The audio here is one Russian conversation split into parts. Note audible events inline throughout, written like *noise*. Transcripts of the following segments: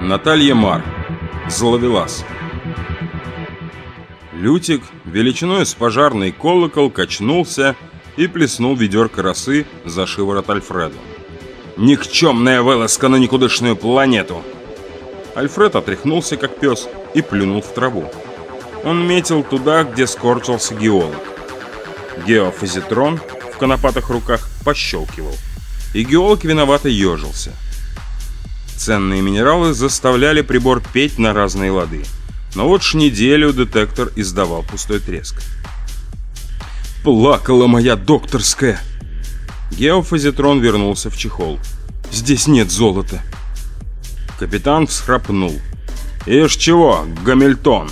Наталья Мар. Зловелас. Лютик, величиной с пожарный колокол, качнулся и плеснул ведерко росы за шиворот Альфреду. «Никчемная вылазка на никудышную планету!» Альфред отряхнулся, как пес, и плюнул в траву. Он метил туда, где скорчился геолог. Геофазитрон в конопатых руках пощелкивал, и геолог виновато ежился. Ценные минералы заставляли прибор петь на разные лады. Но вот ж неделю детектор издавал пустой треск. «Плакала моя докторская!» Геофазитрон вернулся в чехол. «Здесь нет золота!» Капитан всхрапнул. «Ишь чего, Гамильтон?»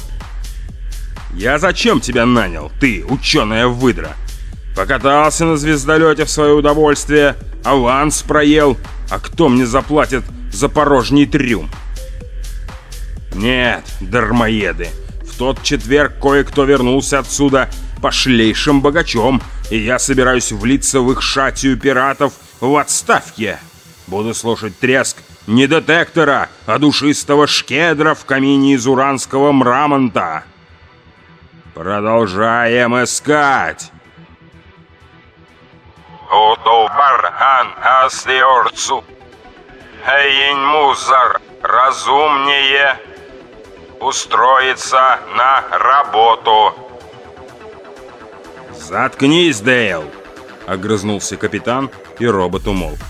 «Я зачем тебя нанял, ты, ученая выдра?» «Покатался на звездолете в свое удовольствие, аванс проел, а кто мне заплатит за порожний трюм?» «Нет, дармоеды, в тот четверг кое-кто вернулся отсюда пошлейшим богачом, и я собираюсь влиться в их шатию пиратов в отставке. Буду слушать треск не детектора, а душистого шкедра в камине из уранского мрамонта. Продолжаем искать. Утубар ан асиорцу. Эйн музар разумнее устроиться на работу. «Заткнись, Дейл!» — огрызнулся капитан, и робот умолк.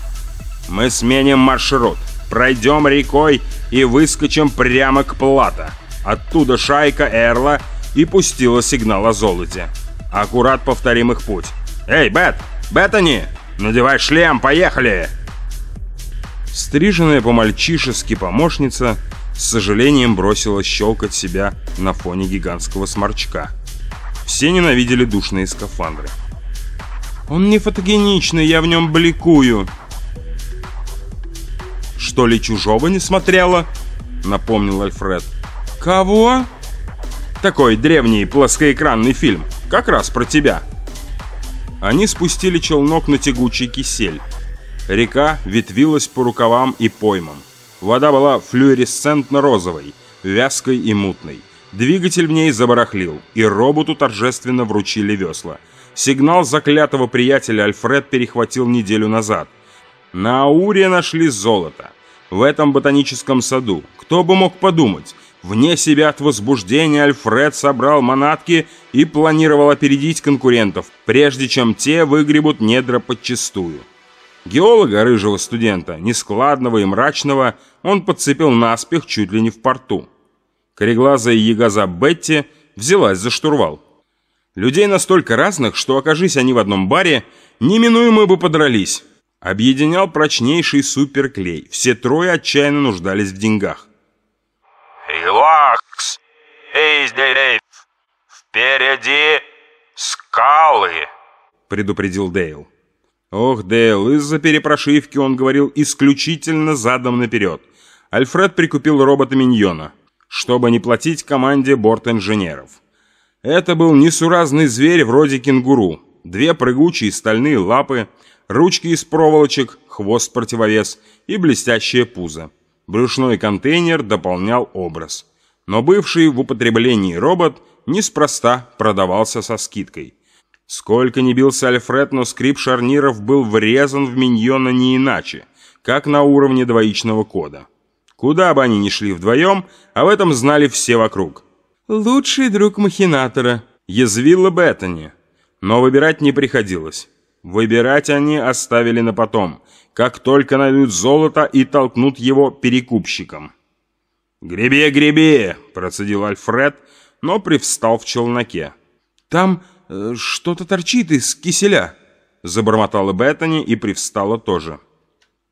«Мы сменим маршрут, пройдем рекой и выскочим прямо к Плата. Оттуда шайка Эрла и пустила сигнал о золоте. Аккурат повторим их путь. Эй, Бет! Беттани! Надевай шлем, поехали!» Стриженная по-мальчишески помощница с сожалением бросила щелкать себя на фоне гигантского сморчка. Все ненавидели душные скафандры. «Он не фотогеничный, я в нем бликую!» «Что ли, чужого не смотрела?» — напомнил Альфред. «Кого?» «Такой древний плоскоэкранный фильм. Как раз про тебя». Они спустили челнок на тягучий кисель. Река ветвилась по рукавам и поймам. Вода была флюоресцентно-розовой, вязкой и мутной. Двигатель в ней забарахлил, и роботу торжественно вручили весла. Сигнал заклятого приятеля Альфред перехватил неделю назад. На Ауре нашли золото. В этом ботаническом саду. Кто бы мог подумать? Вне себя от возбуждения Альфред собрал манатки и планировал опередить конкурентов, прежде чем те выгребут недра подчистую. Геолога, рыжего студента, нескладного и мрачного, он подцепил наспех чуть ли не в порту. Кореглазая ягоза Бетти взялась за штурвал. Людей настолько разных, что, окажись они в одном баре, неминуемо бы подрались. Объединял прочнейший суперклей. Все трое отчаянно нуждались в деньгах. «Релакс! Эйздерейв! Впереди скалы!» предупредил Дейл. Ох, Дейл, из-за перепрошивки он говорил исключительно задом наперед. Альфред прикупил робота-миньона, чтобы не платить команде борт-инженеров. Это был несуразный зверь вроде кенгуру. Две прыгучие стальные лапы, ручки из проволочек, хвост-противовес и блестящее пузо. Брюшной контейнер дополнял образ. Но бывший в употреблении робот неспроста продавался со скидкой. Сколько ни бился Альфред, но скрип шарниров был врезан в миньона не иначе, как на уровне двоичного кода. Куда бы они ни шли вдвоем, а в этом знали все вокруг. «Лучший друг махинатора», — язвила Беттани. Но выбирать не приходилось. Выбирать они оставили на потом, как только найдут золото и толкнут его перекупщикам. «Греби, греби!» – процедил Альфред, но привстал в челноке. «Там что-то торчит из киселя», — забормотала Беттани и привстала тоже.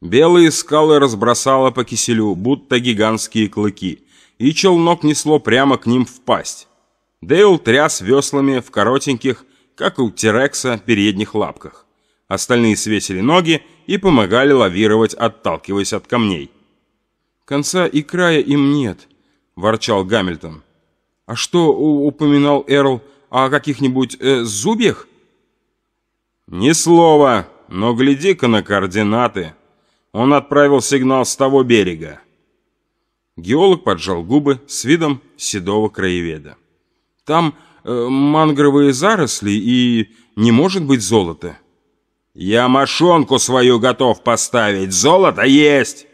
Белые скалы разбросало по киселю, будто гигантские клыки, и челнок несло прямо к ним в пасть. Дейл тряс веслами в коротеньких, как у Терекса, передних лапках. Остальные свесили ноги и помогали лавировать, отталкиваясь от камней. «Конца и края им нет», — ворчал Гамильтон. «А что упоминал Эрл о каких-нибудь э, зубьях?» «Ни слова, но гляди-ка на координаты. Он отправил сигнал с того берега». Геолог поджал губы с видом седого краеведа. «Там э, мангровые заросли и не может быть золота». «Я мошонку свою готов поставить, золото есть!»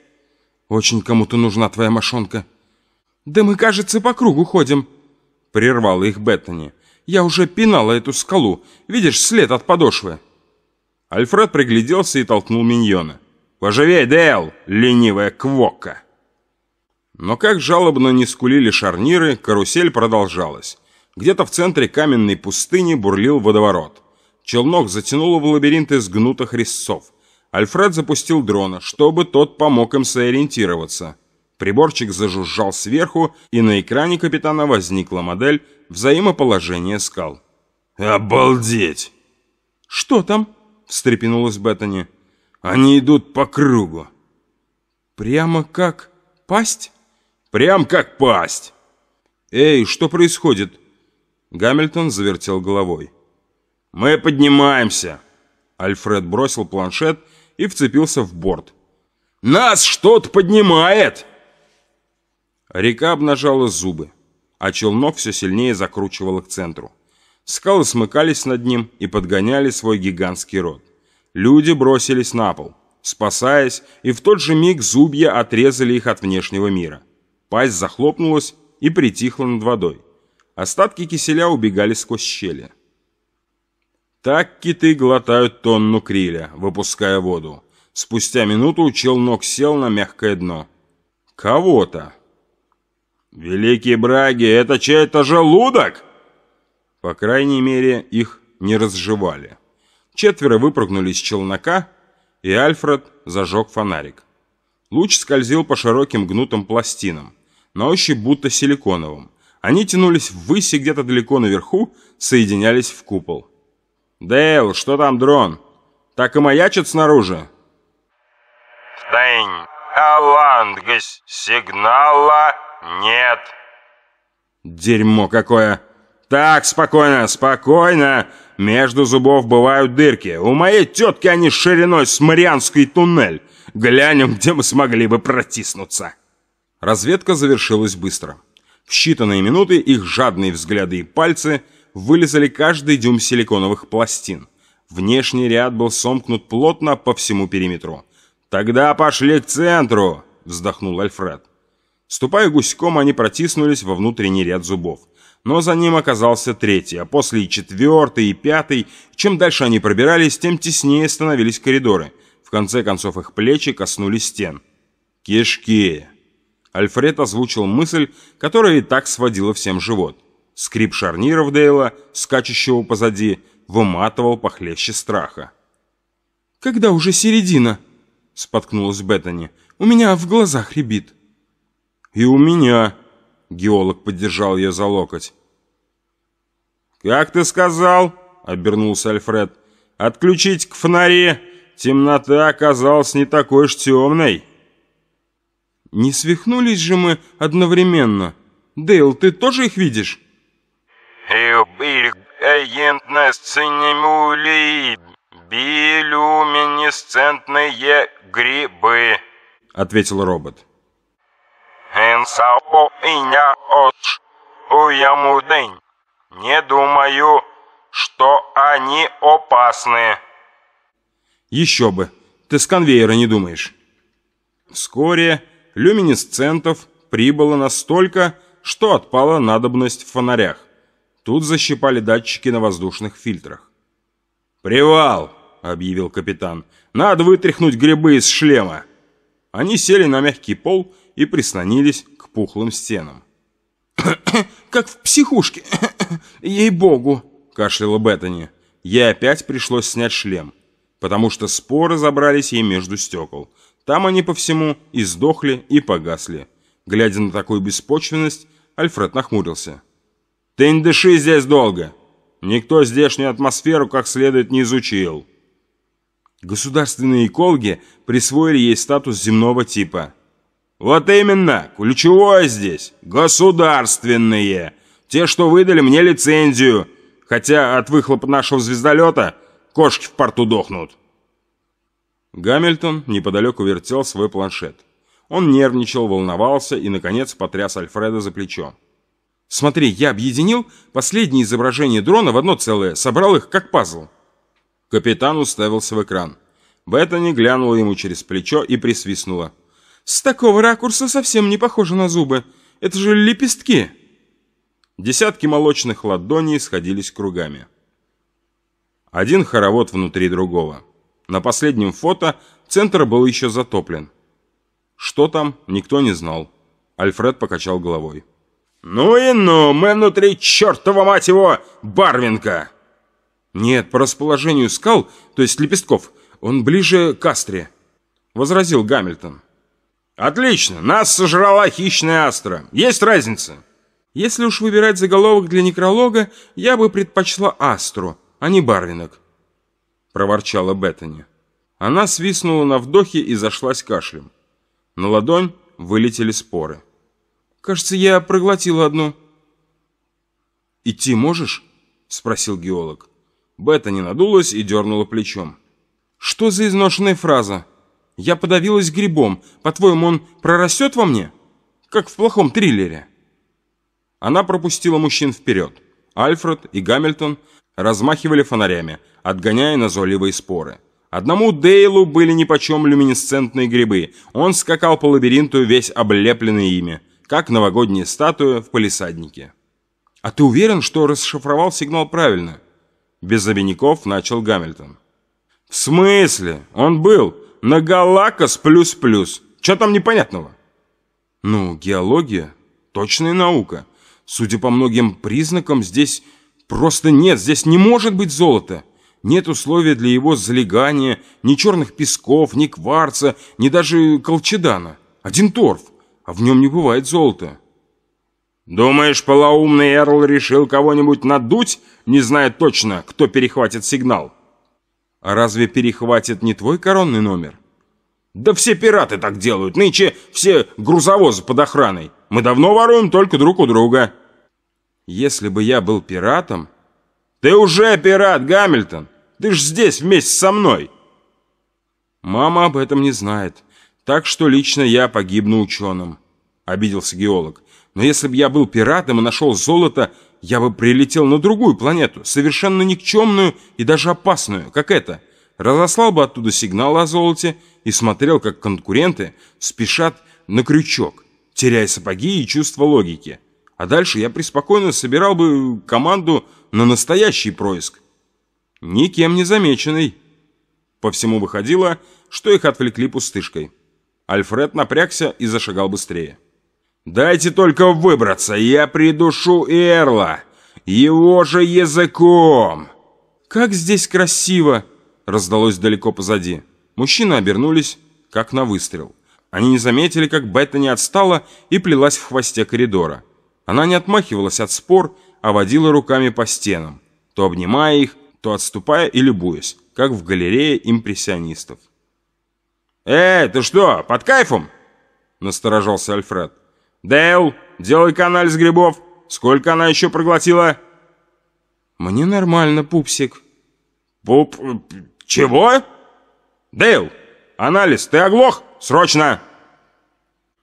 «Очень кому-то нужна твоя мошонка». «Да мы, кажется, по кругу ходим», — прервала их Беттани. «Я уже пинала эту скалу. Видишь след от подошвы?» Альфред пригляделся и толкнул миньона. «Поживей, Дейл, ленивая квокка!» Но как жалобно не скулили шарниры, карусель продолжалась. Где-то в центре каменной пустыни бурлил водоворот. Челнок затянуло в лабиринт из гнутых резцов. Альфред запустил дрона, чтобы тот помог им сориентироваться. Приборчик зажужжал сверху, и на экране капитана возникла модель взаимоположения скал. «Обалдеть!» «Что там?» – встрепенулась Беттани. «Они идут по кругу». «Прямо как пасть?» «Прям как пасть!» «Эй, что происходит?» Гамильтон завертел головой. «Мы поднимаемся!» Альфред бросил планшет и вцепился в борт. «Нас что-то поднимает!» Река обнажала зубы, а челнок все сильнее закручивала к центру. Скалы смыкались над ним и подгоняли свой гигантский рот. Люди бросились на пол, спасаясь, и в тот же миг зубья отрезали их от внешнего мира. Пасть захлопнулась и притихла над водой. Остатки киселя убегали сквозь щели. Так киты глотают тонну криля, выпуская воду. Спустя минуту челнок сел на мягкое дно. Кого-то. «Великие браги, это чей-то желудок?» По крайней мере, их не разжевали. Четверо выпрыгнули из челнока, и Альфред зажег фонарик. Луч скользил по широким гнутым пластинам, на ощупь будто силиконовым. Они тянулись ввысь и где-то далеко наверху соединялись в купол. «Дейл, что там дрон? Так и маячит снаружи?» «Дэнь, Алангас, сигнала нет». «Дерьмо какое!» «Так, спокойно, спокойно. Между зубов бывают дырки. У моей тетки они шириной с Марианский туннель. Глянем, где мы смогли бы протиснуться». Разведка завершилась быстро. В считанные минуты их жадные взгляды и пальцы вылезали каждый дюйм силиконовых пластин. Внешний ряд был сомкнут плотно по всему периметру. «Тогда пошли к центру!» – вздохнул Альфред. Ступая гуськом, они протиснулись во внутренний ряд зубов. Но за ним оказался третий, а после и четвертый, и пятый. Чем дальше они пробирались, тем теснее становились коридоры. В конце концов их плечи коснулись стен. «Кишки!» Альфред озвучил мысль, которая и так сводила всем живот. Скрип шарниров Дейла, скачущего позади, выматывал похлеще страха. «Когда уже середина?» — споткнулась Беттани. «У меня в глазах рябит». «И у меня», — геолог поддержал ее за локоть. «Как ты сказал?» — обернулся Альфред. «Отключить к фонаре. Темнота оказалась не такой уж темной». «Не свихнулись же мы одновременно? Дейл, ты тоже их видишь?» «Билюминесцентные грибы», — ответил робот. «Инсао иня оч уямудень. Не думаю, что они опасны». «Еще бы! Ты с конвейера не думаешь». Вскоре люминесцентов прибыло настолько, что отпала надобность в фонарях. Тут защипали датчики на воздушных фильтрах. «Привал!» — объявил капитан. «Надо вытряхнуть грибы из шлема!» Они сели на мягкий пол и прислонились к пухлым стенам. *coughs* «Как в психушке! *coughs* Ей-богу!» — кашляла Беттани. Ей опять пришлось снять шлем, потому что споры забрались ей между стекол. Там они по всему и сдохли, и погасли. Глядя на такую беспочвенность, Альфред нахмурился. «Ты не дыши здесь долго. Никто здешнюю атмосферу как следует не изучил». Государственные экологи присвоили ей статус земного типа. «Вот именно! Ключевое здесь! Государственные! Те, что выдали мне лицензию, хотя от выхлопа нашего звездолета кошки в порту дохнут». Гамильтон неподалеку вертел свой планшет. Он нервничал, волновался и, наконец, потряс Альфреда за плечо. «Смотри, я объединил последние изображения дрона в одно целое, собрал их как пазл». Капитан уставился в экран. Беттани глянула ему через плечо и присвистнула. «С такого ракурса совсем не похоже на зубы. Это же лепестки!» Десятки молочных ладоней сходились кругами. Один хоровод внутри другого. На последнем фото центр был еще затоплен. Что там, никто не знал. Альфред покачал головой. «Ну и ну, мы внутри чертова мать его Барвинка!» «Нет, по расположению скал, то есть лепестков, он ближе к Астре», — возразил Гамильтон. «Отлично, нас сожрала хищная Астра. Есть разница?» «Если уж выбирать заголовок для некролога, я бы предпочла Астру, а не Барвинок», — проворчала Беттани. Она свистнула на вдохе и зашлась кашлем. На ладонь вылетели споры. «Кажется, я проглотила одну». «Идти можешь?» — спросил геолог. Бета надулась и дернула плечом. «Что за изношенная фраза? Я подавилась грибом. По-твоему, он прорастет во мне? Как в плохом триллере?» Она пропустила мужчин вперед. Альфред и Гамильтон размахивали фонарями, отгоняя назойливые споры. Одному Дейлу были нипочем люминесцентные грибы. Он скакал по лабиринту, весь облепленный ими, как новогодняя статуя в палисаднике. «А ты уверен, что расшифровал сигнал правильно?» Без обиняков начал Гамильтон. «В смысле? Он был на Галакос плюс-плюс. Что там непонятного?» «Ну, геология – точная наука. Судя по многим признакам, здесь просто нет, здесь не может быть золота. Нет условий для его залегания, ни черных песков, ни кварца, ни даже колчедана. Один торф, а в нем не бывает золота». «Думаешь, полоумный Эрл решил кого-нибудь надуть, не зная точно, кто перехватит сигнал?» «А разве перехватит не твой коронный номер?» «Да все пираты так делают. Нынче все грузовозы под охраной. Мы давно воруем только друг у друга». «Если бы я был пиратом...» «Ты уже пират, Гамильтон! Ты ж здесь вместе со мной!» «Мама об этом не знает, так что лично я погибну ученым», — обиделся геолог. Но если бы я был пиратом и нашел золото, я бы прилетел на другую планету, совершенно никчемную и даже опасную, как эта. Разослал бы оттуда сигналы о золоте и смотрел, как конкуренты спешат на крючок, теряя сапоги и чувство логики. А дальше я преспокойно собирал бы команду на настоящий происк. Никем не замеченный. По всему выходило, что их отвлекли пустышкой. Альфред напрягся и зашагал быстрее. Дайте только выбраться, я придушу Эрла, его же языком. Как здесь красиво, раздалось далеко позади. Мужчины обернулись, как на выстрел. Они не заметили, как Бетта не отстала и плелась в хвосте коридора. Она не отмахивалась от спор, а водила руками по стенам, то обнимая их, то отступая и любуясь, как в галерее импрессионистов. «Эй, ты что, под кайфом?» – насторожался Альфред. Дейл, делай-ка анализ грибов. Сколько она еще проглотила?» «Мне нормально, пупсик». «Пуп... чего?» «Дейл, анализ, ты оглох? Срочно!»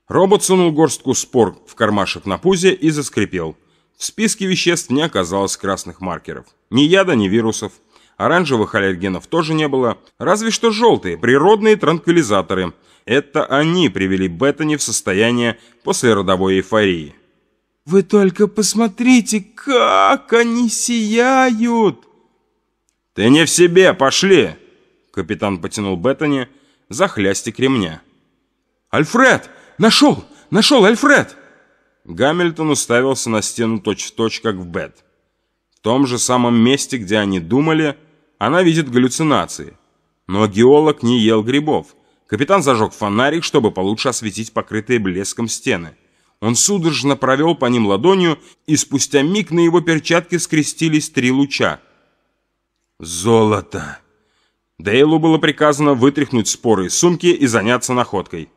Робот сунул горстку спор в кармашек на пузе и заскрипел. В списке веществ не оказалось красных маркеров. Ни яда, ни вирусов. Оранжевых аллергенов тоже не было. Разве что желтые, природные транквилизаторы – это они привели Беттани в состояние после родовой эйфории. «Вы только посмотрите, как они сияют!» «Ты не в себе, пошли!» Капитан потянул Беттани за хлястик ремня. «Альфред! Нашел! Нашел, Альфред!» Гамильтон уставился на стену точь-в-точь, -точь, как в Бет. В том же самом месте, где они думали, она видит галлюцинации. Но геолог не ел грибов. Капитан зажег фонарик, чтобы получше осветить покрытые блеском стены. Он судорожно провел по ним ладонью, и спустя миг на его перчатке скрестились три луча. «Золото!» Дейлу было приказано вытряхнуть споры из сумки и заняться находкой.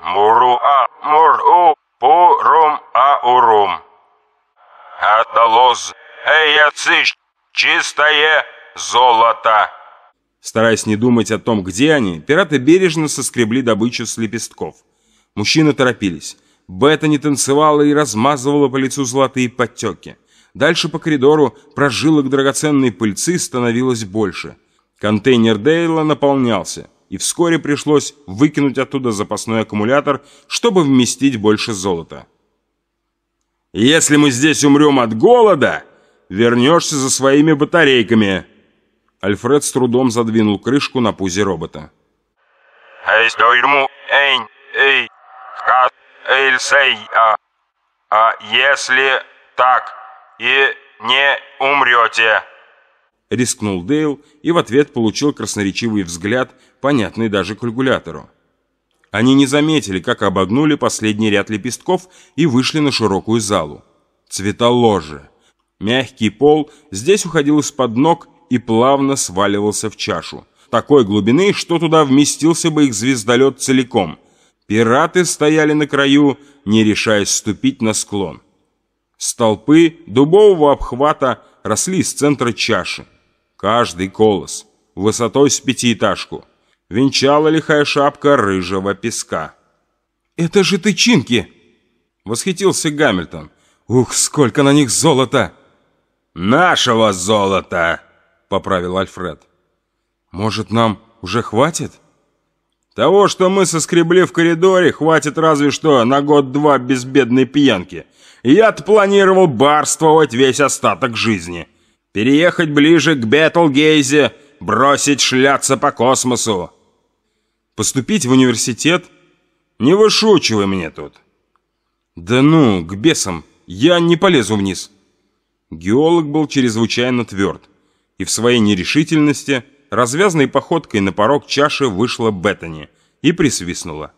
«Муру-а, мур-у, пурум-а-урум. Аталоз, эйяциш, чистое золото!» Стараясь не думать о том, где они, пираты бережно соскребли добычу с лепестков. Мужчины торопились. Бета не танцевала и размазывала по лицу золотые подтеки. Дальше по коридору прожилок драгоценной пыльцы становилось больше. Контейнер Дейла наполнялся, и вскоре пришлось выкинуть оттуда запасной аккумулятор, чтобы вместить больше золота. «Если мы здесь умрем от голода, вернешься за своими батарейками!» Альфред с трудом задвинул крышку на пузе робота. «А если так и не умрете?» Рискнул Дейл и в ответ получил красноречивый взгляд, понятный даже калькулятору. Они не заметили, как обогнули последний ряд лепестков и вышли на широкую залу. Цвета ложи. Мягкий пол здесь уходил из-под ног и плавно сваливался в чашу. Такой глубины, что туда вместился бы их звездолет целиком. Пираты стояли на краю, не решаясь ступить на склон. Столпы дубового обхвата росли из центра чаши. Каждый колос, высотой с пятиэтажку, венчала лихая шапка рыжего песка. «Это же тычинки!» — восхитился Гамильтон. «Ух, сколько на них золота!» «Нашего золота!» — поправил Альфред. «Может, нам уже хватит?» «Того, что мы соскребли в коридоре, хватит разве что на год-два безбедной пьянки. Я-то планировал барствовать весь остаток жизни. Переехать ближе к Бетлгейзе, бросить шляться по космосу». «Поступить в университет?» «Не вышучивай мне тут». «Да ну, к бесам, я не полезу вниз». Геолог был чрезвычайно тверд, и в своей нерешительности развязной походкой на порог чаши вышла Беттани и присвистнула.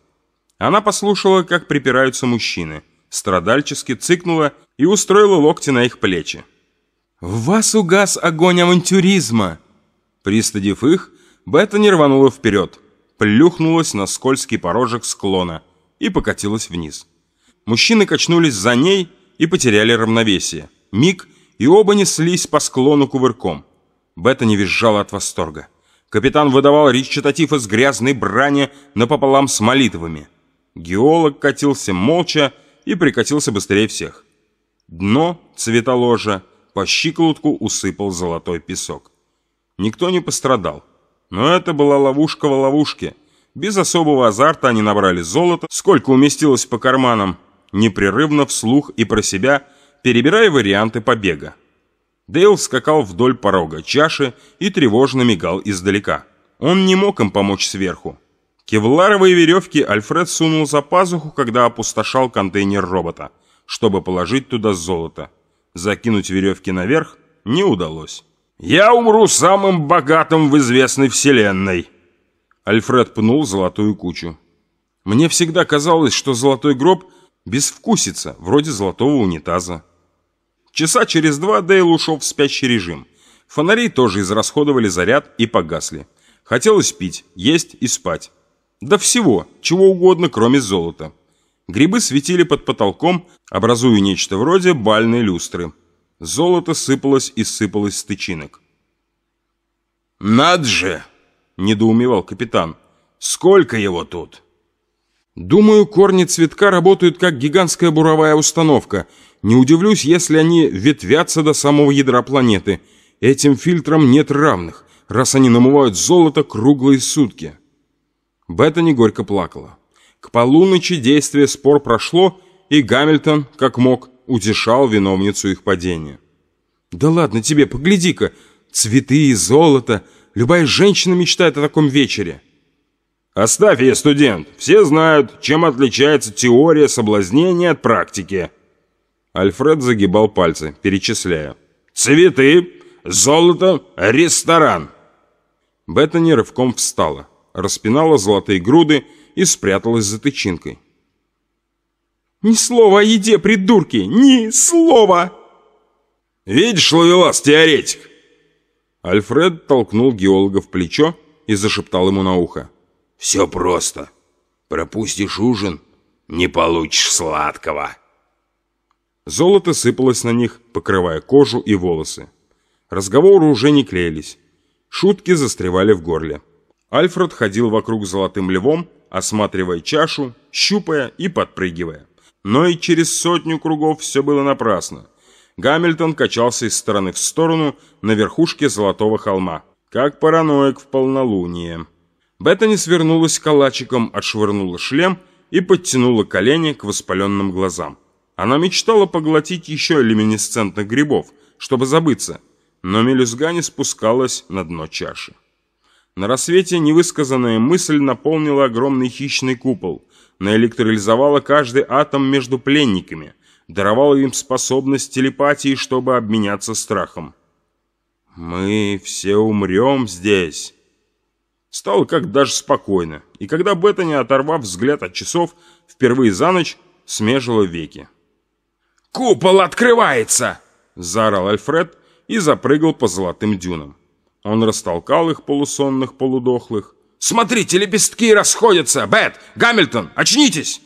Она послушала, как припираются мужчины, страдальчески цыкнула и устроила локти на их плечи. «В вас угас огонь авантюризма!» Пристыдив их, Беттани рванула вперед, плюхнулась на скользкий порожек склона и покатилась вниз. Мужчины качнулись за ней и потеряли равновесие. Миг — и оба неслись по склону кувырком. Бета не визжала от восторга. Капитан выдавал речитатив из грязной брани напополам с молитвами. Геолог катился молча и прикатился быстрее всех. Дно цвета ложа по щиколотку усыпал золотой песок. Никто не пострадал. Но это была ловушка в ловушке. Без особого азарта они набрали золото, сколько уместилось по карманам, непрерывно вслух и про себя – перебирая варианты побега. Дейл скакал вдоль порога чаши и тревожно мигал издалека. Он не мог им помочь сверху. Кевларовые веревки Альфред сунул за пазуху, когда опустошал контейнер робота, чтобы положить туда золото. Закинуть веревки наверх не удалось. «Я умру самым богатым в известной вселенной!» Альфред пнул золотую кучу. «Мне всегда казалось, что золотой гроб безвкусица, вроде золотого унитаза». Часа через два Дейл ушел в спящий режим. Фонари тоже израсходовали заряд и погасли. Хотелось пить, есть и спать. Да всего, чего угодно, кроме золота. Грибы светили под потолком, образуя нечто вроде бальной люстры. Золото сыпалось и сыпалось с тычинок. «Над же!» – недоумевал капитан. «Сколько его тут?» «Думаю, корни цветка работают как гигантская буровая установка – не удивлюсь, если они ветвятся до самого ядра планеты. Этим фильтрам нет равных, раз они намывают золото круглые сутки. Беттани горько плакала. К полуночи действие спор прошло, и Гамильтон, как мог, утешал виновницу их падения. «Да ладно тебе, погляди-ка, цветы и золото. Любая женщина мечтает о таком вечере». «Оставь ее, студент. Все знают, чем отличается теория соблазнения от практики». Альфред загибал пальцы, перечисляя. «Цветы, золото, ресторан!» Беттани рывком встала, распинала золотые груды и спряталась за тычинкой. «Ни слова о еде, придурки! Ни слова!» «Видишь, ловелас, теоретик!» Альфред толкнул геолога в плечо и зашептал ему на ухо. «Все просто. Пропустишь ужин, не получишь сладкого». Золото сыпалось на них, покрывая кожу и волосы. Разговоры уже не клеились. Шутки застревали в горле. Альфред ходил вокруг золотым львом, осматривая чашу, щупая и подпрыгивая. Но и через сотню кругов все было напрасно. Гамильтон качался из стороны в сторону на верхушке Золотого холма, как параноик в полнолуние. Беттани свернулась калачиком, отшвырнула шлем и подтянула колени к воспаленным глазам. Она мечтала поглотить еще люминесцентных грибов, чтобы забыться, но мелюзга не спускалась на дно чаши. На рассвете невысказанная мысль наполнила огромный хищный купол, наэлектролизовала каждый атом между пленниками, даровала им способность телепатии, чтобы обменяться страхом. «Мы все умрем здесь». Стало как даже спокойно, и когда Беттани, оторвав взгляд от часов, впервые за ночь смежила веки. «Купол открывается!» – заорал Альфред и запрыгал по золотым дюнам. Он растолкал их полусонных, полудохлых. «Смотрите, лепестки расходятся! Бет! Гамильтон, очнитесь!»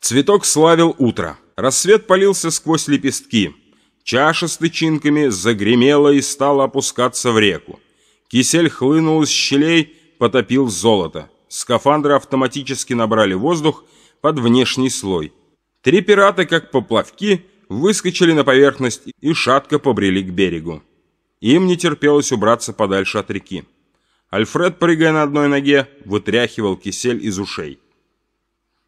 Цветок славил утро. Рассвет полился сквозь лепестки. Чаша с тычинками загремела и стала опускаться в реку. Кисель хлынул из щелей, потопил золото. Скафандры автоматически набрали воздух под внешний слой. Три пирата, как поплавки, выскочили на поверхность и шатко побрели к берегу. Им не терпелось убраться подальше от реки. Альфред, прыгая на одной ноге, вытряхивал кисель из ушей.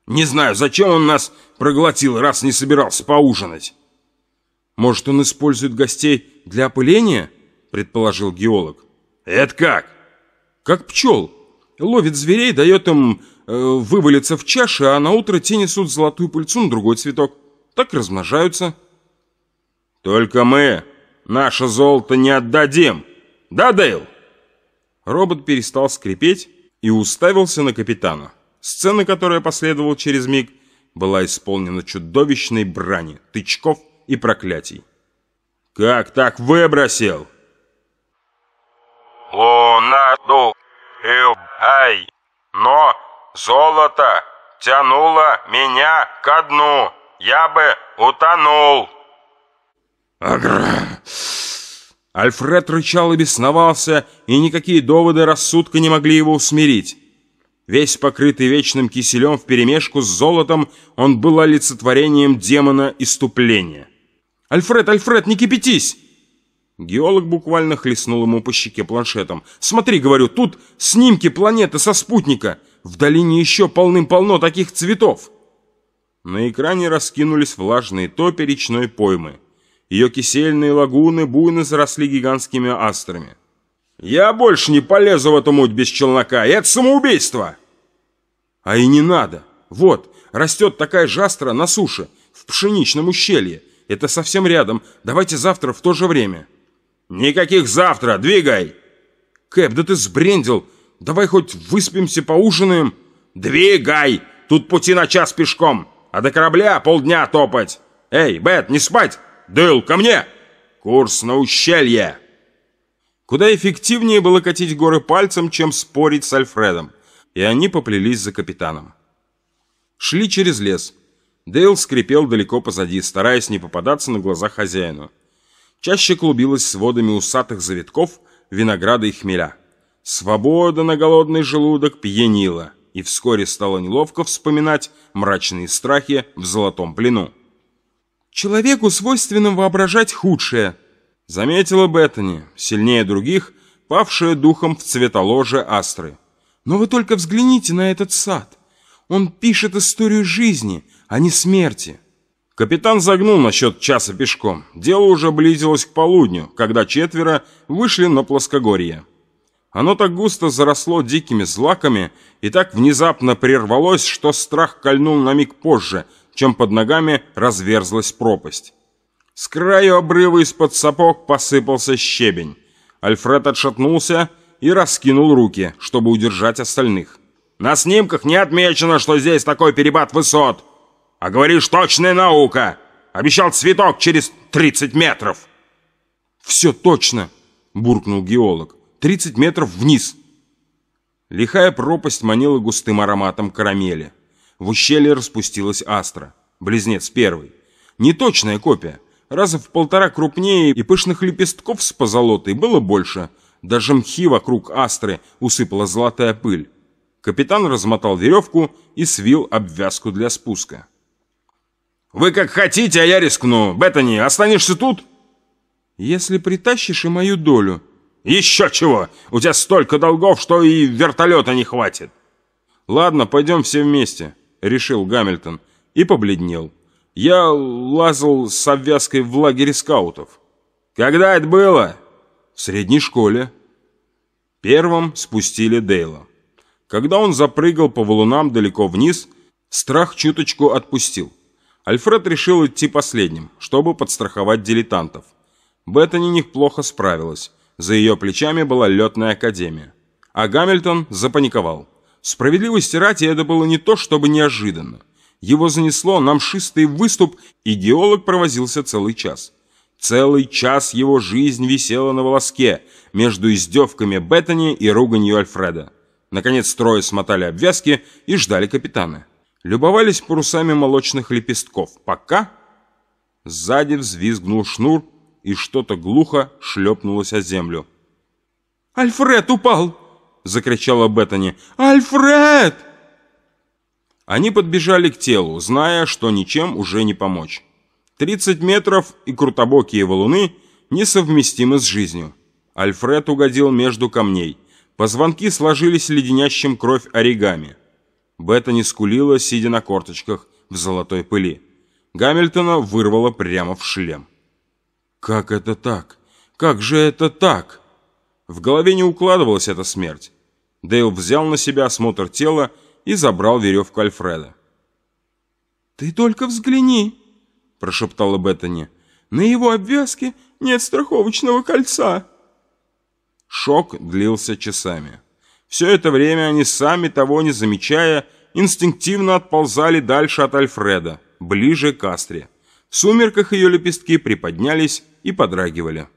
«Не знаю, зачем он нас проглотил, раз не собирался поужинать?» «Может, он использует гостей для опыления?» – предположил геолог. «Это как?» «Как пчел. Ловит зверей, дает им э, вывалиться в чаше, а на утро те несут золотую пыльцу на другой цветок. Так размножаются». «Только мы Наше золото не отдадим. Да, Дейл?» Робот перестал скрипеть и уставился на капитана. Сцена, которая последовала через миг, была исполнена чудовищной брани, тычков и проклятий. «Как так выбросил?» «Луна, ду, ай, но золото тянуло меня ко дну, я бы утонул». Агра! Альфред рычал и бесновался, и никакие доводы рассудка не могли его усмирить. Весь покрытый вечным киселем вперемешку с золотом, он был олицетворением демона иступления. «Альфред, Альфред, не кипятись!» Геолог буквально хлестнул ему по щеке планшетом. «Смотри, говорю, тут снимки планеты со спутника. В долине еще полным-полно таких цветов». На экране раскинулись влажные топи речной поймы. Ее кисельные лагуны буйно заросли гигантскими астрами. «Я больше не полезу в эту муть без челнока, это самоубийство!» «А и не надо. Вот, растет такая же астра на суше, в пшеничном ущелье. Это совсем рядом. Давайте завтра в то же время». «Никаких завтра, двигай!» «Кэп, да ты сбрендил! Давай хоть выспимся, поужинаем!» «Двигай! Тут пути на час пешком, а до корабля полдня топать! Эй, Бет, не спать!» Дэл, ко мне! Курс на ущелье!» Куда эффективнее было катить горы пальцем, чем спорить с Альфредом, и они поплелись за капитаном. Шли через лес. Дейл скрипел далеко позади, стараясь не попадаться на глаза хозяину. Чаще клубилась с водами усатых завитков, винограда и хмеля. Свобода на голодный желудок пьянила, и вскоре стало неловко вспоминать мрачные страхи в золотом плену. Человеку свойственно воображать худшее, заметила Беттани, сильнее других, павшая духом в цветоложе Астры. Но вы только взгляните на этот сад. Он пишет историю жизни, а не смерти. Капитан загнул насчет часа пешком. Дело уже близилось к полудню, когда четверо вышли на плоскогорье. Оно так густо заросло дикими злаками и так внезапно прервалось, что страх кольнул на миг позже, чем под ногами разверзлась пропасть. С краю обрыва из-под сапог посыпался щебень. Альфред отшатнулся и раскинул руки, чтобы удержать остальных. «На снимках не отмечено, что здесь такой перепад высот. А говоришь, точная наука. Обещал цветок через 30 метров». «Все точно!» – буркнул геолог. «30 метров вниз!» Лихая пропасть манила густым ароматом карамели. В ущелье распустилась астра, близнец первый. Неточная копия, раза в полтора крупнее и пышных лепестков с позолотой было больше. Даже мхи вокруг астры усыпала золотая пыль. Капитан размотал веревку и свил обвязку для спуска. «Вы как хотите, а я рискну. Беттани, останешься тут?» «Если притащишь и мою долю». «Еще чего! У тебя столько долгов, что и вертолета не хватит!» «Ладно, пойдем все вместе», — решил Гамильтон и побледнел. «Я лазал с обвязкой в лагере скаутов». «Когда это было?» «В средней школе». Первым спустили Дейла. Когда он запрыгал по валунам далеко вниз, страх чуточку отпустил. Альфред решил идти последним, чтобы подстраховать дилетантов. Беттани неплохо справилась. За ее плечами была летная академия. А Гамильтон запаниковал. Справедливости ради это было не то, чтобы неожиданно. Его занесло на мшистый выступ, и геолог провозился целый час. Целый час его жизнь висела на волоске между издевками Беттани и руганью Альфреда. Наконец трое смотали обвязки и ждали капитана. Любовались парусами молочных лепестков, пока... Сзади взвизгнул шнур, и что-то глухо шлепнулось о землю. «Альфред упал!» — закричала Беттани. «Альфред!» Они подбежали к телу, зная, что ничем уже не помочь. Тридцать метров и крутобокие валуны несовместимы с жизнью. Альфред угодил между камней. Позвонки сложились леденящим кровь оригами. Бета не скулила, сидя на корточках в золотой пыли. Гамильтона вырвало прямо в шлем. «Как это так? Как же это так?» В голове не укладывалась эта смерть. Дейл взял на себя осмотр тела и забрал веревку Альфреда. «Ты только взгляни!» – прошептала Беттани. «На его обвязке нет страховочного кольца!» Шок длился часами. Все это время они, сами того не замечая, инстинктивно отползали дальше от Альфреда, ближе к Астре. В сумерках ее лепестки приподнялись и подрагивали.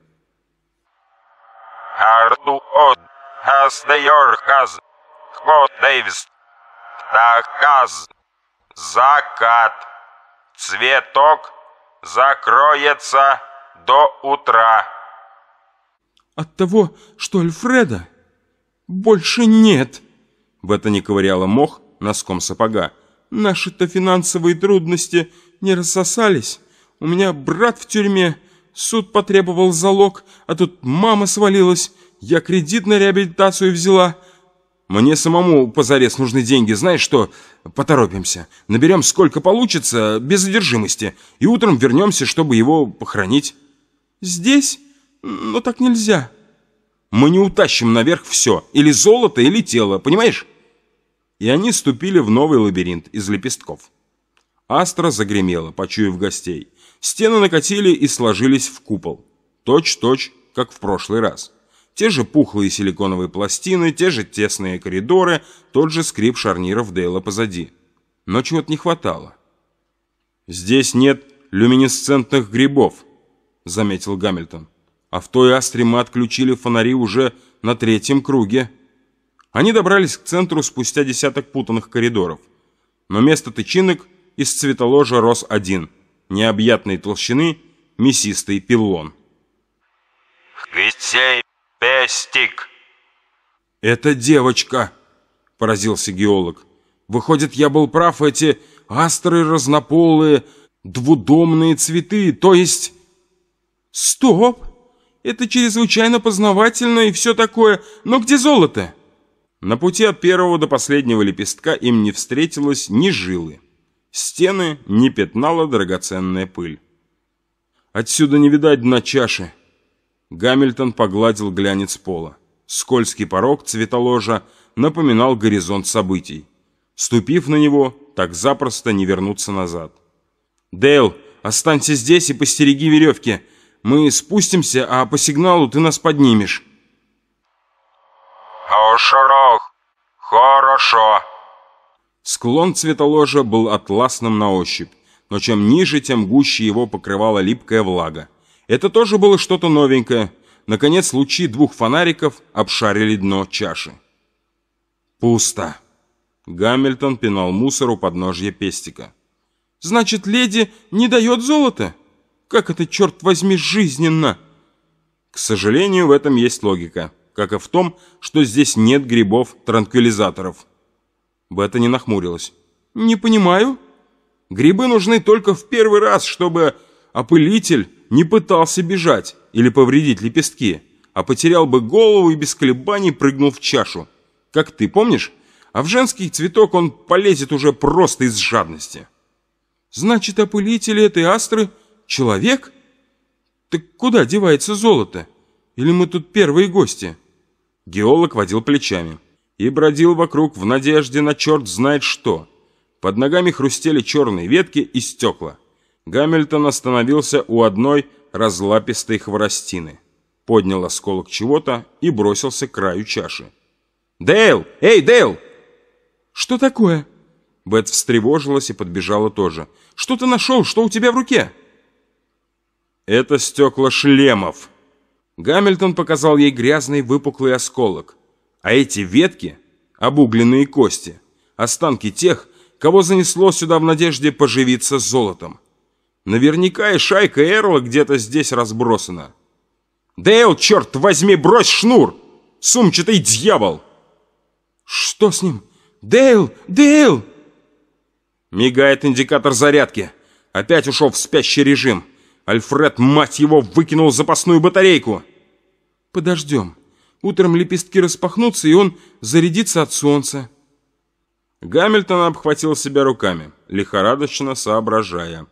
Закат. Цветок закроется до утра. От того, что Альфреда больше нет. В это не ковыряла мох носком сапога. Наши-то финансовые трудности не рассосались. У меня брат в тюрьме, суд потребовал залог, а тут мама свалилась. Я кредит на реабилитацию взяла. Мне самому позарез нужны деньги. Знаешь что? Поторопимся. Наберем сколько получится, без задержимости. И утром вернемся, чтобы его похоронить. Здесь? Но так нельзя. Мы не утащим наверх все. Или золото, или тело, понимаешь? И они ступили в новый лабиринт из лепестков. Астра загремела, почуяв гостей. Стены накатили и сложились в купол. Точь-точь, как в прошлый раз. Те же пухлые силиконовые пластины, те же тесные коридоры, тот же скрип шарниров Дейла позади. Но чего-то не хватало. «Здесь нет люминесцентных грибов», — заметил Гамильтон. А в той астре мы отключили фонари уже на третьем круге. Они добрались к центру спустя десяток путанных коридоров. Но место тычинок из цветоложа рос один, необъятной толщины, мясистый пилон. «Гвистей пестик!» «Это девочка!» – поразился геолог. «Выходит, я был прав, эти астры разнополые, двудомные цветы, то есть...» «Стоп!» Это чрезвычайно познавательно и все такое. Но где золото?» На пути от первого до последнего лепестка им не встретилось ни жилы. Стены не пятнала драгоценная пыль. «Отсюда не видать дна чаши». Гамильтон погладил глянец пола. Скользкий порог цветоложа напоминал горизонт событий. Ступив на него, так запросто не вернуться назад. «Дейл, останься здесь и постереги веревки. Мы спустимся, а по сигналу ты нас поднимешь. Хорошо, хорошо. Склон цветоложа был атласным на ощупь, но чем ниже, тем гуще его покрывала липкая влага. Это тоже было что-то новенькое. Наконец, лучи двух фонариков обшарили дно чаши. Пусто. Гамильтон пинал мусор у подножья пестика. «Значит, леди не дает золота?» Как это, черт возьми, жизненно? К сожалению, в этом есть логика, как и в том, что здесь нет грибов-транквилизаторов. Бета не нахмурилась. «Не понимаю. Грибы нужны только в первый раз, чтобы опылитель не пытался бежать или повредить лепестки, а потерял бы голову и без колебаний прыгнул в чашу. Как ты помнишь? А в женский цветок он полезет уже просто из жадности». «Значит, опылители этой астры — человек? Так куда девается золото? Или мы тут первые гости?» Геолог водил плечами и бродил вокруг в надежде на черт знает что. Под ногами хрустели черные ветки и стекла. Гамильтон остановился у одной разлапистой хворостины, поднял осколок чего-то и бросился к краю чаши. «Дейл! Эй, Дейл!» «Что такое?» Бет встревожилась и подбежала тоже. «Что ты нашел? Что у тебя в руке?» «Это стекла шлемов», Гамильтон показал ей грязный выпуклый осколок. А эти ветки — обугленные кости, останки тех, кого занесло сюда в надежде поживиться золотом. Наверняка и шайка Эрла где-то здесь разбросана. «Дейл, черт возьми, брось шнур! Сумчатый дьявол!» «Что с ним? Дейл! Дейл!» Мигает индикатор зарядки. Опять ушел в спящий режим. Альфред, мать его, выкинул запасную батарейку. Подождем. Утром лепестки распахнутся, и он зарядится от солнца. Гамильтон обхватил себя руками, лихорадочно соображая.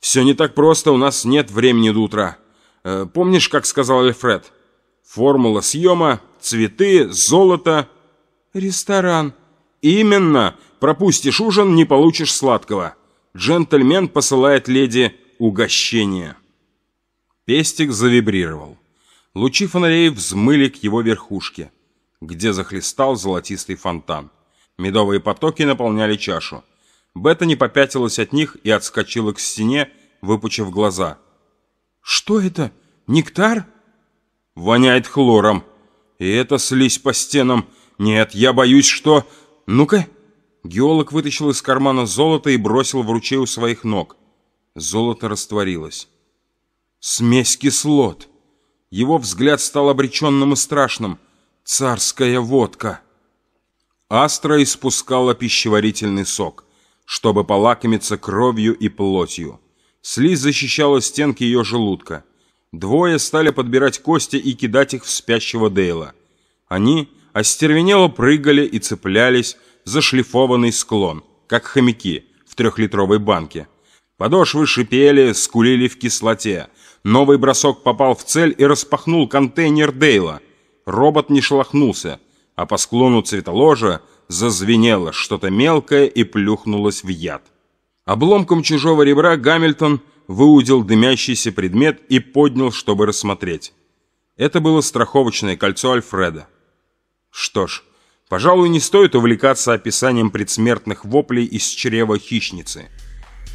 «Все не так просто, у нас нет времени до утра. Э, помнишь, как сказал Альфред? Формула съема, цветы, золото...» «Ресторан». «Именно! Пропустишь ужин, не получишь сладкого. Джентльмен посылает леди угощение. Пестик завибрировал. Лучи фонарей взмыли к его верхушке, где захлестал золотистый фонтан. Медовые потоки наполняли чашу. Бета не попятилась от них и отскочила к стене, выпучив глаза. «Что это? Нектар?» «Воняет хлором. И это слизь по стенам. Нет, я боюсь, что... Ну-ка!» Геолог вытащил из кармана золото и бросил в ручей у своих ног. Золото растворилось. Смесь кислот. Его взгляд стал обреченным и страшным. Царская водка. Астра испускала пищеварительный сок, чтобы полакомиться кровью и плотью. Слизь защищала стенки ее желудка. Двое стали подбирать кости и кидать их в спящего Дейла. Они остервенело прыгали и цеплялись за шлифованный склон, как хомяки в трехлитровой банке. Подошвы шипели, скулили в кислоте. Новый бросок попал в цель и распахнул контейнер Дейла. Робот не шелохнулся, а по склону цветоложа зазвенело что-то мелкое и плюхнулось в яд. Обломком чужого ребра Гамильтон выудил дымящийся предмет и поднял, чтобы рассмотреть. Это было страховочное кольцо Альфреда. Что ж, пожалуй, не стоит увлекаться описанием предсмертных воплей из чрева хищницы –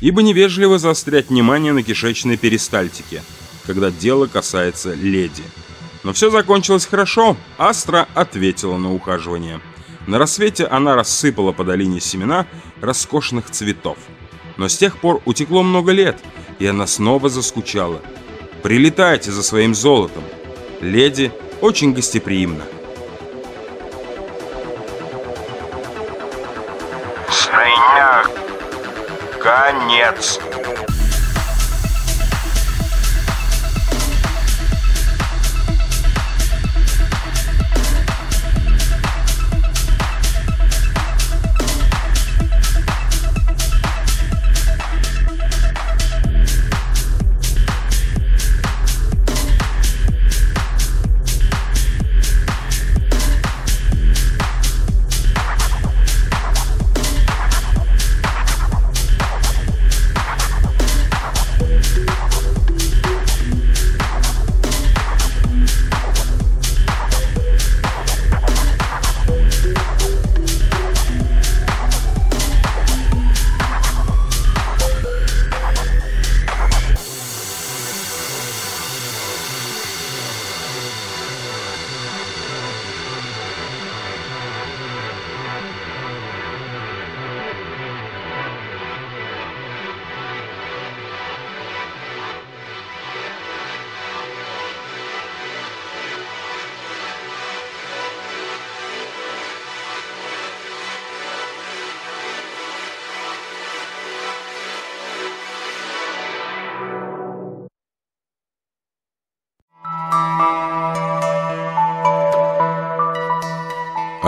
ибо невежливо заострять внимание на кишечной перистальтике, когда дело касается леди. Но все закончилось хорошо, Астра ответила на ухаживание. На рассвете она рассыпала по долине семена роскошных цветов. Но с тех пор утекло много лет, и она снова заскучала. «Прилетайте за своим золотом!» Леди очень гостеприимна. Свиняк Конец.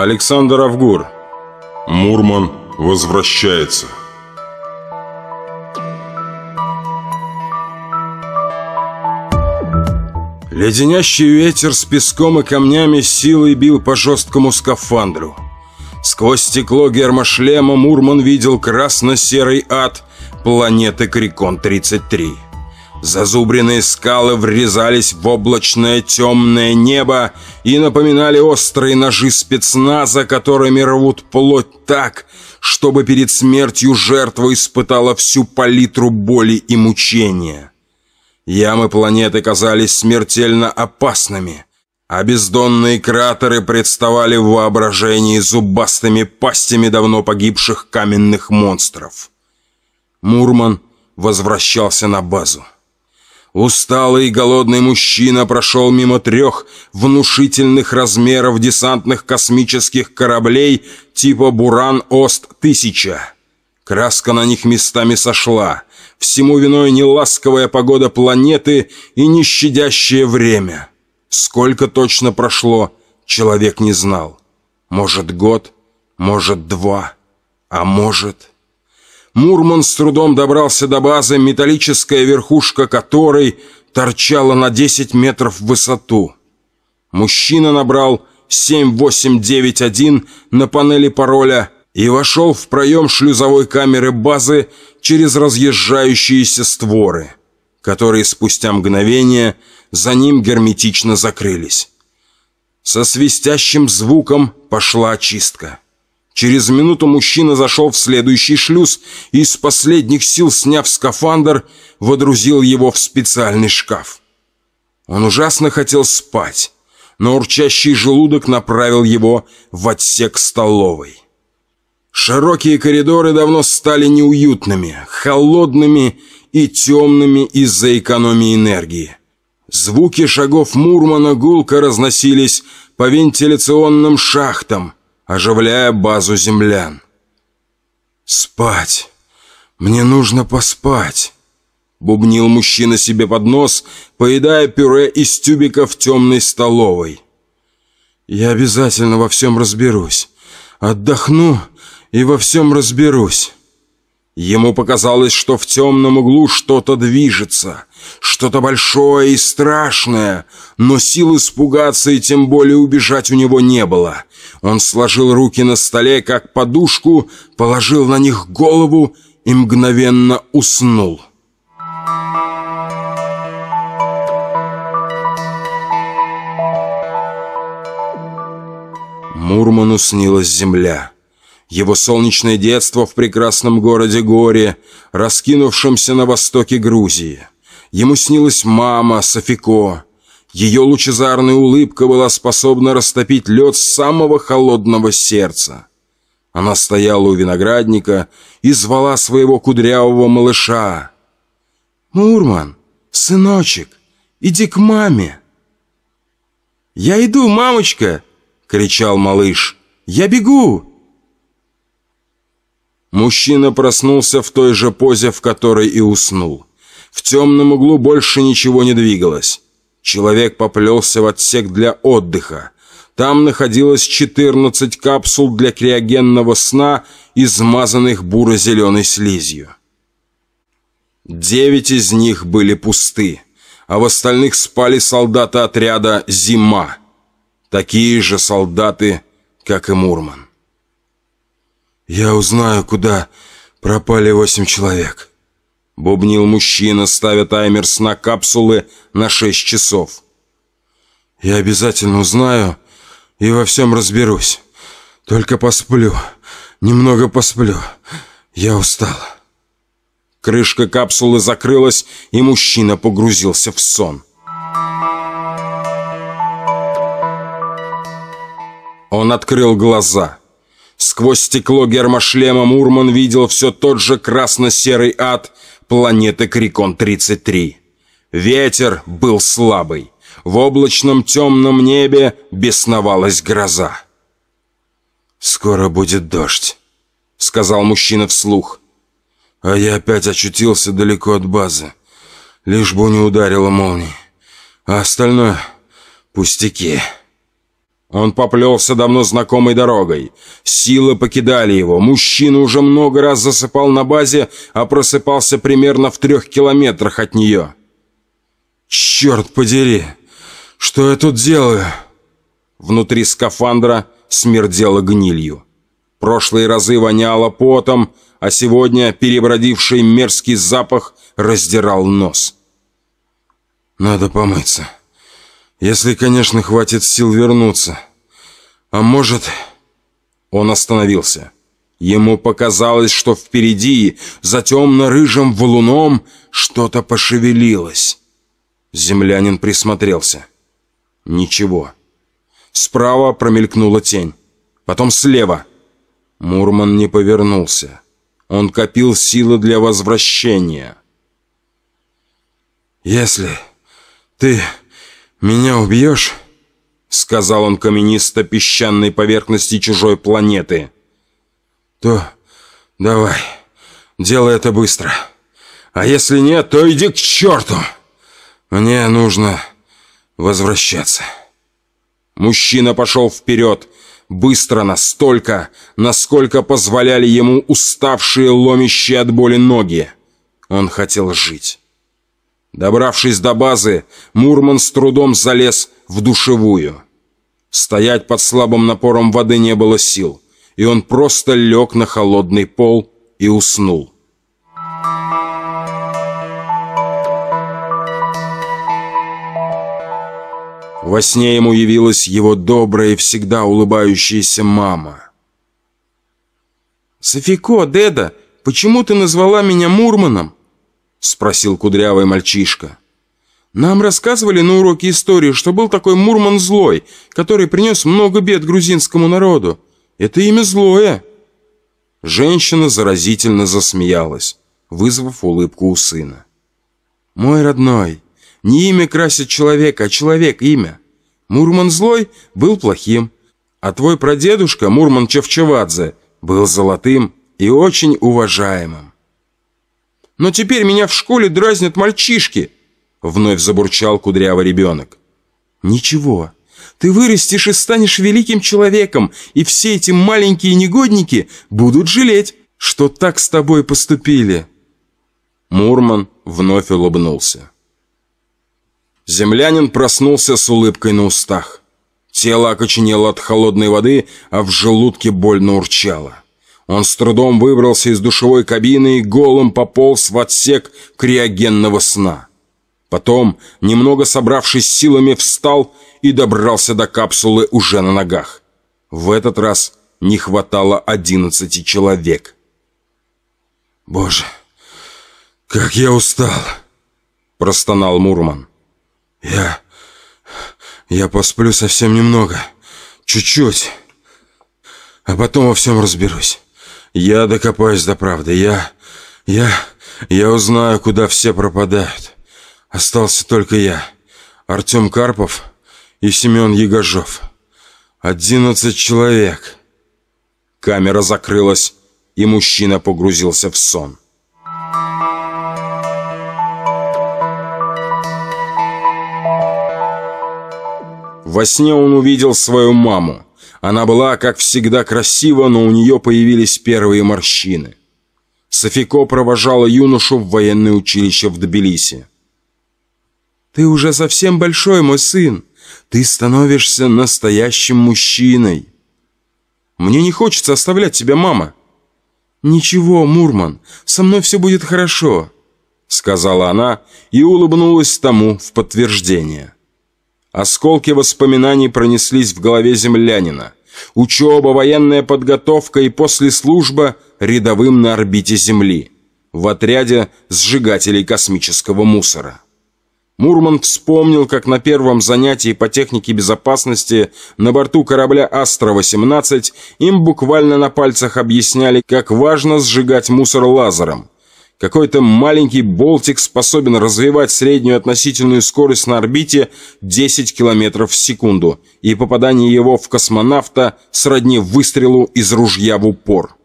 Александр Авгур. Мурман возвращается. Леденящий ветер с песком и камнями силой бил по жесткому скафандру. Сквозь стекло гермошлема Мурман видел красно-серый ад планеты Крикон-33. Зазубренные скалы врезались в облачное темное небо и напоминали острые ножи спецназа, которыми рвут плоть так, чтобы перед смертью жертва испытала всю палитру боли и мучения. Ямы планеты казались смертельно опасными, а бездонные кратеры представали в воображении зубастыми пастями давно погибших каменных монстров. Мурман возвращался на базу. Усталый и голодный мужчина прошел мимо трех внушительных размеров десантных космических кораблей типа «Буран-Ост-1000». Краска на них местами сошла. Всему виной неласковая погода планеты и нещадящее время. Сколько точно прошло, человек не знал. Может, год, может, два, а может... Мурман с трудом добрался до базы, металлическая верхушка которой торчала на 10 метров в высоту. Мужчина набрал 7891 на панели пароля и вошел в проем шлюзовой камеры базы через разъезжающиеся створы, которые спустя мгновение за ним герметично закрылись. Со свистящим звуком пошла очистка. Через минуту мужчина зашел в следующий шлюз и из последних сил, сняв скафандр, водрузил его в специальный шкаф. Он ужасно хотел спать, но урчащий желудок направил его в отсек столовой. Широкие коридоры давно стали неуютными, холодными и темными из-за экономии энергии. Звуки шагов Мурмана гулко разносились по вентиляционным шахтам, оживляя базу землян. «Спать! Мне нужно поспать!» Бубнил мужчина себе под нос, поедая пюре из тюбика в темной столовой. «Я обязательно во всем разберусь. Отдохну и во всем разберусь». Ему показалось, что в темном углу что-то движется, что-то большое и страшное, но сил испугаться и тем более убежать у него не было. Он сложил руки на столе, как подушку, положил на них голову и мгновенно уснул. Мурману снилась земля. Его солнечное детство в прекрасном городе Горе, раскинувшемся на востоке Грузии. Ему снилась мама Софико. Ее лучезарная улыбка была способна растопить лед самого холодного сердца. Она стояла у виноградника и звала своего кудрявого малыша. «Мурман, сыночек, иди к маме!» «Я иду, мамочка!» — кричал малыш. «Я бегу!» Мужчина проснулся в той же позе, в которой и уснул. В темном углу больше ничего не двигалось. Человек поплелся в отсек для отдыха. Там находилось 14 капсул для криогенного сна, измазанных буро-зеленой слизью. Девять из них были пусты, а в остальных спали солдаты отряда «Зима». Такие же солдаты, как и Мурман. «Я узнаю, куда пропали восемь человек», — бубнил мужчина, ставя таймер сна капсулы на шесть часов. «Я обязательно узнаю и во всем разберусь. Только посплю, немного посплю. Я устал». Крышка капсулы закрылась, и мужчина погрузился в сон. Он открыл глаза — Сквозь стекло гермошлема Мурман видел все тот же красно-серый ад планеты Крикон-33. Ветер был слабый. В облачном темном небе бесновалась гроза. «Скоро будет дождь», — сказал мужчина вслух. «А я опять очутился далеко от базы, лишь бы не ударила молния. А остальное — пустяки». Он поплелся давно знакомой дорогой. Силы покидали его. Мужчина уже много раз засыпал на базе, а просыпался примерно в трех километрах от нее. «Черт подери! Что я тут делаю?» Внутри скафандра смердело гнилью. Прошлые разы воняло потом, а сегодня перебродивший мерзкий запах раздирал нос. «Надо помыться. Если, конечно, хватит сил вернуться. А может...» Он остановился. Ему показалось, что впереди, за темно-рыжим валуном, что-то пошевелилось. Землянин присмотрелся. Ничего. Справа промелькнула тень. Потом слева. Мурман не повернулся. Он копил силы для возвращения. «Если ты меня убьешь...» Сказал он каменисто-песчаной поверхности чужой планеты. «То давай, делай это быстро. А если нет, то иди к черту!» Мне нужно возвращаться. Мужчина пошел вперед, быстро настолько, насколько позволяли ему уставшие, ломящие от боли ноги. Он хотел жить. Добравшись до базы, Мурман с трудом залез в душевую. Стоять под слабым напором воды не было сил, и он просто лег на холодный пол и уснул. Во сне ему явилась его добрая и всегда улыбающаяся мама. «Софико, Деда, почему ты назвала меня Мурманом?» Спросил кудрявый мальчишка. «Нам рассказывали на уроке истории, что был такой Мурман злой, который принес много бед грузинскому народу. Это имя злое». Женщина заразительно засмеялась, вызвав улыбку у сына. «Мой родной, не имя красит человека, а человек имя. Мурман Злой был плохим, а твой прадедушка Мурман Чевчевадзе был золотым и очень уважаемым. Но теперь меня в школе дразнят мальчишки, вновь забурчал кудрявый ребенок. Ничего, ты вырастешь и станешь великим человеком, и все эти маленькие негодники будут жалеть, что так с тобой поступили. Мурман вновь улыбнулся. Землянин проснулся с улыбкой на устах. Тело окоченело от холодной воды, а в желудке больно урчало. Он с трудом выбрался из душевой кабины и голым пополз в отсек криогенного сна. Потом, немного собравшись силами, встал и добрался до капсулы уже на ногах. В этот раз не хватало одиннадцати человек. «Боже, как я устал!» – простонал Мурман. Я... я посплю совсем немного. Чуть-чуть. А потом во всем разберусь. Я докопаюсь до правды. Я... я... я узнаю, куда все пропадают. Остался только я. Артем Карпов и Семен Ягожов. Одиннадцать человек. Камера закрылась, и мужчина погрузился в сон. Во сне он увидел свою маму. Она была, как всегда, красива, но у нее появились первые морщины. Софико провожала юношу в военное училище в Тбилиси. «Ты уже совсем большой, мой сын. Ты становишься настоящим мужчиной». «Мне не хочется оставлять тебя, мама». «Ничего, Мурман, со мной все будет хорошо», — сказала она и улыбнулась тому в подтверждение. Осколки воспоминаний пронеслись в голове землянина. Учеба, военная подготовка и после служба рядовым на орбите Земли. В отряде сжигателей космического мусора. Мурман вспомнил, как на первом занятии по технике безопасности на борту корабля «Астра-18» им буквально на пальцах объясняли, как важно сжигать мусор лазером. Какой-то маленький болтик способен развивать среднюю относительную скорость на орбите 10 км в секунду, и попадание его в космонавта сродни выстрелу из ружья в упор.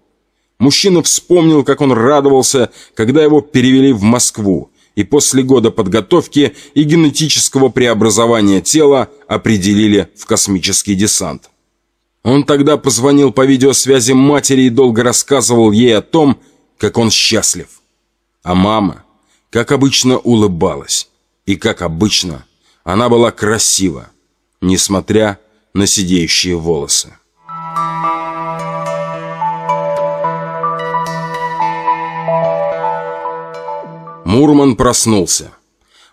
Мужчина вспомнил, как он радовался, когда его перевели в Москву, и после года подготовки и генетического преобразования тела определили в космический десант. Он тогда позвонил по видеосвязи матери и долго рассказывал ей о том, как он счастлив. А мама, как обычно, улыбалась. И, как обычно, она была красива, несмотря на сидеющие волосы. Мурман проснулся.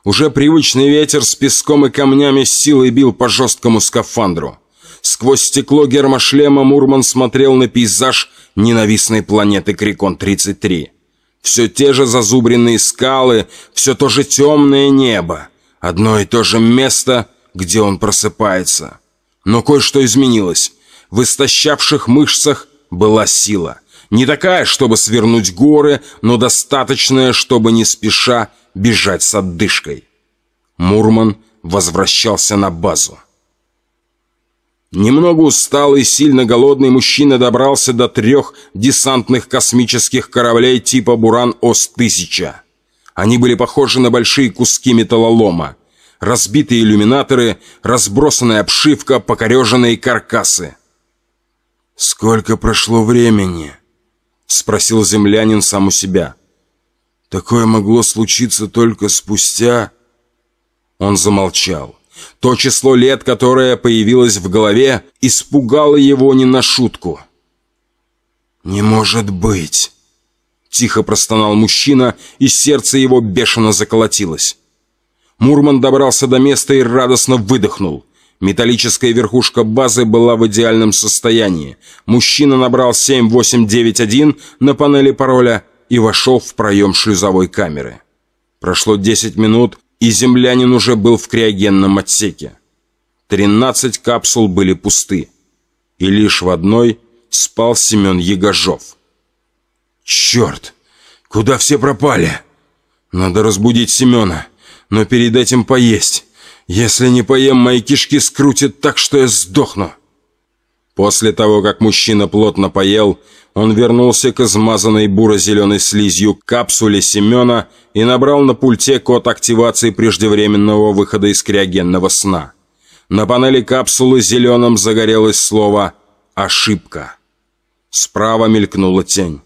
Уже привычный ветер с песком и камнями с силой бил по жесткому скафандру. Сквозь стекло гермошлема Мурман смотрел на пейзаж ненавистной планеты Крикон-33. Все те же зазубренные скалы, все то же темное небо. Одно и то же место, где он просыпается. Но кое-что изменилось. В истощавших мышцах была сила. Не такая, чтобы свернуть горы, но достаточная, чтобы не спеша бежать с отдышкой. Мурман возвращался на базу. Немного усталый, сильно голодный мужчина добрался до трех десантных космических кораблей типа «Буран-Ост-1000». Они были похожи на большие куски металлолома. Разбитые иллюминаторы, разбросанная обшивка, покореженные каркасы. «Сколько прошло времени?» — спросил землянин сам у себя. «Такое могло случиться только спустя...» Он замолчал. То число лет, которое появилось в голове, испугало его не на шутку. «Не может быть!» Тихо простонал мужчина, и сердце его бешено заколотилось. Мурман добрался до места и радостно выдохнул. Металлическая верхушка базы была в идеальном состоянии. Мужчина набрал 7891 на панели пароля и вошел в проем шлюзовой камеры. Прошло 10 минут, и землянин уже был в криогенном отсеке. 13 капсул были пусты, и лишь в одной спал Семен Ягожов. «Черт! Куда все пропали? Надо разбудить Семена, но перед этим поесть». Если не поем, мои кишки скрутят так, что я сдохну. После того, как мужчина плотно поел, он вернулся к измазанной буро-зеленой слизью капсуле Семена и набрал на пульте код активации преждевременного выхода из криогенного сна. На панели капсулы зеленым загорелось слово «Ошибка». Справа мелькнула тень.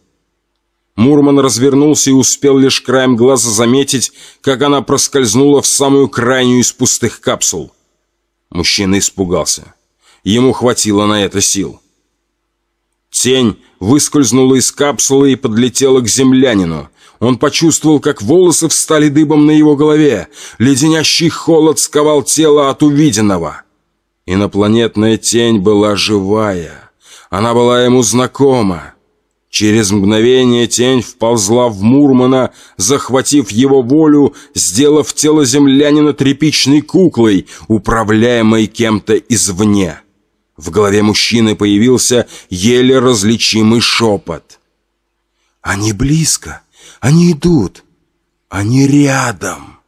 Мурман развернулся и успел лишь краем глаза заметить, как она проскользнула в самую крайнюю из пустых капсул. Мужчина испугался. Ему хватило на это сил. Тень выскользнула из капсулы и подлетела к землянину. Он почувствовал, как волосы встали дыбом на его голове. Леденящий холод сковал тело от увиденного. Инопланетная тень была живая. Она была ему знакома. Через мгновение тень вползла в Мурмана, захватив его волю, сделав тело землянина тряпичной куклой, управляемой кем-то извне. В голове мужчины появился еле различимый шепот. «Они близко, они идут, они рядом.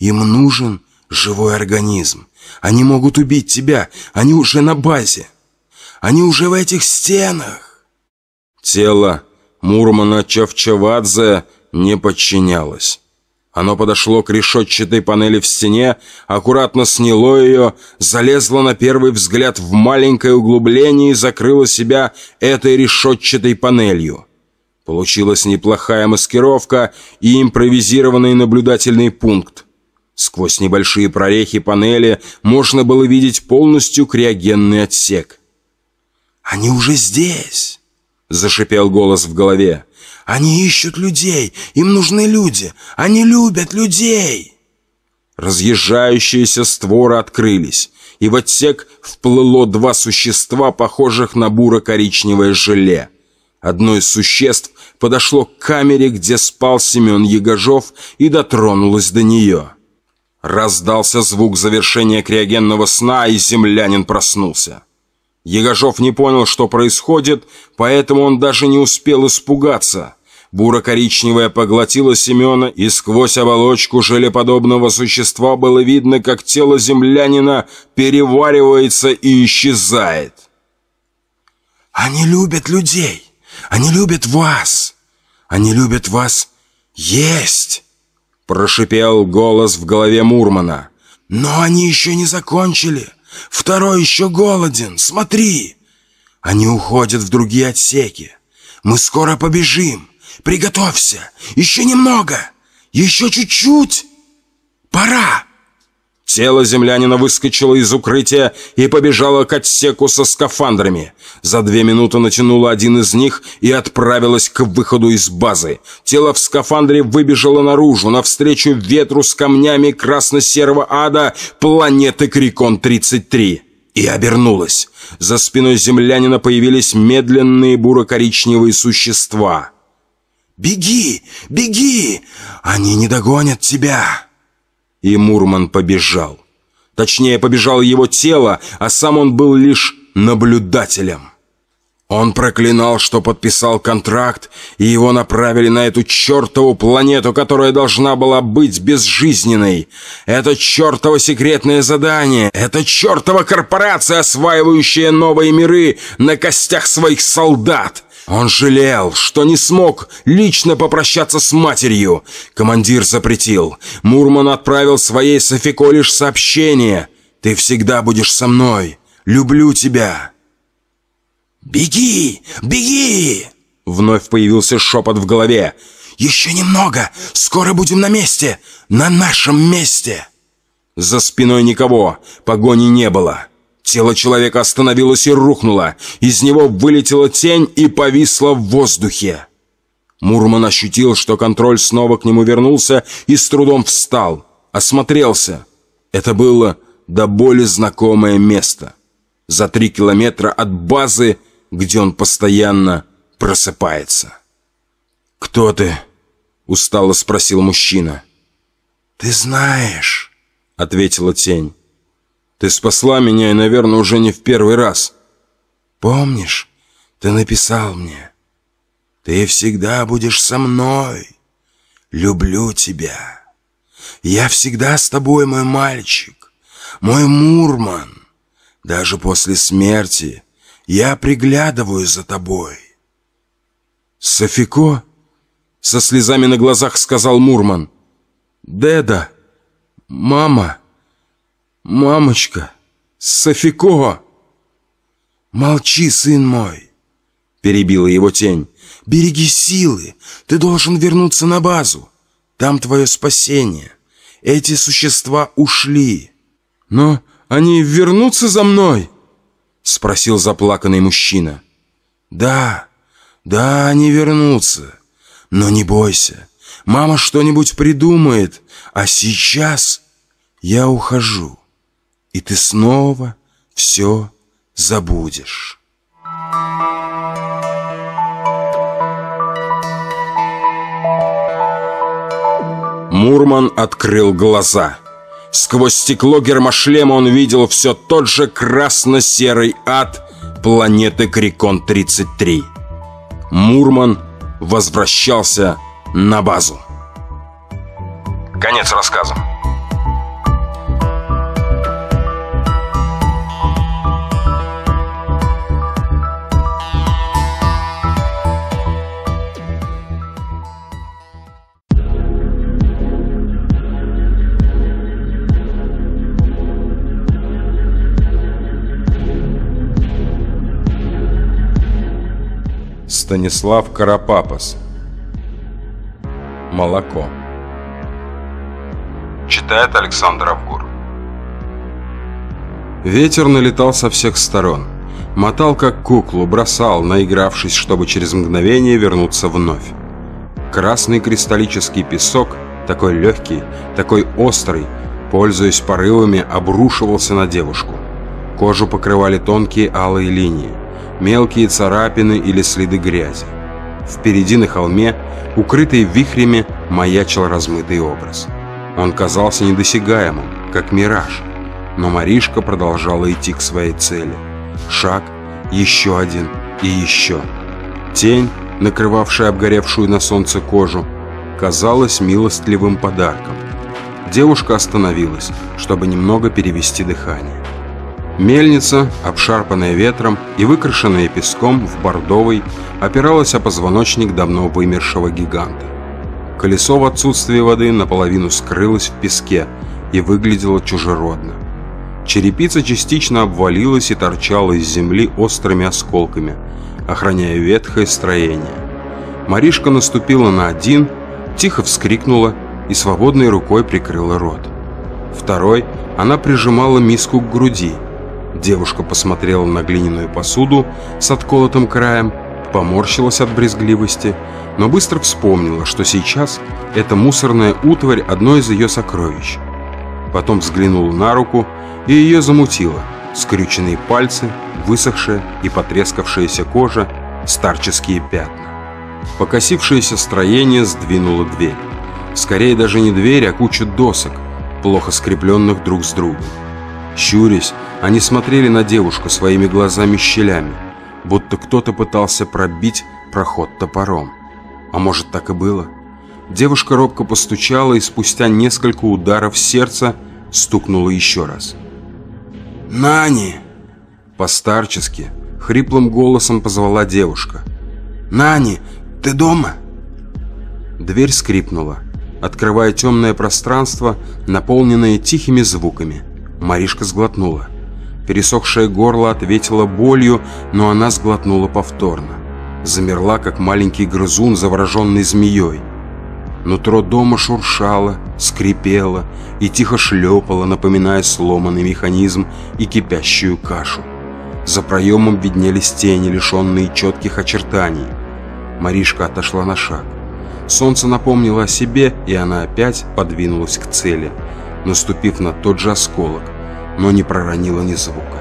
Им нужен живой организм. Они могут убить тебя, они уже на базе, они уже в этих стенах». Тело Мурмана Чавчавадзе не подчинялось. Оно подошло к решетчатой панели в стене, аккуратно сняло ее, залезло на первый взгляд в маленькое углубление и закрыло себя этой решетчатой панелью. Получилась неплохая маскировка и импровизированный наблюдательный пункт. Сквозь небольшие прорехи панели можно было видеть полностью криогенный отсек. «Они уже здесь!» — зашипел голос в голове. «Они ищут людей! Им нужны люди! Они любят людей!» Разъезжающиеся створы открылись, и в отсек вплыло два существа, похожих на буро-коричневое желе. Одно из существ подошло к камере, где спал Семен Ягожов, и дотронулось до нее. Раздался звук завершения криогенного сна, и землянин проснулся. Егожов не понял, что происходит, поэтому он даже не успел испугаться. Буро-коричневая поглотила Семена, и сквозь оболочку желеподобного существа было видно, как тело землянина переваривается и исчезает. «Они любят людей! Они любят вас! Они любят вас есть!» Прошипел голос в голове Мурмана. «Но они еще не закончили. Второй еще голоден. Смотри!» Они уходят в другие отсеки. Мы скоро побежим. Приготовься. Еще немного. Еще чуть-чуть. Пора. Тело землянина выскочило из укрытия и побежало к отсеку со скафандрами. За две минуты натянуло один из них и отправилось к выходу из базы. Тело в скафандре выбежало наружу, навстречу ветру с камнями красно-серого ада планеты Крикон-33. И обернулось. За спиной землянина появились медленные буро-коричневые существа. «Беги! Беги! Они не догонят тебя!» И Мурман побежал. Точнее, побежало его тело, а сам он был лишь наблюдателем. Он проклинал, что подписал контракт, и его направили на эту чертову планету, которая должна была быть безжизненной. Это чертово секретное задание, это чертова корпорация, осваивающая новые миры на костях своих солдат. Он жалел, что не смог лично попрощаться с матерью. Командир запретил. Мурман отправил своей Софико лишь сообщение. «Ты всегда будешь со мной. Люблю тебя». «Беги! Беги!» Вновь появился шепот в голове. «Еще немного! Скоро будем на месте! На нашем месте!» За спиной никого, погони не было. Тело человека остановилось и рухнуло. Из него вылетела тень и повисла в воздухе. Мурман ощутил, что контроль снова к нему вернулся и с трудом встал. Осмотрелся. Это было до боли знакомое место. За три километра от базы, где он постоянно просыпается. «Кто ты?» — устало спросил мужчина. «Ты знаешь», — ответила тень. Ты спасла меня и, наверное, уже не в первый раз. Помнишь, ты написал мне. Ты всегда будешь со мной. Люблю тебя. Я всегда с тобой, мой мальчик, мой Мурман. Даже после смерти я приглядываю за тобой. Софико? Со слезами на глазах сказал Мурман. Деда, мама... «Мамочка! Софико!» «Молчи, сын мой!» Перебила его тень. «Береги силы! Ты должен вернуться на базу! Там твое спасение! Эти существа ушли!» «Но они вернутся за мной?» Спросил заплаканный мужчина. «Да, да, они вернутся. Но не бойся, мама что-нибудь придумает, а сейчас я ухожу» и ты снова все забудешь. Мурман открыл глаза. Сквозь стекло гермошлема он видел все тот же красно-серый ад планеты Крикон-33. Мурман возвращался на базу. Конец рассказа. Станислав Карапапас. Молоко. Читает Александр Авгур. Ветер налетал со всех сторон. Мотал как куклу, бросал, наигравшись, чтобы через мгновение вернуться вновь. Красный кристаллический песок, такой легкий, такой острый Пользуясь порывами, обрушивался на девушку. Кожу покрывали тонкие алые линии мелкие царапины или следы грязи. Впереди на холме, укрытый вихрями, маячил размытый образ. Он казался недосягаемым, как мираж, но Маришка продолжала идти к своей цели. Шаг, еще один и еще. Тень, накрывавшая обгоревшую на солнце кожу, казалась милостливым подарком. Девушка остановилась, чтобы немного перевести дыхание. Мельница, обшарпанная ветром и выкрашенная песком в бордовый, опиралась о позвоночник давно вымершего гиганта. Колесо в отсутствии воды наполовину скрылось в песке и выглядело чужеродно. Черепица частично обвалилась и торчала из земли острыми осколками, охраняя ветхое строение. Маришка наступила на один, тихо вскрикнула и свободной рукой прикрыла рот. Второй она прижимала миску к груди. Девушка посмотрела на глиняную посуду с отколотым краем, поморщилась от брезгливости, но быстро вспомнила, что сейчас это мусорная утварь одно из ее сокровищ. Потом взглянула на руку, и ее замутило. Скрюченные пальцы, высохшая и потрескавшаяся кожа, старческие пятна. Покосившееся строение сдвинуло дверь. Скорее даже не дверь, а кучу досок, плохо скрепленных друг с другом. Щурясь, они смотрели на девушку своими глазами-щелями, будто кто-то пытался пробить проход топором. А может, так и было? Девушка робко постучала и спустя несколько ударов сердца стукнула еще раз. «Нани!» Постарчески, хриплым голосом позвала девушка. «Нани, ты дома?» Дверь скрипнула, открывая темное пространство, наполненное тихими звуками. Маришка сглотнула. Пересохшее горло ответило болью, но она сглотнула повторно. Замерла, как маленький грызун, завороженный змеей. Нутро дома шуршало, скрипело и тихо шлепало, напоминая сломанный механизм и кипящую кашу. За проемом виднелись тени, лишенные четких очертаний. Маришка отошла на шаг. Солнце напомнило о себе, и она опять подвинулась к цели, наступив на тот же осколок, но не проронила ни звука.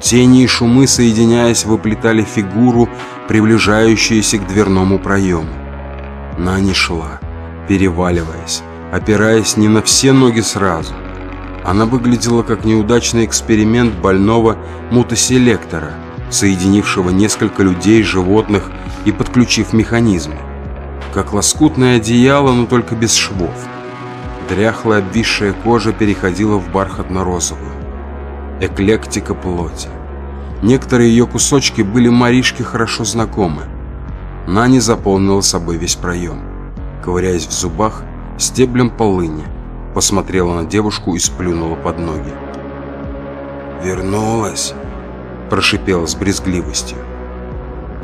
Тени и шумы, соединяясь, выплетали фигуру, приближающуюся к дверному проему. Нани шла, переваливаясь, опираясь не на все ноги сразу. Она выглядела как неудачный эксперимент больного мутоселектора, соединившего несколько людей, животных и подключив механизмы. Как лоскутное одеяло, но только без швов. Дряхлая обвисшая кожа переходила в бархатно-розовую. Эклектика плоти. Некоторые ее кусочки были Маришке хорошо знакомы. Нани заполнила собой весь проем. Ковыряясь в зубах, стеблем полыни, посмотрела на девушку и сплюнула под ноги. «Вернулась?» – прошипела с брезгливостью.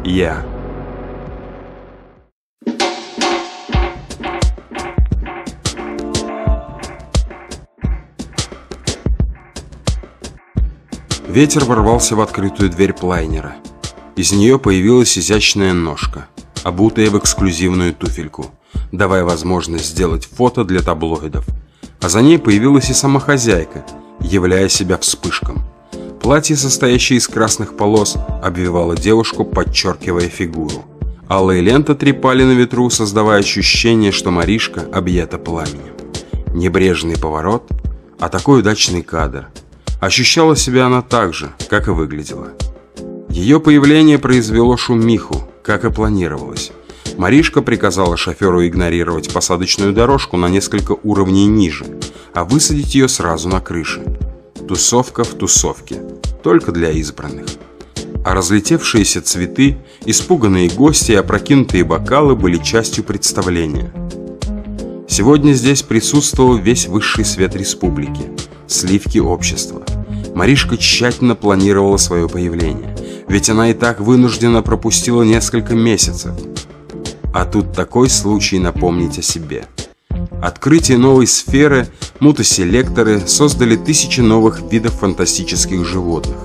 «Я». Ветер ворвался в открытую дверь плайнера. Из нее появилась изящная ножка, обутая в эксклюзивную туфельку, давая возможность сделать фото для таблоидов. А за ней появилась и сама хозяйка, являя себя вспышком. Платье, состоящее из красных полос, обвивало девушку, подчеркивая фигуру. Алые ленты трепали на ветру, создавая ощущение, что Маришка объята пламенем. Небрежный поворот, а такой удачный кадр. Ощущала себя она так же, как и выглядела. Ее появление произвело шумиху, как и планировалось. Маришка приказала шоферу игнорировать посадочную дорожку на несколько уровней ниже, а высадить ее сразу на крыше. Тусовка в тусовке, только для избранных. А разлетевшиеся цветы, испуганные гости и опрокинутые бокалы были частью представления. Сегодня здесь присутствовал весь высший свет республики, сливки общества. Маришка тщательно планировала свое появление – ведь она и так вынуждена пропустила несколько месяцев. А тут такой случай напомнить о себе. Открытие новой сферы, мутоселекторы создали тысячи новых видов фантастических животных,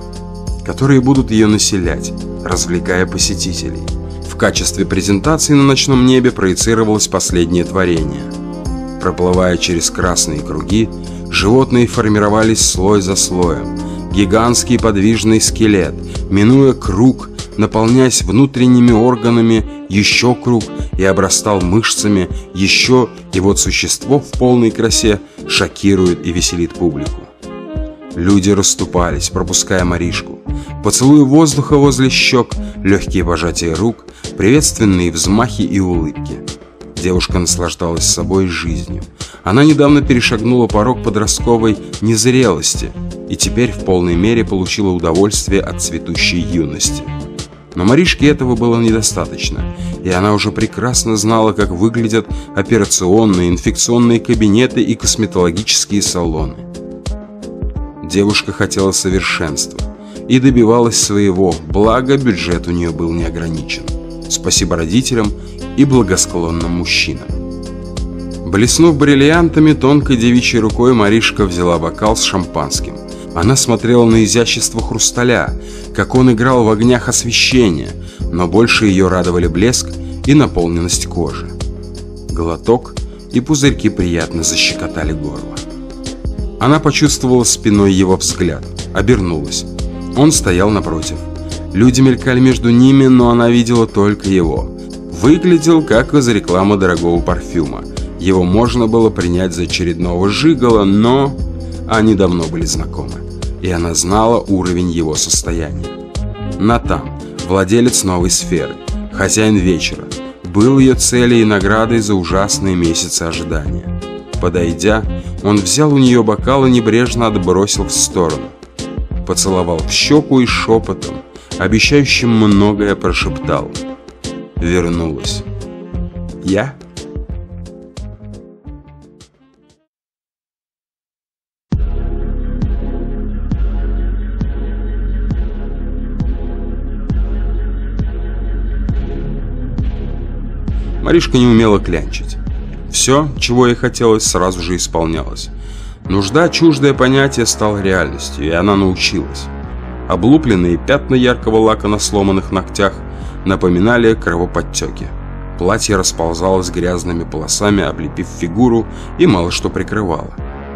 которые будут ее населять, развлекая посетителей. В качестве презентации на ночном небе проецировалось последнее творение. Проплывая через красные круги, животные формировались слой за слоем – гигантский подвижный скелет, минуя круг, наполняясь внутренними органами, еще круг и обрастал мышцами, еще и вот существо в полной красе шокирует и веселит публику. Люди расступались, пропуская Маришку. Поцелуи воздуха возле щек, легкие пожатия рук, приветственные взмахи и улыбки. Девушка наслаждалась собой и жизнью. Она недавно перешагнула порог подростковой незрелости и теперь в полной мере получила удовольствие от цветущей юности. Но Маришке этого было недостаточно, и она уже прекрасно знала, как выглядят операционные, инфекционные кабинеты и косметологические салоны. Девушка хотела совершенства и добивалась своего, благо бюджет у нее был не ограничен. Спасибо родителям и благосклонным мужчинам. Блеснув бриллиантами, тонкой девичьей рукой Маришка взяла бокал с шампанским. Она смотрела на изящество хрусталя, как он играл в огнях освещения, но больше ее радовали блеск и наполненность кожи. Глоток и пузырьки приятно защекотали горло. Она почувствовала спиной его взгляд, обернулась. Он стоял напротив. Люди мелькали между ними, но она видела только его. Выглядел как из рекламы дорогого парфюма. Его можно было принять за очередного жигала, но они давно были знакомы. И она знала уровень его состояния. Натан, владелец новой сферы, хозяин вечера, был ее целью и наградой за ужасные месяцы ожидания. Подойдя, он взял у нее бокал и небрежно отбросил в сторону. Поцеловал в щеку и шепотом, обещающим многое прошептал. Вернулась. «Я?» Маришка не умела клянчить. Все, чего ей хотелось, сразу же исполнялось. Нужда, чуждое понятие, стало реальностью, и она научилась. Облупленные пятна яркого лака на сломанных ногтях напоминали кровоподтеки. Платье расползалось грязными полосами, облепив фигуру и мало что прикрывало.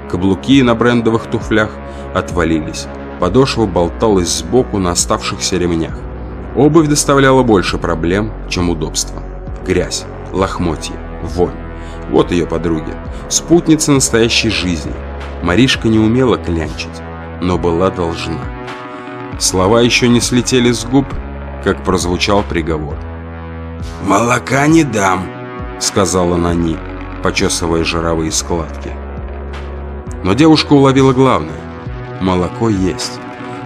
Каблуки на брендовых туфлях отвалились. Подошва болталась сбоку на оставшихся ремнях. Обувь доставляла больше проблем, чем удобства. Грязь, лохмотья, вонь. Вот ее подруги. Спутница настоящей жизни. Маришка не умела клянчить, но была должна. Слова еще не слетели с губ, как прозвучал приговор. «Молока не дам», — сказала Нани, почесывая жировые складки. Но девушка уловила главное. Молоко есть.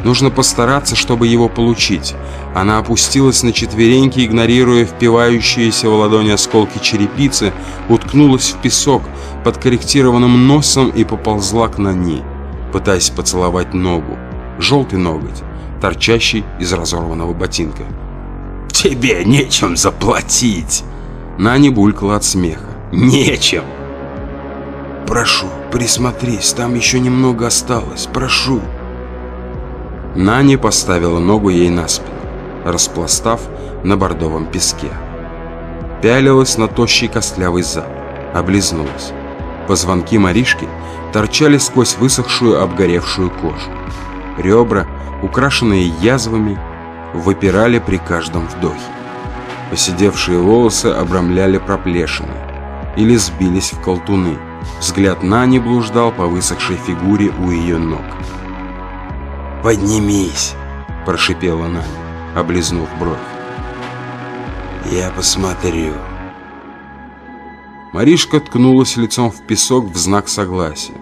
Нужно постараться, чтобы его получить. Она опустилась на четвереньки, игнорируя впивающиеся в ладони осколки черепицы, уткнулась в песок под корректированным носом и поползла к Нани, пытаясь поцеловать ногу. Желтый ноготь, торчащий из разорванного ботинка. «Тебе нечем заплатить!» Нани булькала от смеха. «Нечем!» «Прошу, присмотрись, там еще немного осталось, прошу!» Нани поставила ногу ей на спину, распластав на бордовом песке. Пялилась на тощий костлявый зад, облизнулась. Позвонки Маришки торчали сквозь высохшую обгоревшую кожу. Ребра, украшенные язвами, выпирали при каждом вдохе. Посидевшие волосы обрамляли проплешины или сбились в колтуны. Взгляд Нани блуждал по высохшей фигуре у ее ног. «Поднимись!» – прошипела Наня, облизнув бровь. «Я посмотрю». Маришка ткнулась лицом в песок в знак согласия.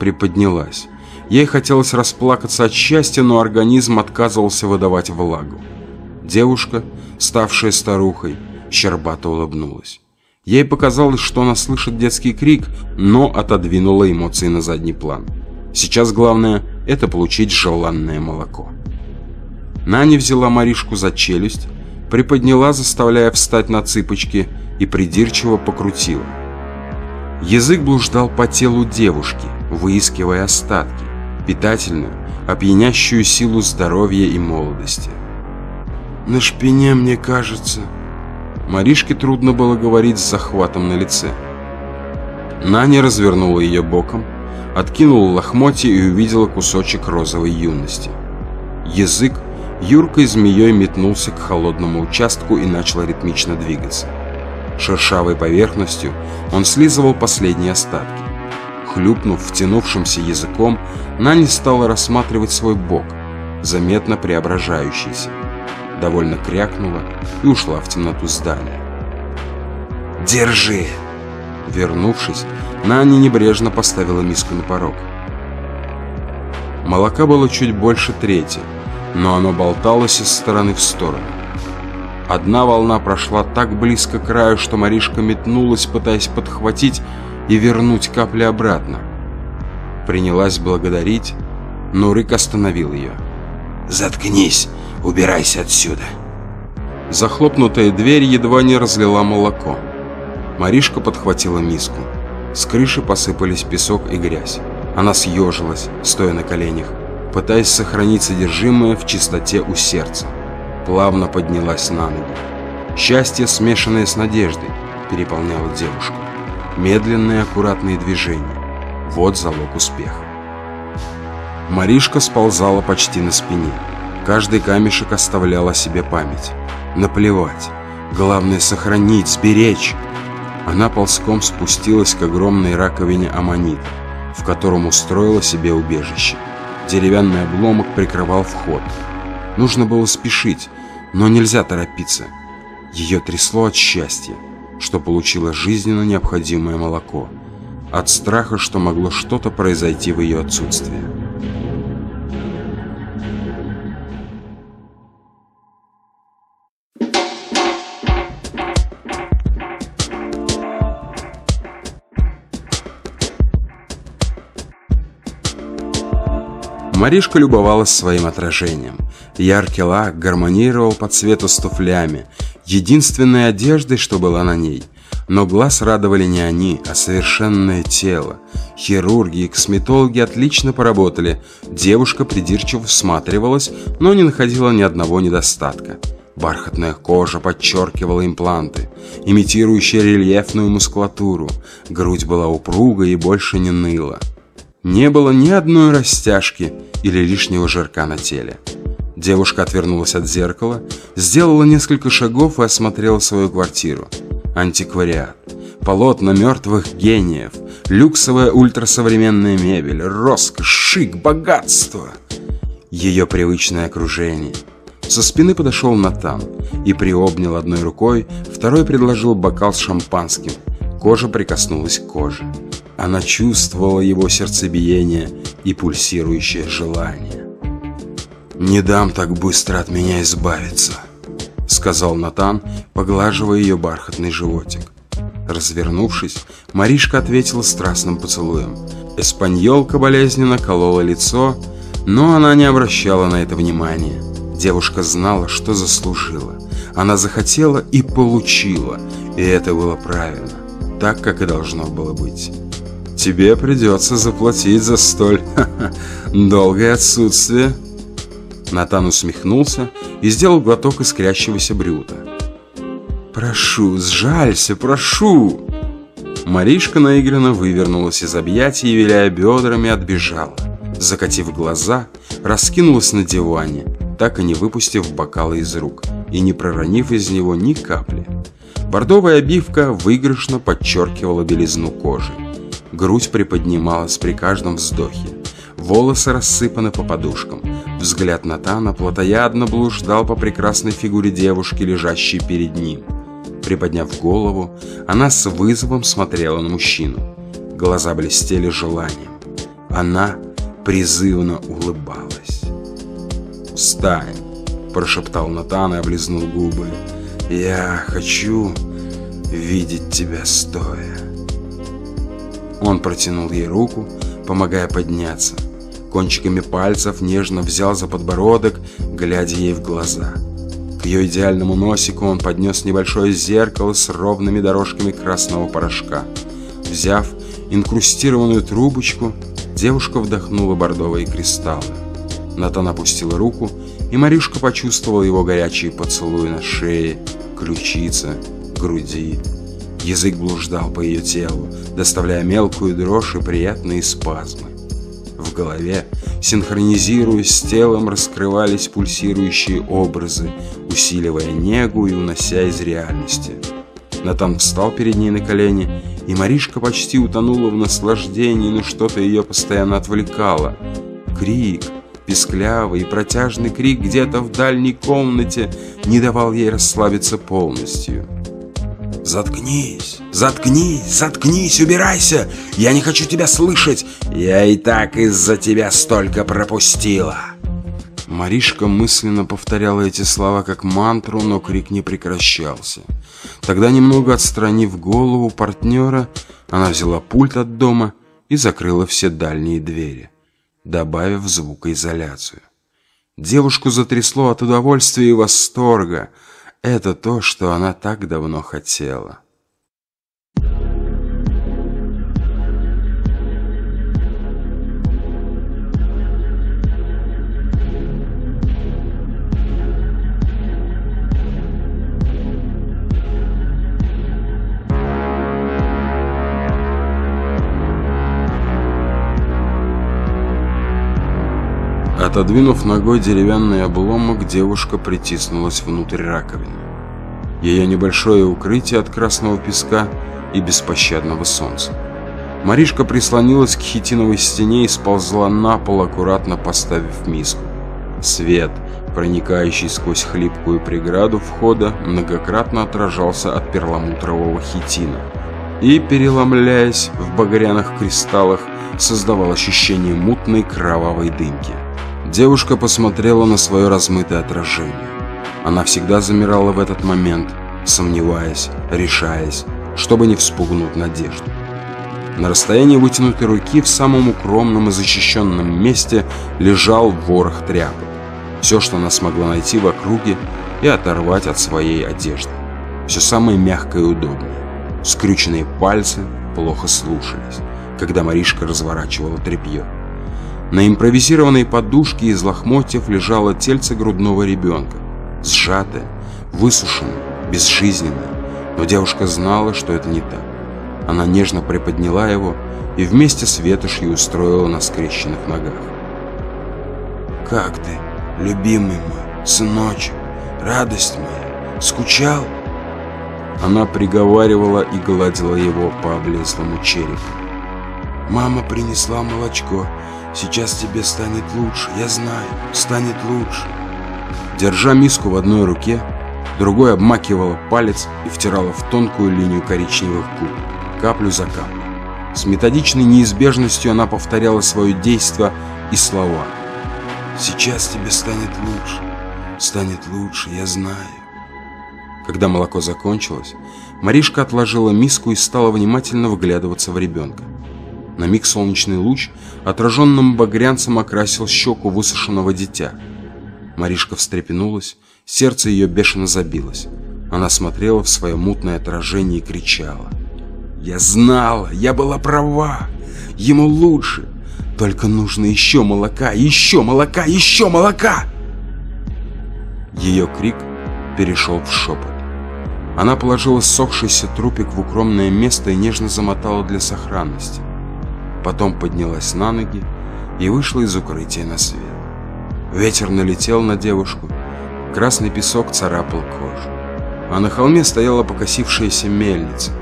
Приподнялась. Ей хотелось расплакаться от счастья, но организм отказывался выдавать влагу. Девушка, ставшая старухой, щербато улыбнулась. Ей показалось, что она слышит детский крик, но отодвинула эмоции на задний план. Сейчас главное – это получить желанное молоко. Наня взяла Маришку за челюсть, приподняла, заставляя встать на цыпочки, и придирчиво покрутила. Язык блуждал по телу девушки, выискивая остатки, питательную, опьянящую силу здоровья и молодости. «На шпине, мне кажется...» Маришке трудно было говорить с захватом на лице. Наня развернула ее боком, откинула лохмотья и увидела кусочек розовой юности. Язык юркой змеей метнулся к холодному участку и начал ритмично двигаться. Шершавой поверхностью он слизывал последние остатки. Хлюпнув втянувшимся языком, Нани стала рассматривать свой бок, заметно преображающийся. Довольно крякнула и ушла в темноту здания. «Держи!» Вернувшись, Нани небрежно поставила миску на порог. Молока было чуть больше трети, но оно болталось из стороны в сторону. Одна волна прошла так близко к краю, что Маришка метнулась, пытаясь подхватить и вернуть капли обратно. Принялась благодарить, но Рык остановил ее. «Заткнись, убирайся отсюда!» Захлопнутая дверь едва не разлила молоко. Маришка подхватила миску. С крыши посыпались песок и грязь. Она съежилась, стоя на коленях, пытаясь сохранить содержимое в чистоте у сердца. Плавно поднялась на ноги. Счастье, смешанное с надеждой, переполняло девушку. Медленные аккуратные движения. Вот залог успеха. Маришка сползала почти на спине. Каждый камешек оставлял о себе память. Наплевать. Главное сохранить, сберечь. Она ползком спустилась к огромной раковине аммонита, в котором устроила себе убежище. Деревянный обломок прикрывал вход. Нужно было спешить, но нельзя торопиться. Ее трясло от счастья, что получила жизненно необходимое молоко. От страха, что могло что-то произойти в ее отсутствие. Маришка любовалась своим отражением. Яркий лак гармонировал по цвету с туфлями, единственной одеждой, что была на ней. Но глаз радовали не они, а совершенное тело. Хирурги и косметологи отлично поработали. Девушка придирчиво всматривалась, но не находила ни одного недостатка. Бархатная кожа подчеркивала импланты, имитирующие рельефную мускулатуру. Грудь была упругой и больше не ныла. Не было ни одной растяжки или лишнего жирка на теле. Девушка отвернулась от зеркала, сделала несколько шагов и осмотрела свою квартиру. Антиквариат, полотна мертвых гениев, люксовая ультрасовременная мебель, роскошь, шик, богатство. Ее привычное окружение. Со спины подошел Натан и приобнял одной рукой, второй предложил бокал с шампанским. Кожа прикоснулась к коже. Она чувствовала его сердцебиение и пульсирующее желание. «Не дам так быстро от меня избавиться», — сказал Натан, поглаживая ее бархатный животик. Развернувшись, Маришка ответила страстным поцелуем. Эспаньолка болезненно колола лицо, но она не обращала на это внимания. Девушка знала, что заслужила. Она захотела и получила, и это было правильно, так, как и должно было быть. Тебе придется заплатить за столь *laughs* долгое отсутствие. Натан усмехнулся и сделал глоток искрящегося брюта. «Прошу, сжалься, прошу!» Маришка наигранно вывернулась из объятий и, виляя бедрами, отбежала. Закатив глаза, раскинулась на диване, так и не выпустив бокала из рук и не проронив из него ни капли. Бордовая обивка выигрышно подчеркивала белизну кожи. Грудь приподнималась при каждом вздохе. Волосы рассыпаны по подушкам. Взгляд Натана плотоядно блуждал по прекрасной фигуре девушки, лежащей перед ним. Приподняв голову, она с вызовом смотрела на мужчину. Глаза блестели желанием. Она призывно улыбалась. «Встань!» – прошептал Натан и облизнул губы. «Я хочу видеть тебя стоя». Он протянул ей руку, помогая подняться. Кончиками пальцев нежно взял за подбородок, глядя ей в глаза. К ее идеальному носику он поднес небольшое зеркало с ровными дорожками красного порошка. Взяв инкрустированную трубочку, девушка вдохнула бордовые кристаллы. Натан опустил руку, и Маришка почувствовала его горячие поцелуи на шее, ключице, груди. Язык блуждал по ее телу, доставляя мелкую дрожь и приятные спазмы. В голове, синхронизируясь с телом, раскрывались пульсирующие образы, усиливая негу и унося из реальности. Натан встал перед ней на колени, и Маришка почти утонула в наслаждении, но что-то ее постоянно отвлекало. Крик, песклявый и протяжный крик где-то в дальней комнате не давал ей расслабиться полностью. «Заткнись! Заткнись! Заткнись! Убирайся! Я не хочу тебя слышать! Я и так из-за тебя столько пропустила!» Маришка мысленно повторяла эти слова как мантру, но крик не прекращался. Тогда, немного отстранив голову партнера, она взяла пульт от дома и закрыла все дальние двери, добавив звукоизоляцию. Девушку затрясло от удовольствия и восторга. Это то, что она так давно хотела. Отодвинув ногой деревянный обломок, девушка притиснулась внутрь раковины. Ее небольшое укрытие от красного песка и беспощадного солнца. Маришка прислонилась к хитиновой стене и сползла на пол, аккуратно поставив миску. Свет, проникающий сквозь хлипкую преграду входа, многократно отражался от перламутрового хитина и, переломляясь в багряных кристаллах, создавал ощущение мутной кровавой дымки. Девушка посмотрела на свое размытое отражение. Она всегда замирала в этот момент, сомневаясь, решаясь, чтобы не вспугнуть надежду. На расстоянии вытянутой руки в самом укромном и защищенном месте лежал ворох тряпок. Все, что она смогла найти в округе и оторвать от своей одежды. Все самое мягкое и удобное. Скрюченные пальцы плохо слушались, когда Маришка разворачивала тряпье. На импровизированной подушке из лохмотьев лежало тельце грудного ребенка, сжатое, высушенное, безжизненное. Но девушка знала, что это не так. Она нежно приподняла его и вместе с ветошью устроила на скрещенных ногах. «Как ты, любимый мой, сыночек, радость моя, скучал?» Она приговаривала и гладила его по облезлому черепу. «Мама принесла молочко, Сейчас тебе станет лучше, я знаю, станет лучше. Держа миску в одной руке, другой обмакивала палец и втирала в тонкую линию коричневых губ, каплю за каплей. С методичной неизбежностью она повторяла свое действие и слова. «Сейчас тебе станет лучше, станет лучше, я знаю». Когда молоко закончилось, Маришка отложила миску и стала внимательно выглядываться в ребенка. На миг солнечный луч отраженным багрянцем окрасил щеку высушенного дитя. Маришка встрепенулась, сердце ее бешено забилось. Она смотрела в свое мутное отражение и кричала. «Я знала! Я была права! Ему лучше! Только нужно еще молока! Еще молока! Еще молока!» Ее крик перешел в шепот. Она положила ссохшийся трупик в укромное место и нежно замотала для сохранности потом поднялась на ноги и вышла из укрытия на свет. Ветер налетел на девушку, красный песок царапал кожу, а на холме стояла покосившаяся мельница.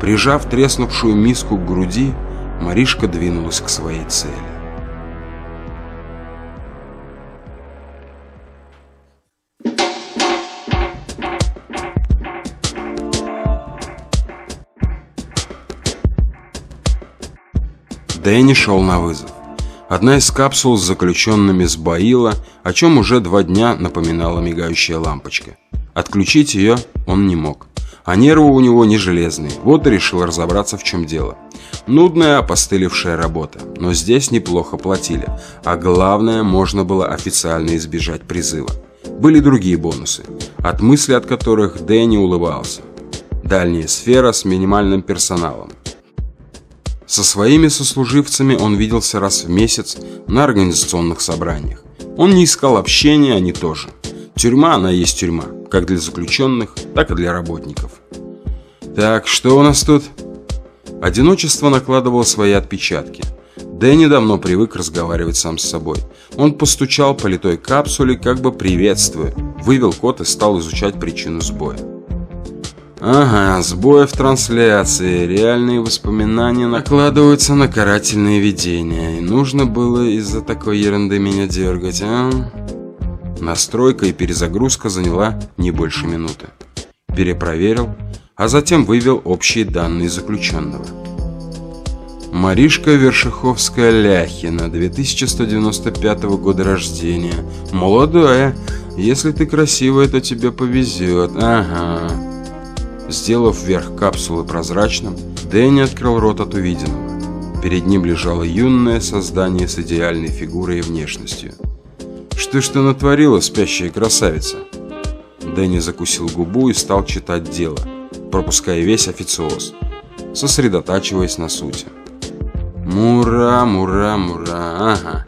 Прижав треснувшую миску к груди, Маришка двинулась к своей цели. Дэнни шел на вызов. Одна из капсул с заключенными сбоила, о чем уже два дня напоминала мигающая лампочка. Отключить ее он не мог. А нервы у него не железные, вот и решил разобраться в чем дело. Нудная, опостылевшая работа, но здесь неплохо платили, а главное, можно было официально избежать призыва. Были другие бонусы, от мысли от которых Дэнни улыбался. Дальняя сфера с минимальным персоналом, со своими сослуживцами он виделся раз в месяц на организационных собраниях. Он не искал общения, они тоже. Тюрьма, она есть тюрьма, как для заключенных, так и для работников. Так, что у нас тут? Одиночество накладывало свои отпечатки. Дэнни давно привык разговаривать сам с собой. Он постучал по литой капсуле, как бы приветствуя, вывел код и стал изучать причину сбоя. Ага, сбои в трансляции, реальные воспоминания накладываются на карательные видения. И нужно было из-за такой ерунды меня дергать, а? Настройка и перезагрузка заняла не больше минуты. Перепроверил, а затем вывел общие данные заключенного. Маришка Вершиховская-Ляхина, 2195 года рождения. Молодая. Если ты красивая, то тебе повезет. Ага. Сделав верх капсулы прозрачным, Дэнни открыл рот от увиденного. Перед ним лежало юное создание с идеальной фигурой и внешностью. «Что ж ты натворила, спящая красавица?» Дэнни закусил губу и стал читать дело, пропуская весь официоз, сосредотачиваясь на сути. Мура, мура, мура, ага.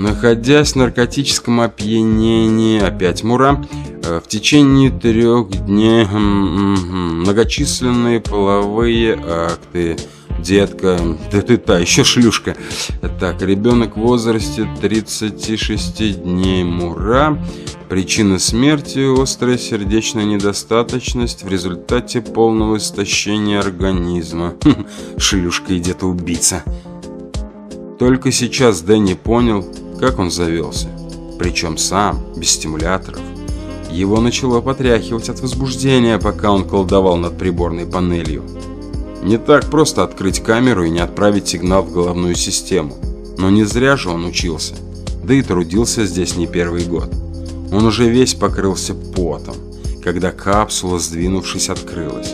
Находясь в наркотическом опьянении, опять мура, э, в течение трех дней многочисленные половые акты. Детка, да ты та, еще шлюшка. Так, ребенок в возрасте 36 дней, мура. Причина смерти – острая сердечная недостаточность в результате полного истощения организма. Шлюшка и где-то убийца. Только сейчас Дэнни понял, как он завелся. Причем сам, без стимуляторов. Его начало потряхивать от возбуждения, пока он колдовал над приборной панелью. Не так просто открыть камеру и не отправить сигнал в головную систему. Но не зря же он учился. Да и трудился здесь не первый год. Он уже весь покрылся потом, когда капсула, сдвинувшись, открылась.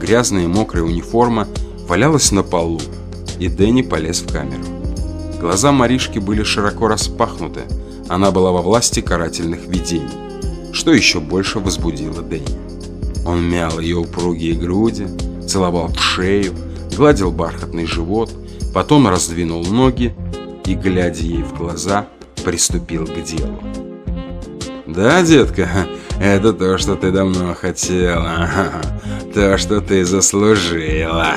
Грязная и мокрая униформа валялась на полу, и Дэнни полез в камеру. Глаза Маришки были широко распахнуты. Она была во власти карательных видений, что еще больше возбудило Дэнни. Он мял ее упругие груди, целовал в шею, гладил бархатный живот, потом раздвинул ноги и, глядя ей в глаза, приступил к делу. «Да, детка, это то, что ты давно хотела, *laughs* то, что ты заслужила».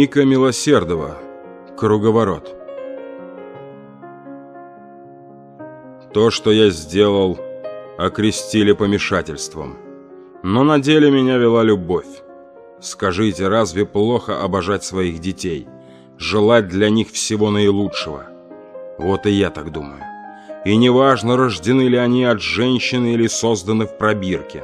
Ника Милосердова. Круговорот. То, что я сделал, окрестили помешательством. Но на деле меня вела любовь. Скажите, разве плохо обожать своих детей? Желать для них всего наилучшего? Вот и я так думаю. И неважно, рождены ли они от женщины или созданы в пробирке.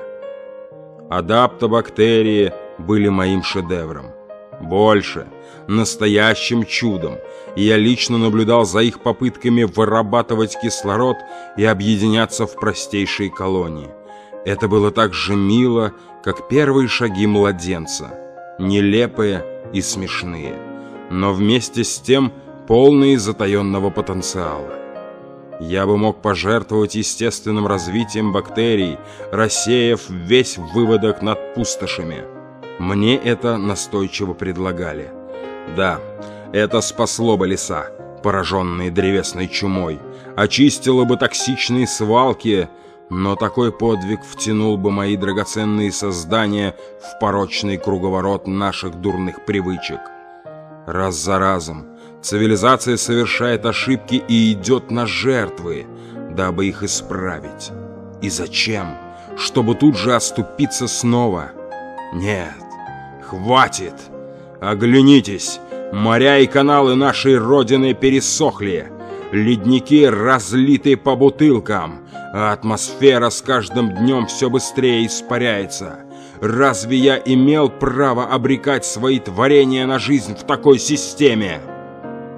Адаптобактерии были моим шедевром. Больше, настоящим чудом, и я лично наблюдал за их попытками вырабатывать кислород и объединяться в простейшие колонии. Это было так же мило, как первые шаги младенца, нелепые и смешные, но вместе с тем полные затаенного потенциала. Я бы мог пожертвовать естественным развитием бактерий, рассеяв весь выводок над пустошами – мне это настойчиво предлагали. Да, это спасло бы леса, пораженные древесной чумой, очистило бы токсичные свалки, но такой подвиг втянул бы мои драгоценные создания в порочный круговорот наших дурных привычек. Раз за разом цивилизация совершает ошибки и идет на жертвы, дабы их исправить. И зачем? Чтобы тут же оступиться снова? Нет, Хватит! Оглянитесь! Моря и каналы нашей Родины пересохли. Ледники разлиты по бутылкам, а атмосфера с каждым днем все быстрее испаряется. Разве я имел право обрекать свои творения на жизнь в такой системе?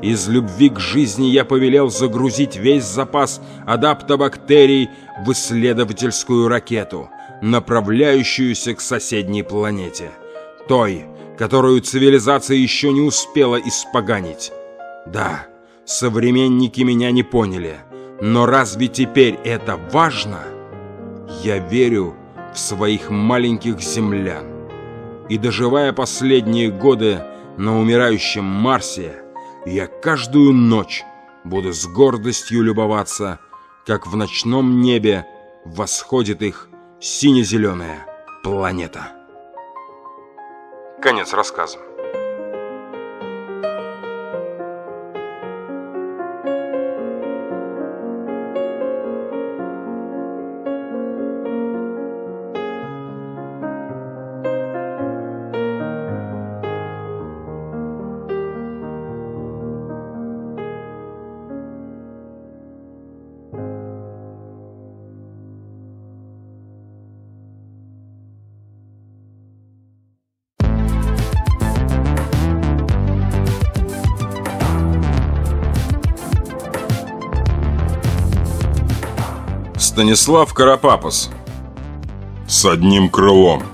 Из любви к жизни я повелел загрузить весь запас адаптобактерий в исследовательскую ракету, направляющуюся к соседней планете той, которую цивилизация еще не успела испоганить. Да, современники меня не поняли, но разве теперь это важно? Я верю в своих маленьких землян. И доживая последние годы на умирающем Марсе, я каждую ночь буду с гордостью любоваться, как в ночном небе восходит их сине-зеленая планета. Конец рассказа. Станислав Карапапас. С одним крылом.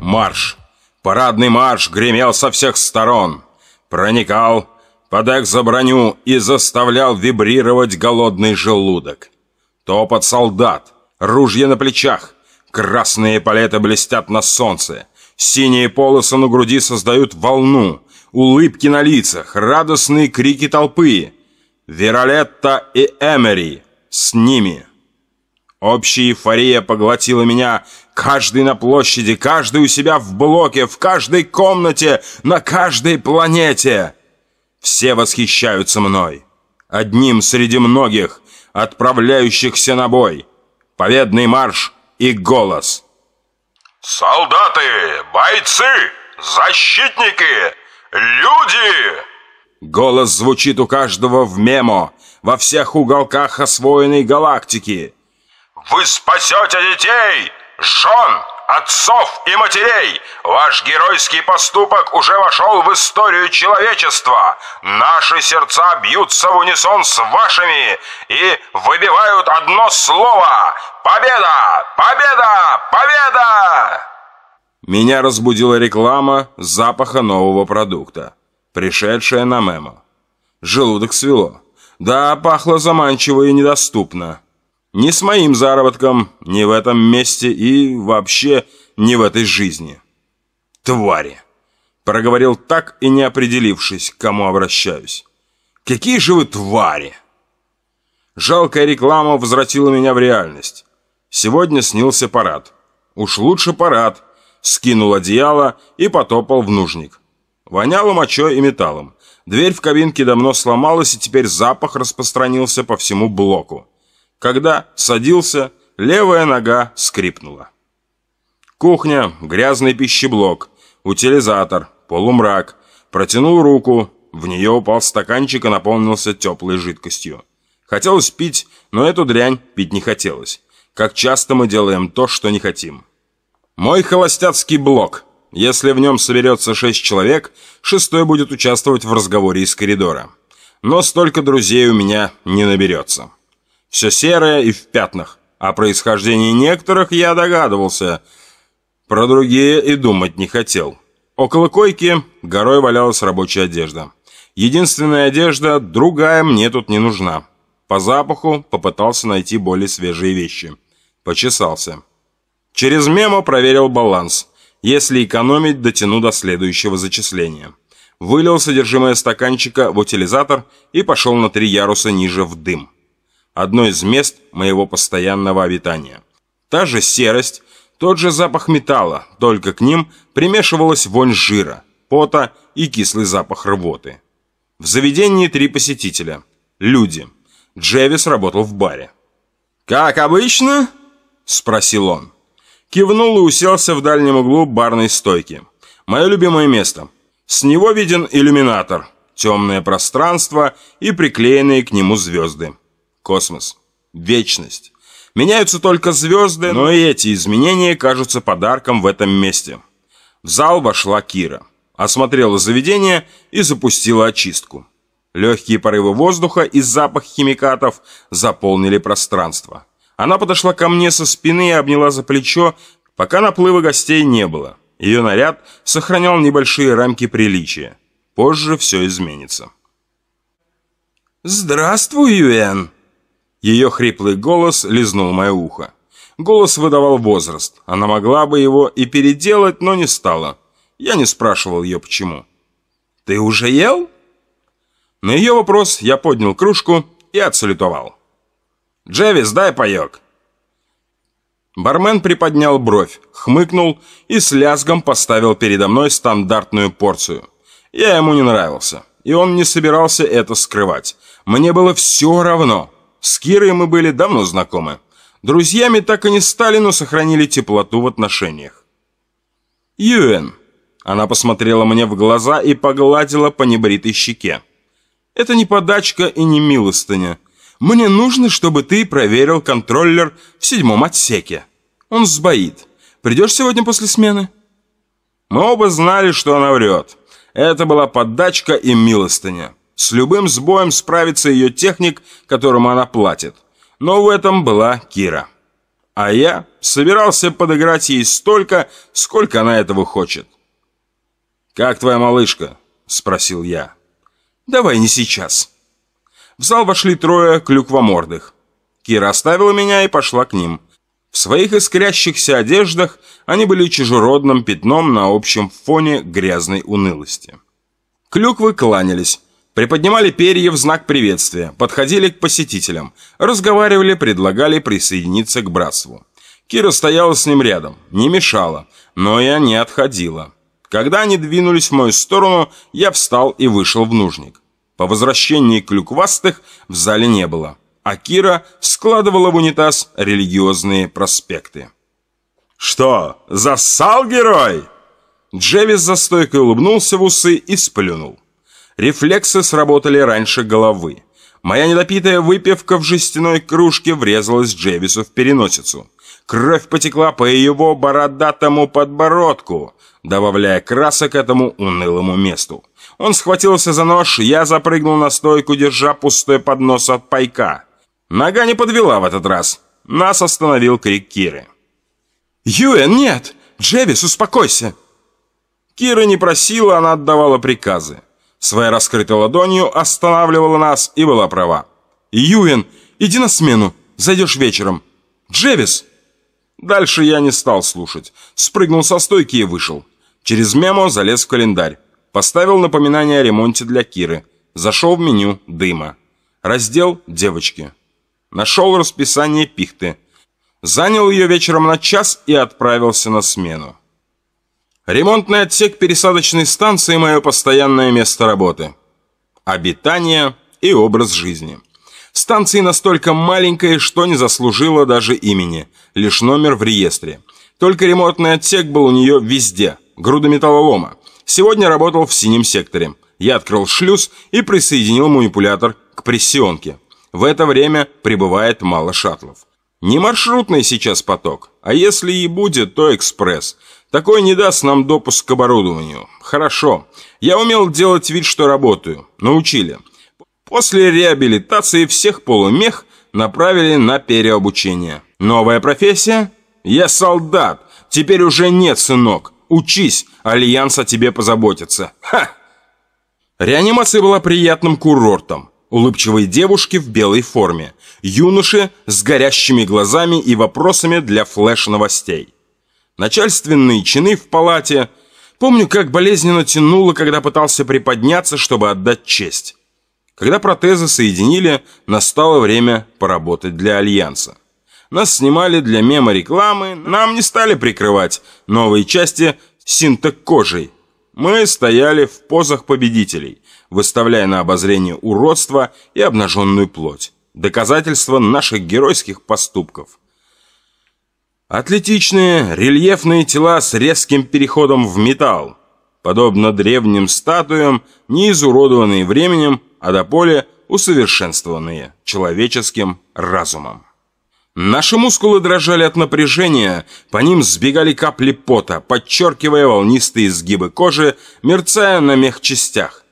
Марш! Парадный марш гремел со всех сторон. Проникал под экзоброню и заставлял вибрировать голодный желудок. Топот солдат, ружья на плечах, красные палеты блестят на солнце, синие полосы на груди создают волну, улыбки на лицах, радостные крики толпы. Веролетта и Эмери с ними. Общая эйфория поглотила меня, каждый на площади, каждый у себя в блоке, в каждой комнате, на каждой планете. Все восхищаются мной. Одним среди многих, отправляющихся на бой. Победный марш и голос. Солдаты, бойцы, защитники, Люди! Голос звучит у каждого в мемо, во всех уголках освоенной галактики. Вы спасете детей, жен, отцов и матерей. Ваш геройский поступок уже вошел в историю человечества. Наши сердца бьются в унисон с вашими и выбивают одно слово. Победа! Победа! Победа! Меня разбудила реклама запаха нового продукта, пришедшая на мемо. Желудок свело. Да, пахло заманчиво и недоступно. Не с моим заработком, не в этом месте и вообще не в этой жизни. Твари! Проговорил так и не определившись, к кому обращаюсь. Какие же вы твари! Жалкая реклама возвратила меня в реальность. Сегодня снился парад. Уж лучше парад, скинул одеяло и потопал в нужник. Воняло мочой и металлом. Дверь в кабинке давно сломалась, и теперь запах распространился по всему блоку. Когда садился, левая нога скрипнула. Кухня, грязный пищеблок, утилизатор, полумрак. Протянул руку, в нее упал стаканчик и наполнился теплой жидкостью. Хотелось пить, но эту дрянь пить не хотелось. Как часто мы делаем то, что не хотим. Мой холостяцкий блок. Если в нем соберется шесть человек, шестой будет участвовать в разговоре из коридора. Но столько друзей у меня не наберется. Все серое и в пятнах. О происхождении некоторых я догадывался. Про другие и думать не хотел. Около койки горой валялась рабочая одежда. Единственная одежда, другая мне тут не нужна. По запаху попытался найти более свежие вещи. Почесался. Через мемо проверил баланс. Если экономить, дотяну до следующего зачисления. Вылил содержимое стаканчика в утилизатор и пошел на три яруса ниже в дым. Одно из мест моего постоянного обитания. Та же серость, тот же запах металла, только к ним примешивалась вонь жира, пота и кислый запах рвоты. В заведении три посетителя. Люди. Джевис работал в баре. «Как обычно?» – спросил он. Кивнул и уселся в дальнем углу барной стойки. Мое любимое место. С него виден иллюминатор, темное пространство и приклеенные к нему звезды. Космос. Вечность. Меняются только звезды, но и эти изменения кажутся подарком в этом месте. В зал вошла Кира. Осмотрела заведение и запустила очистку. Легкие порывы воздуха и запах химикатов заполнили пространство. Она подошла ко мне со спины и обняла за плечо, пока наплыва гостей не было. Ее наряд сохранял небольшие рамки приличия. Позже все изменится. «Здравствуй, Юэн!» Ее хриплый голос лизнул мое ухо. Голос выдавал возраст. Она могла бы его и переделать, но не стала. Я не спрашивал ее, почему. «Ты уже ел?» На ее вопрос я поднял кружку и отсалютовал. «Джевис, дай паек!» Бармен приподнял бровь, хмыкнул и с лязгом поставил передо мной стандартную порцию. Я ему не нравился, и он не собирался это скрывать. Мне было все равно. С Кирой мы были давно знакомы. Друзьями так и не стали, но сохранили теплоту в отношениях. «Юэн», она посмотрела мне в глаза и погладила по небритой щеке. «Это не подачка и не милостыня. Мне нужно, чтобы ты проверил контроллер в седьмом отсеке. Он сбоит. Придешь сегодня после смены?» Мы оба знали, что она врет. Это была поддачка и милостыня. С любым сбоем справится ее техник, которому она платит. Но в этом была Кира. А я собирался подыграть ей столько, сколько она этого хочет. «Как твоя малышка?» – спросил я. «Давай не сейчас». В зал вошли трое клюквомордых. Кира оставила меня и пошла к ним. В своих искрящихся одеждах они были чужеродным пятном на общем фоне грязной унылости. Клюквы кланялись, приподнимали перья в знак приветствия, подходили к посетителям, разговаривали, предлагали присоединиться к братству. Кира стояла с ним рядом, не мешала, но я не отходила. Когда они двинулись в мою сторону, я встал и вышел в нужник. По возвращении клюквастых в зале не было, а Кира складывала в унитаз религиозные проспекты. «Что, зассал герой?» Джевис за стойкой улыбнулся в усы и сплюнул. Рефлексы сработали раньше головы. Моя недопитая выпивка в жестяной кружке врезалась Джевису в переносицу. Кровь потекла по его бородатому подбородку, добавляя красок этому унылому месту. Он схватился за нож, я запрыгнул на стойку, держа пустой поднос от пайка. Нога не подвела в этот раз. Нас остановил крик Киры. «Юэн, нет! Джевис, успокойся!» Кира не просила, она отдавала приказы. Своей раскрытой ладонью останавливала нас и была права. «Юэн, иди на смену, зайдешь вечером. Джевис!» Дальше я не стал слушать. Спрыгнул со стойки и вышел. Через мемо залез в календарь. Поставил напоминание о ремонте для Киры. Зашел в меню дыма. Раздел «Девочки». Нашел расписание пихты. Занял ее вечером на час и отправился на смену. Ремонтный отсек пересадочной станции – мое постоянное место работы. Обитание и образ жизни. Станция настолько маленькая, что не заслужила даже имени, лишь номер в реестре. Только ремонтный отсек был у нее везде, груда металлолома. Сегодня работал в синем секторе. Я открыл шлюз и присоединил манипулятор к прессионке. В это время прибывает мало шаттлов. Не маршрутный сейчас поток, а если и будет, то экспресс. Такой не даст нам допуск к оборудованию. Хорошо. Я умел делать вид, что работаю. Научили. После реабилитации всех полумех направили на переобучение. Новая профессия? Я солдат. Теперь уже нет, сынок. Учись, Альянс о тебе позаботится. Ха! Реанимация была приятным курортом. Улыбчивые девушки в белой форме. Юноши с горящими глазами и вопросами для флеш-новостей. Начальственные чины в палате. Помню, как болезненно тянуло, когда пытался приподняться, чтобы отдать честь. Когда протезы соединили, настало время поработать для Альянса. Нас снимали для мемо-рекламы, нам не стали прикрывать новые части синтек кожей. Мы стояли в позах победителей, выставляя на обозрение уродство и обнаженную плоть. Доказательство наших геройских поступков. Атлетичные, рельефные тела с резким переходом в металл. Подобно древним статуям, не изуродованные временем, а до поля усовершенствованные человеческим разумом. Наши мускулы дрожали от напряжения, по ним сбегали капли пота, подчеркивая волнистые изгибы кожи, мерцая на мехчастях.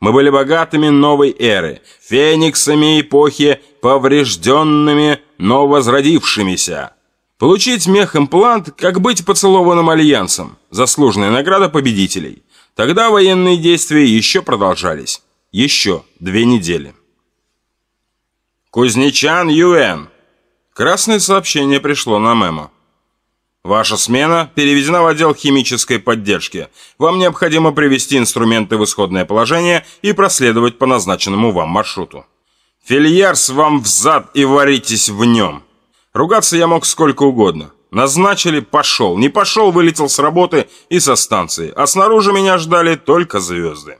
Мы были богатыми новой эры, фениксами эпохи, поврежденными, но возродившимися. Получить мех-имплант, как быть поцелованным альянсом, заслуженная награда победителей. Тогда военные действия еще продолжались. Еще две недели. «Кузнечан Юэн!» Красное сообщение пришло на мемо. Ваша смена переведена в отдел химической поддержки. Вам необходимо привести инструменты в исходное положение и проследовать по назначенному вам маршруту. Фильярс вам взад и варитесь в нем. Ругаться я мог сколько угодно. Назначили, пошел. Не пошел, вылетел с работы и со станции. А снаружи меня ждали только звезды.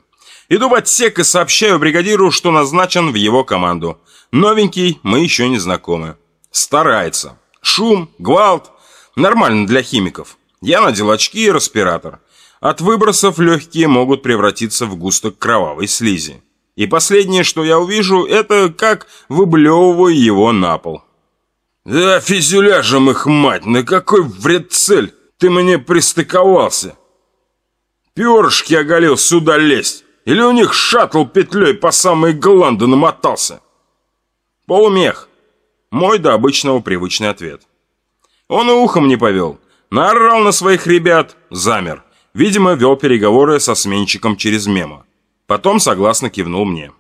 Иду в отсек и сообщаю бригадиру, что назначен в его команду. Новенький, мы еще не знакомы. Старается. Шум, гвалт, Нормально для химиков. Я надел очки и респиратор. От выбросов легкие могут превратиться в густок кровавой слизи. И последнее, что я увижу, это как выблевываю его на пол. «Да физюляжем их мать, на какой вред цель ты мне пристыковался?» «Перышки оголил сюда лезть, или у них шаттл петлей по самой гланды намотался?» «Полумех». Мой до обычного привычный ответ. Он и ухом не повел. Наорал на своих ребят, замер. Видимо, вел переговоры со сменщиком через мемо. Потом согласно кивнул мне.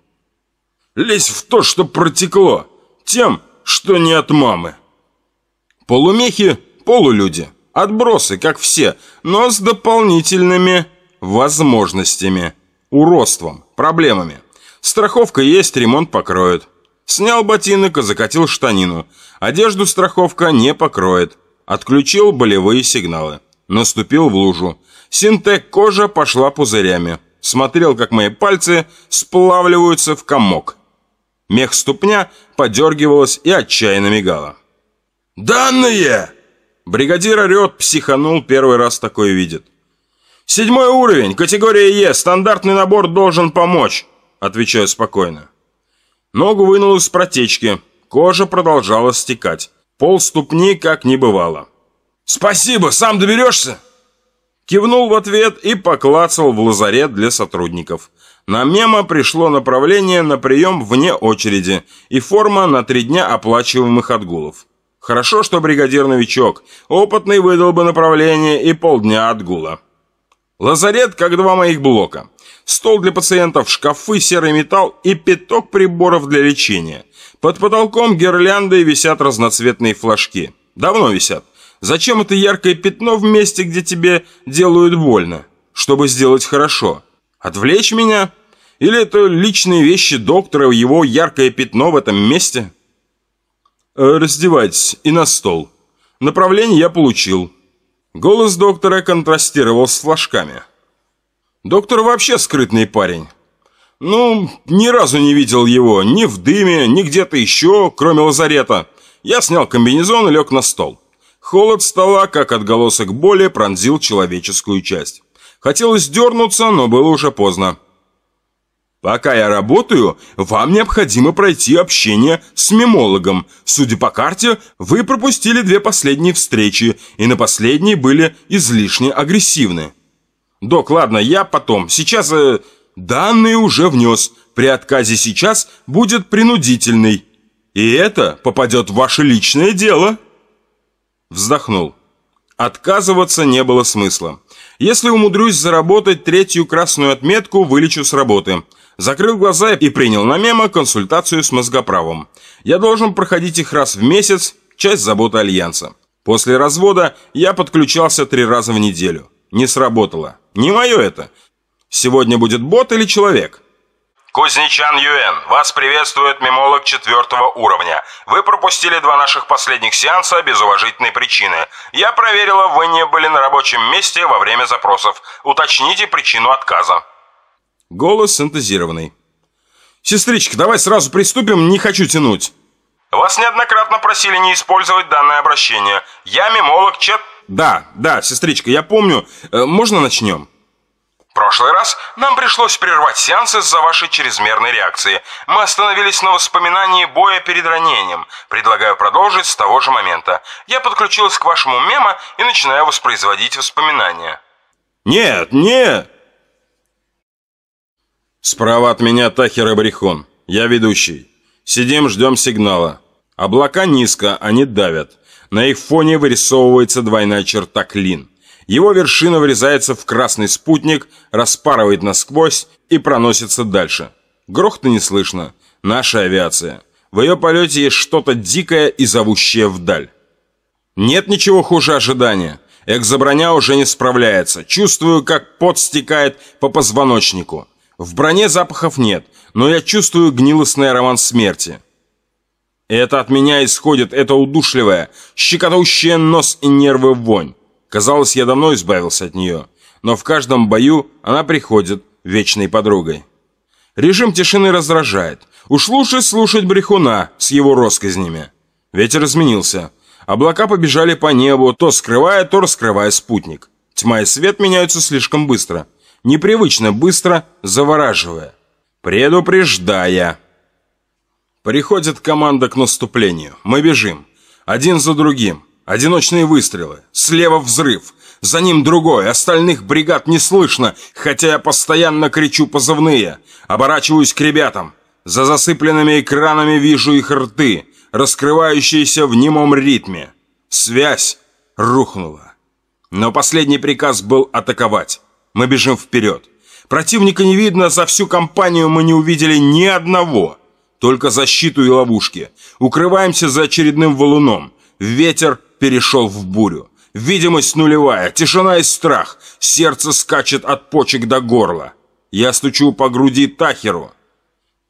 «Лезь в то, что протекло, тем, что не от мамы». Полумехи – полулюди, отбросы, как все, но с дополнительными возможностями, уродством, проблемами. Страховка есть, ремонт покроет. Снял ботинок и закатил штанину. Одежду страховка не покроет. Отключил болевые сигналы. Наступил в лужу. Синтек кожа пошла пузырями. Смотрел, как мои пальцы сплавливаются в комок. Мех ступня подергивалась и отчаянно мигала. «Данные!» Бригадир орет, психанул, первый раз такое видит. «Седьмой уровень, категория Е, стандартный набор должен помочь», отвечаю спокойно. Ногу вынул из протечки, кожа продолжала стекать. Пол ступни как не бывало. «Спасибо, сам доберешься?» Кивнул в ответ и поклацал в лазарет для сотрудников. На мемо пришло направление на прием вне очереди и форма на три дня оплачиваемых отгулов. Хорошо, что бригадир-новичок. Опытный выдал бы направление и полдня отгула. Лазарет, как два моих блока. Стол для пациентов, шкафы, серый металл и пяток приборов для лечения. Под потолком гирляндой висят разноцветные флажки. Давно висят. Зачем это яркое пятно в месте, где тебе делают больно? Чтобы сделать хорошо. Отвлечь меня? Или это личные вещи доктора, его яркое пятно в этом месте? Э, раздевайтесь и на стол. Направление я получил. Голос доктора контрастировал с флажками. Доктор вообще скрытный парень. Ну, ни разу не видел его ни в дыме, ни где-то еще, кроме лазарета. Я снял комбинезон и лег на стол. Холод стола, как отголосок боли, пронзил человеческую часть. Хотелось дернуться, но было уже поздно. Пока я работаю, вам необходимо пройти общение с мемологом. Судя по карте, вы пропустили две последние встречи, и на последней были излишне агрессивны. Док, ладно, я потом. Сейчас... Э, Данные уже внес. При отказе сейчас будет принудительный. И это попадет в ваше личное дело. Вздохнул. Отказываться не было смысла. Если умудрюсь заработать третью красную отметку, вылечу с работы. Закрыл глаза и принял на мемо консультацию с мозгоправом. Я должен проходить их раз в месяц, часть заботы Альянса. После развода я подключался три раза в неделю. Не сработало. Не мое это. Сегодня будет бот или человек? Кузнечан Юэн, вас приветствует мемолог четвертого уровня. Вы пропустили два наших последних сеанса без уважительной причины. Я проверила, вы не были на рабочем месте во время запросов. Уточните причину отказа. Голос синтезированный. Сестричка, давай сразу приступим, не хочу тянуть. Вас неоднократно просили не использовать данное обращение. Я мемолог Чет... Да, да, сестричка, я помню. Э, можно начнем? прошлый раз нам пришлось прервать сеанс из-за вашей чрезмерной реакции. Мы остановились на воспоминании боя перед ранением. Предлагаю продолжить с того же момента. Я подключилась к вашему мемо и начинаю воспроизводить воспоминания. Нет, нет! Справа от меня Тахер Абрихон. Я ведущий. Сидим, ждем сигнала. Облака низко, они давят. На их фоне вырисовывается двойная черта клин. Его вершина врезается в красный спутник, распарывает насквозь и проносится дальше. Грохта не слышно. Наша авиация. В ее полете есть что-то дикое и зовущее вдаль. Нет ничего хуже ожидания. Экзоброня уже не справляется. Чувствую, как пот стекает по позвоночнику. В броне запахов нет, но я чувствую гнилостный аромат смерти. Это от меня исходит эта удушливая, щекотающая нос и нервы вонь. Казалось, я давно избавился от нее, но в каждом бою она приходит вечной подругой. Режим тишины раздражает. Уж лучше слушать брехуна с его россказнями. Ветер изменился. Облака побежали по небу, то скрывая, то раскрывая спутник. Тьма и свет меняются слишком быстро. Непривычно быстро, завораживая. Предупреждая. Приходит команда к наступлению. Мы бежим. Один за другим. Одиночные выстрелы. Слева взрыв. За ним другой. Остальных бригад не слышно, хотя я постоянно кричу позывные. Оборачиваюсь к ребятам. За засыпленными экранами вижу их рты, раскрывающиеся в немом ритме. Связь рухнула. Но последний приказ был атаковать. Мы бежим вперед. Противника не видно, за всю компанию мы не увидели ни одного. Только защиту и ловушки. Укрываемся за очередным валуном. Ветер перешел в бурю. Видимость нулевая, тишина и страх. Сердце скачет от почек до горла. Я стучу по груди Тахеру.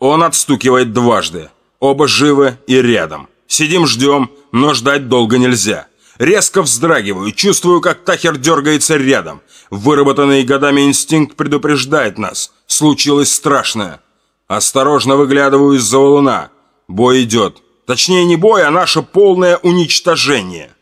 Он отстукивает дважды. Оба живы и рядом. Сидим, ждем, но ждать долго нельзя. Резко вздрагиваю, чувствую, как Тахер дергается рядом. Выработанный годами инстинкт предупреждает нас. Случилось страшное. Осторожно выглядываю из-за валуна. Бой идет. Точнее, не бой, а наше полное уничтожение.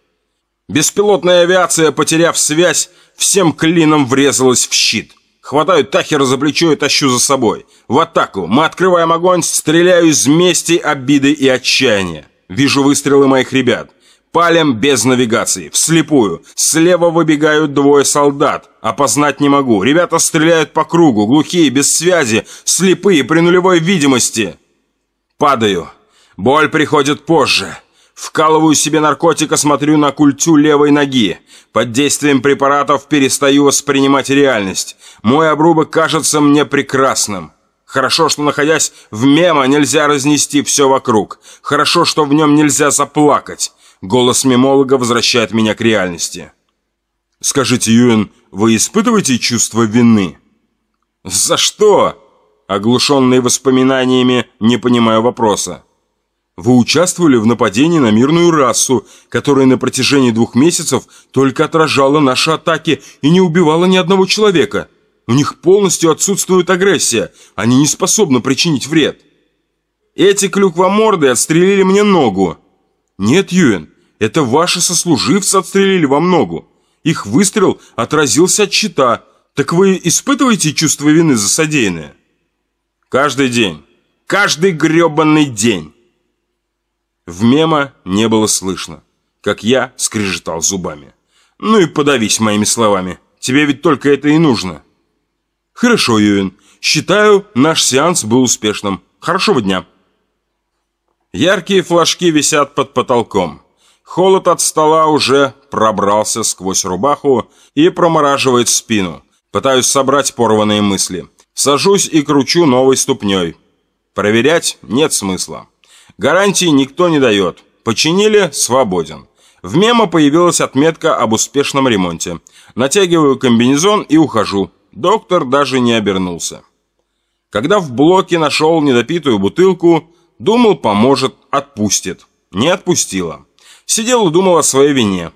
Беспилотная авиация, потеряв связь, всем клином врезалась в щит. Хватаю Тахера за плечо и тащу за собой. В атаку. Мы открываем огонь, стреляю из мести, обиды и отчаяния. Вижу выстрелы моих ребят. Палем без навигации, вслепую. Слева выбегают двое солдат. Опознать не могу. Ребята стреляют по кругу, глухие, без связи, слепые, при нулевой видимости. Падаю. Боль приходит позже. Вкалываю себе наркотика, смотрю на культю левой ноги. Под действием препаратов перестаю воспринимать реальность. Мой обрубок кажется мне прекрасным. Хорошо, что находясь в мемо, нельзя разнести все вокруг. Хорошо, что в нем нельзя заплакать. Голос мемолога возвращает меня к реальности. «Скажите, Юэн, вы испытываете чувство вины?» «За что?» Оглушенный воспоминаниями, не понимаю вопроса. Вы участвовали в нападении на мирную расу, которая на протяжении двух месяцев только отражала наши атаки и не убивала ни одного человека. У них полностью отсутствует агрессия, они не способны причинить вред. Эти клюквоморды отстрелили мне ногу. «Нет, Юэн, это ваши сослуживцы отстрелили вам ногу. Их выстрел отразился от щита. Так вы испытываете чувство вины за содеянное?» «Каждый день. Каждый гребанный день!» В мема не было слышно, как я скрежетал зубами. «Ну и подавись моими словами. Тебе ведь только это и нужно». «Хорошо, Юэн. Считаю, наш сеанс был успешным. Хорошего дня». Яркие флажки висят под потолком. Холод от стола уже пробрался сквозь рубаху и промораживает спину. Пытаюсь собрать порванные мысли. Сажусь и кручу новой ступней. Проверять нет смысла. Гарантии никто не дает. Починили – свободен. В мемо появилась отметка об успешном ремонте. Натягиваю комбинезон и ухожу. Доктор даже не обернулся. Когда в блоке нашел недопитую бутылку, Думал, поможет, отпустит. Не отпустила. Сидел и думал о своей вине.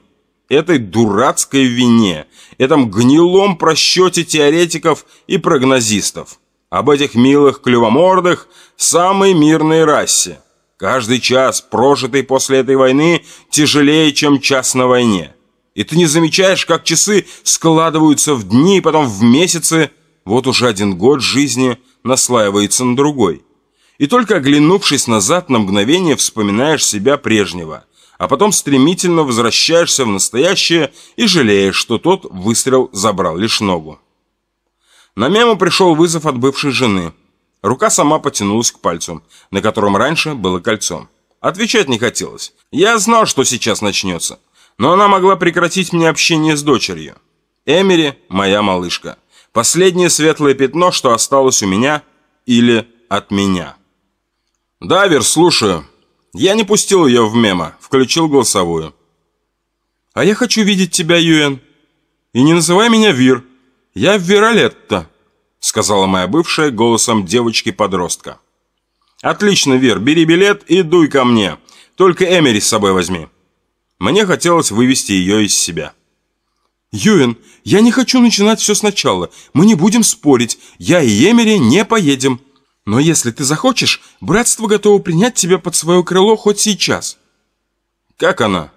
Этой дурацкой вине. Этом гнилом просчете теоретиков и прогнозистов. Об этих милых клювомордах самой мирной расе. Каждый час, прожитый после этой войны, тяжелее, чем час на войне. И ты не замечаешь, как часы складываются в дни, потом в месяцы. Вот уже один год жизни наслаивается на другой. И только оглянувшись назад на мгновение вспоминаешь себя прежнего, а потом стремительно возвращаешься в настоящее и жалеешь, что тот выстрел забрал лишь ногу. На мему пришел вызов от бывшей жены. Рука сама потянулась к пальцу, на котором раньше было кольцо. Отвечать не хотелось. Я знал, что сейчас начнется. Но она могла прекратить мне общение с дочерью. Эмери – моя малышка. Последнее светлое пятно, что осталось у меня или от меня. «Дайвер, слушаю». Я не пустил ее в мемо, включил голосовую. «А я хочу видеть тебя, Юэн. И не называй меня Вир. Я Виролетта», сказала моя бывшая голосом девочки-подростка. «Отлично, Вир, бери билет и дуй ко мне. Только Эмери с собой возьми». Мне хотелось вывести ее из себя. «Юэн, я не хочу начинать все сначала. Мы не будем спорить. Я и Эмери не поедем. Но если ты захочешь, братство готово принять тебя под свое крыло хоть сейчас». «Как она?»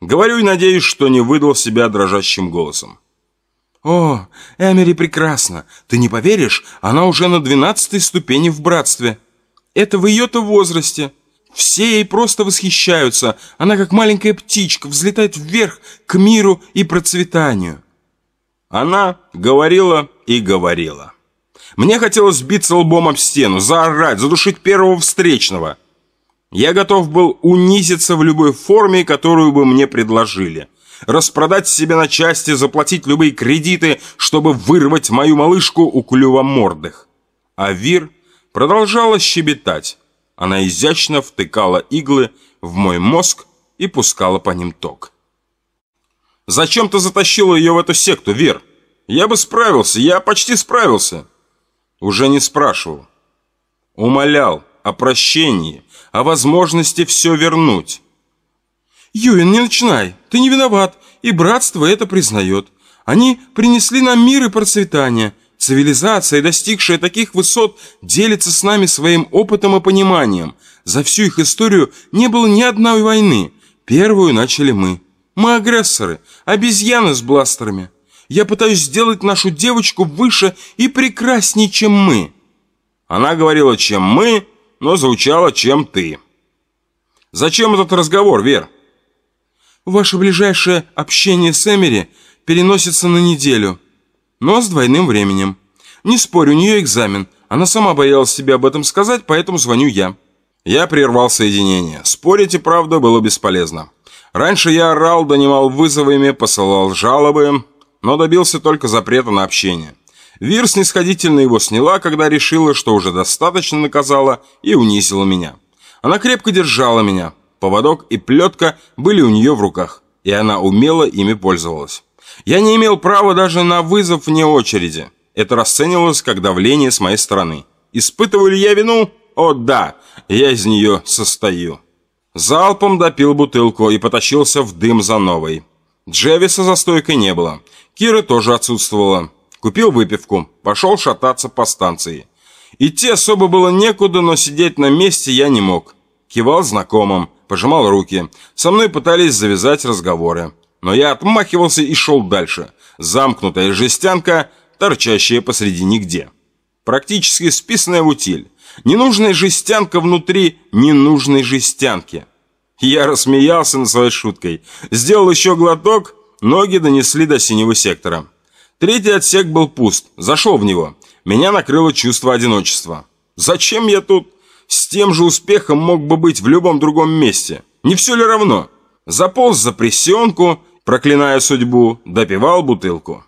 Говорю и надеюсь, что не выдал себя дрожащим голосом. «О, Эмери прекрасна. Ты не поверишь, она уже на двенадцатой ступени в братстве. Это в ее-то возрасте. Все ей просто восхищаются. Она как маленькая птичка взлетает вверх к миру и процветанию». Она говорила и говорила. Мне хотелось сбиться лбом об стену, заорать, задушить первого встречного – я готов был унизиться в любой форме, которую бы мне предложили. Распродать себя на части, заплатить любые кредиты, чтобы вырвать мою малышку у клюва мордых. А Вир продолжала щебетать. Она изящно втыкала иглы в мой мозг и пускала по ним ток. «Зачем ты затащила ее в эту секту, Вир? Я бы справился, я почти справился». Уже не спрашивал. Умолял о прощении, о возможности все вернуть. «Юин, не начинай, ты не виноват, и братство это признает. Они принесли нам мир и процветание. Цивилизация, достигшая таких высот, делится с нами своим опытом и пониманием. За всю их историю не было ни одной войны. Первую начали мы. Мы агрессоры, обезьяны с бластерами. Я пытаюсь сделать нашу девочку выше и прекраснее, чем мы». Она говорила, чем мы, но звучало, чем ты. Зачем этот разговор, Вер? Ваше ближайшее общение с Эмери переносится на неделю, но с двойным временем. Не спорю, у нее экзамен. Она сама боялась себе об этом сказать, поэтому звоню я. Я прервал соединение. Спорить и правда было бесполезно. Раньше я орал, донимал вызовами, посылал жалобы, но добился только запрета на общение. Вир снисходительно его сняла, когда решила, что уже достаточно наказала и унизила меня. Она крепко держала меня. Поводок и плетка были у нее в руках, и она умело ими пользовалась. Я не имел права даже на вызов вне очереди. Это расценивалось как давление с моей стороны. Испытываю ли я вину? О да, я из нее состою. Залпом допил бутылку и потащился в дым за новой. Джевиса за стойкой не было. Кира тоже отсутствовала. Купил выпивку, пошел шататься по станции. Идти особо было некуда, но сидеть на месте я не мог. Кивал знакомым, пожимал руки. Со мной пытались завязать разговоры. Но я отмахивался и шел дальше. Замкнутая жестянка, торчащая посреди нигде. Практически списанная в утиль. Ненужная жестянка внутри ненужной жестянки. Я рассмеялся над своей шуткой. Сделал еще глоток, ноги донесли до синего сектора. Третий отсек был пуст. Зашел в него. Меня накрыло чувство одиночества. Зачем я тут? С тем же успехом мог бы быть в любом другом месте. Не все ли равно? Заполз за прессионку, проклиная судьбу, допивал бутылку.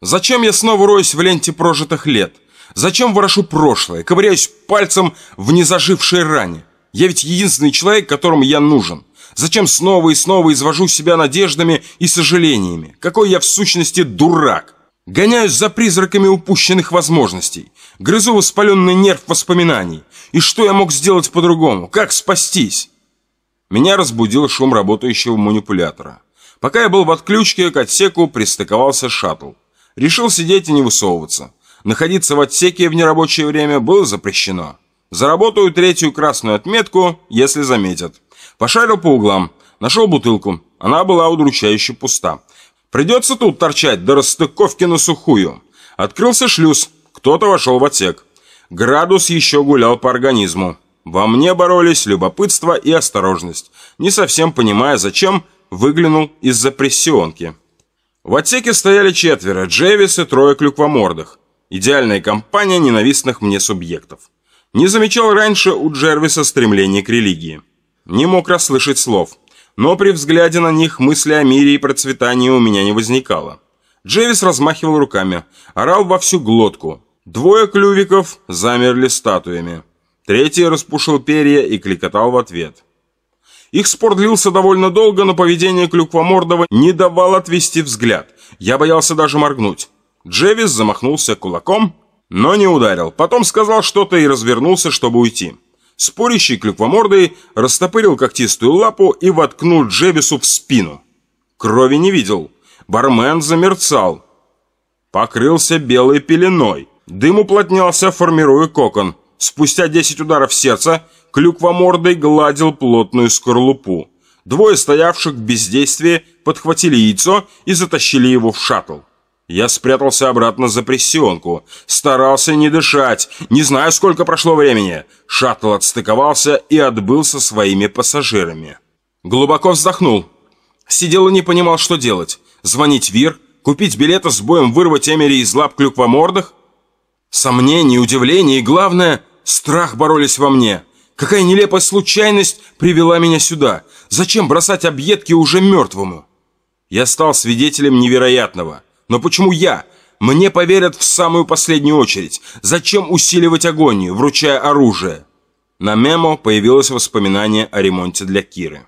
Зачем я снова роюсь в ленте прожитых лет? Зачем ворошу прошлое, ковыряюсь пальцем в незажившей ране? Я ведь единственный человек, которому я нужен. Зачем снова и снова извожу себя надеждами и сожалениями? Какой я в сущности дурак? Гоняюсь за призраками упущенных возможностей. Грызу воспаленный нерв воспоминаний. И что я мог сделать по-другому? Как спастись? Меня разбудил шум работающего манипулятора. Пока я был в отключке, к отсеку пристыковался шаттл. Решил сидеть и не высовываться. Находиться в отсеке в нерабочее время было запрещено. Заработаю третью красную отметку, если заметят. Пошарил по углам. Нашел бутылку. Она была удручающе пуста. Придется тут торчать до расстыковки на сухую. Открылся шлюз. Кто-то вошел в отсек. Градус еще гулял по организму. Во мне боролись любопытство и осторожность. Не совсем понимая, зачем, выглянул из-за прессионки. В отсеке стояли четверо, Джевис и трое клюквомордых. Идеальная компания ненавистных мне субъектов. Не замечал раньше у Джервиса стремления к религии. Не мог расслышать слов но при взгляде на них мысли о мире и процветании у меня не возникало. Джевис размахивал руками, орал во всю глотку. Двое клювиков замерли статуями. Третий распушил перья и кликотал в ответ. Их спор длился довольно долго, но поведение Клюквомордова не давало отвести взгляд. Я боялся даже моргнуть. Джевис замахнулся кулаком, но не ударил. Потом сказал что-то и развернулся, чтобы уйти. Спорящий клюквомордый растопырил когтистую лапу и воткнул Джевису в спину. Крови не видел. Бармен замерцал. Покрылся белой пеленой. Дым уплотнялся, формируя кокон. Спустя 10 ударов сердца клюквомордый гладил плотную скорлупу. Двое стоявших в бездействии подхватили яйцо и затащили его в шаттл. Я спрятался обратно за прессионку. Старался не дышать. Не знаю, сколько прошло времени. Шаттл отстыковался и отбыл со своими пассажирами. Глубоко вздохнул. Сидел и не понимал, что делать. Звонить Вир? Купить билеты с боем вырвать Эмери из лап клюквомордых? Сомнения, удивление и, главное, страх боролись во мне. Какая нелепая случайность привела меня сюда? Зачем бросать объедки уже мертвому? Я стал свидетелем невероятного. Но почему я? Мне поверят в самую последнюю очередь. Зачем усиливать агонию, вручая оружие? На мемо появилось воспоминание о ремонте для Киры.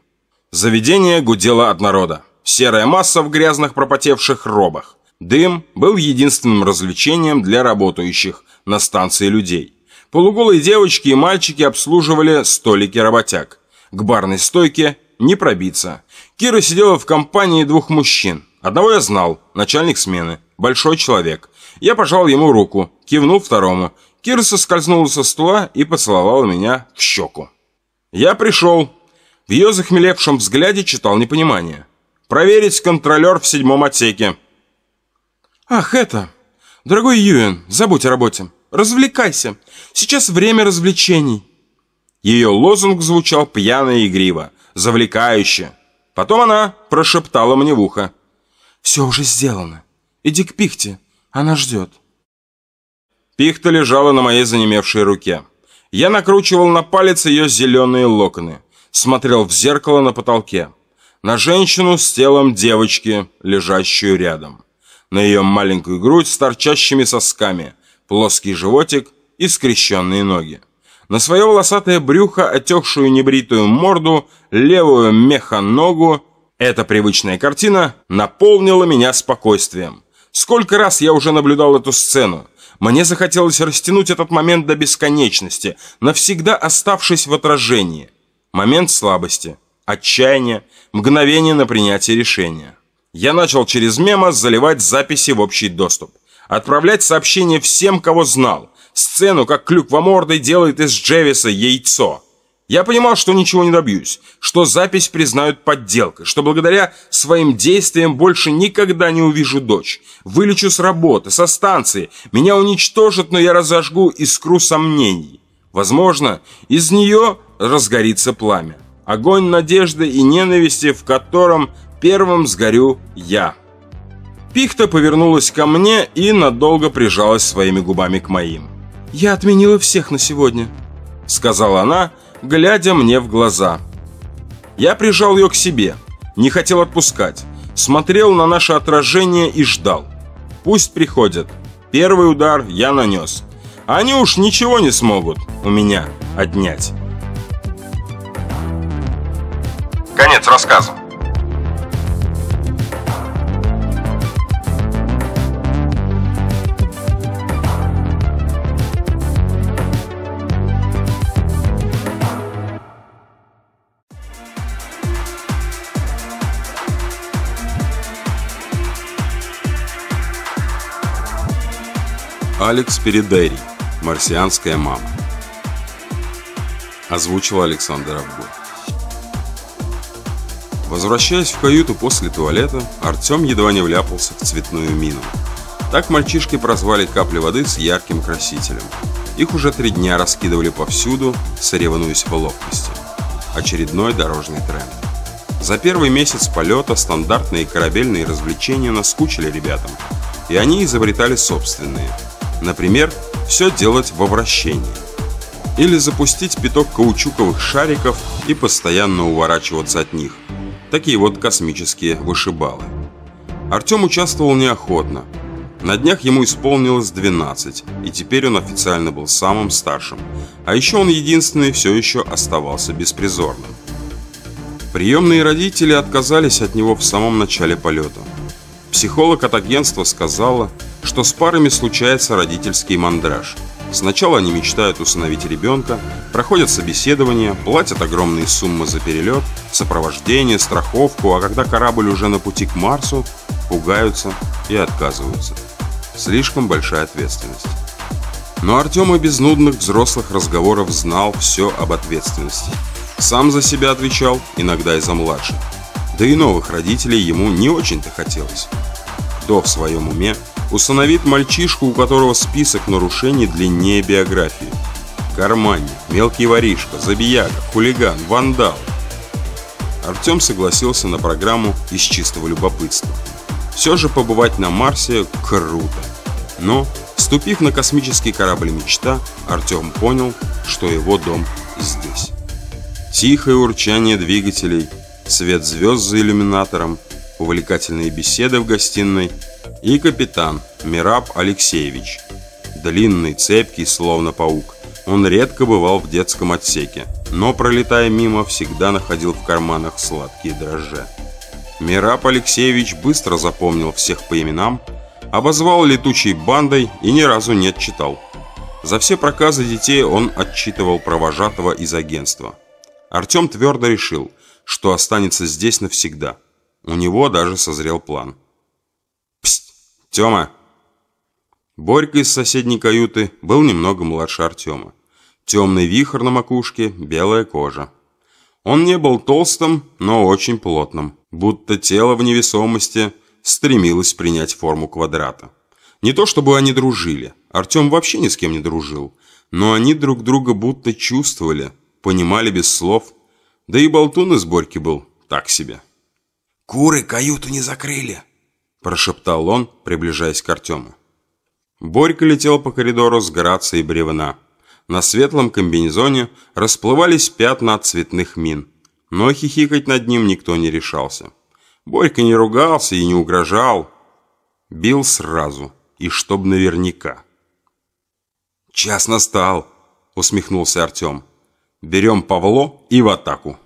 Заведение гудело от народа. Серая масса в грязных пропотевших робах. Дым был единственным развлечением для работающих на станции людей. Полуголые девочки и мальчики обслуживали столики работяг. К барной стойке не пробиться. Кира сидела в компании двух мужчин. Одного я знал, начальник смены, большой человек. Я пожал ему руку, кивнул второму. Кира соскользнула со стула и поцеловала меня в щеку. Я пришел. В ее захмелевшем взгляде читал непонимание. Проверить контролер в седьмом отсеке. Ах, это... Дорогой Юэн, забудь о работе. Развлекайся. Сейчас время развлечений. Ее лозунг звучал пьяно и игриво, завлекающе. Потом она прошептала мне в ухо. Все уже сделано. Иди к Пихте, она ждет. Пихта лежала на моей занемевшей руке. Я накручивал на палец ее зеленые локоны. Смотрел в зеркало на потолке. На женщину с телом девочки, лежащую рядом. На ее маленькую грудь с торчащими сосками, плоский животик и скрещенные ноги. На свое волосатое брюхо, отекшую небритую морду, левую меха-ногу эта привычная картина наполнила меня спокойствием. Сколько раз я уже наблюдал эту сцену. Мне захотелось растянуть этот момент до бесконечности, навсегда оставшись в отражении. Момент слабости, отчаяния, мгновение на принятие решения. Я начал через мемо заливать записи в общий доступ. Отправлять сообщения всем, кого знал. Сцену, как клюквомордый делает из Джевиса яйцо – я понимал, что ничего не добьюсь, что запись признают подделкой, что благодаря своим действиям больше никогда не увижу дочь. Вылечу с работы, со станции, меня уничтожат, но я разожгу искру сомнений. Возможно, из нее разгорится пламя. Огонь надежды и ненависти, в котором первым сгорю я. Пихта повернулась ко мне и надолго прижалась своими губами к моим. «Я отменила всех на сегодня», — сказала она, — глядя мне в глаза. Я прижал ее к себе, не хотел отпускать, смотрел на наше отражение и ждал. Пусть приходят. Первый удар я нанес. Они уж ничего не смогут у меня отнять. Конец рассказа. Алекс Передерий. Марсианская мама. Озвучил Александр Абгу. Возвращаясь в каюту после туалета, Артем едва не вляпался в цветную мину. Так мальчишки прозвали капли воды с ярким красителем. Их уже три дня раскидывали повсюду, соревнуясь в ловкости. Очередной дорожный тренд. За первый месяц полета стандартные корабельные развлечения наскучили ребятам, и они изобретали собственные – Например, все делать во вращении. Или запустить пяток каучуковых шариков и постоянно уворачиваться от них. Такие вот космические вышибалы. Артем участвовал неохотно. На днях ему исполнилось 12, и теперь он официально был самым старшим. А еще он единственный все еще оставался беспризорным. Приемные родители отказались от него в самом начале полета. Психолог от агентства сказала, что с парами случается родительский мандраж. Сначала они мечтают усыновить ребенка, проходят собеседование, платят огромные суммы за перелет, сопровождение, страховку, а когда корабль уже на пути к Марсу, пугаются и отказываются. Слишком большая ответственность. Но Артем и без нудных взрослых разговоров знал все об ответственности. Сам за себя отвечал, иногда и за младших. Да и новых родителей ему не очень-то хотелось. Кто в своем уме усыновит мальчишку, у которого список нарушений длиннее биографии? Карманник, мелкий воришка, забияка, хулиган, вандал. Артем согласился на программу из чистого любопытства. Все же побывать на Марсе круто. Но, вступив на космический корабль «Мечта», Артем понял, что его дом здесь. Тихое урчание двигателей, свет звезд за иллюминатором, увлекательные беседы в гостиной и капитан Мираб Алексеевич. Длинный, цепкий, словно паук. Он редко бывал в детском отсеке, но, пролетая мимо, всегда находил в карманах сладкие дрожжи. Мираб Алексеевич быстро запомнил всех по именам, обозвал летучей бандой и ни разу не отчитал. За все проказы детей он отчитывал провожатого из агентства – Артем твердо решил, что останется здесь навсегда. У него даже созрел план. «Псть! Тёма!» Борька из соседней каюты был немного младше Артема. Темный вихрь на макушке, белая кожа. Он не был толстым, но очень плотным, будто тело в невесомости стремилось принять форму квадрата. Не то чтобы они дружили, Артем вообще ни с кем не дружил, но они друг друга будто чувствовали, понимали без слов. Да и болтун из Борьки был так себе. «Куры каюту не закрыли», – прошептал он, приближаясь к Артему. Борька летел по коридору с грацией бревна. На светлом комбинезоне расплывались пятна от цветных мин, но хихикать над ним никто не решался. Борька не ругался и не угрожал. Бил сразу, и чтоб наверняка. «Час настал», — усмехнулся Артем. Берем Павло и в атаку.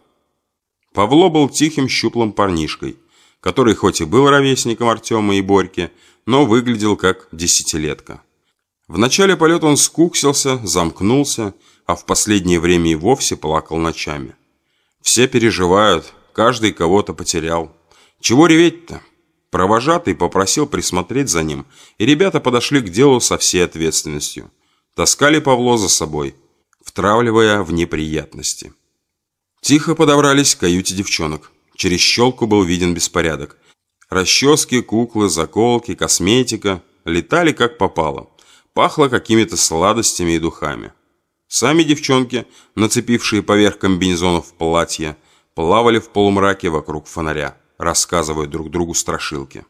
Павло был тихим щуплым парнишкой, который хоть и был ровесником Артема и Борьки, но выглядел как десятилетка. В начале полета он скуксился, замкнулся, а в последнее время и вовсе плакал ночами. Все переживают, каждый кого-то потерял. Чего реветь-то? Провожатый попросил присмотреть за ним, и ребята подошли к делу со всей ответственностью. Таскали Павло за собой – втравливая в неприятности. Тихо подобрались к каюте девчонок. Через щелку был виден беспорядок. Расчески, куклы, заколки, косметика летали как попало. Пахло какими-то сладостями и духами. Сами девчонки, нацепившие поверх комбинезонов платья, плавали в полумраке вокруг фонаря, рассказывая друг другу страшилки.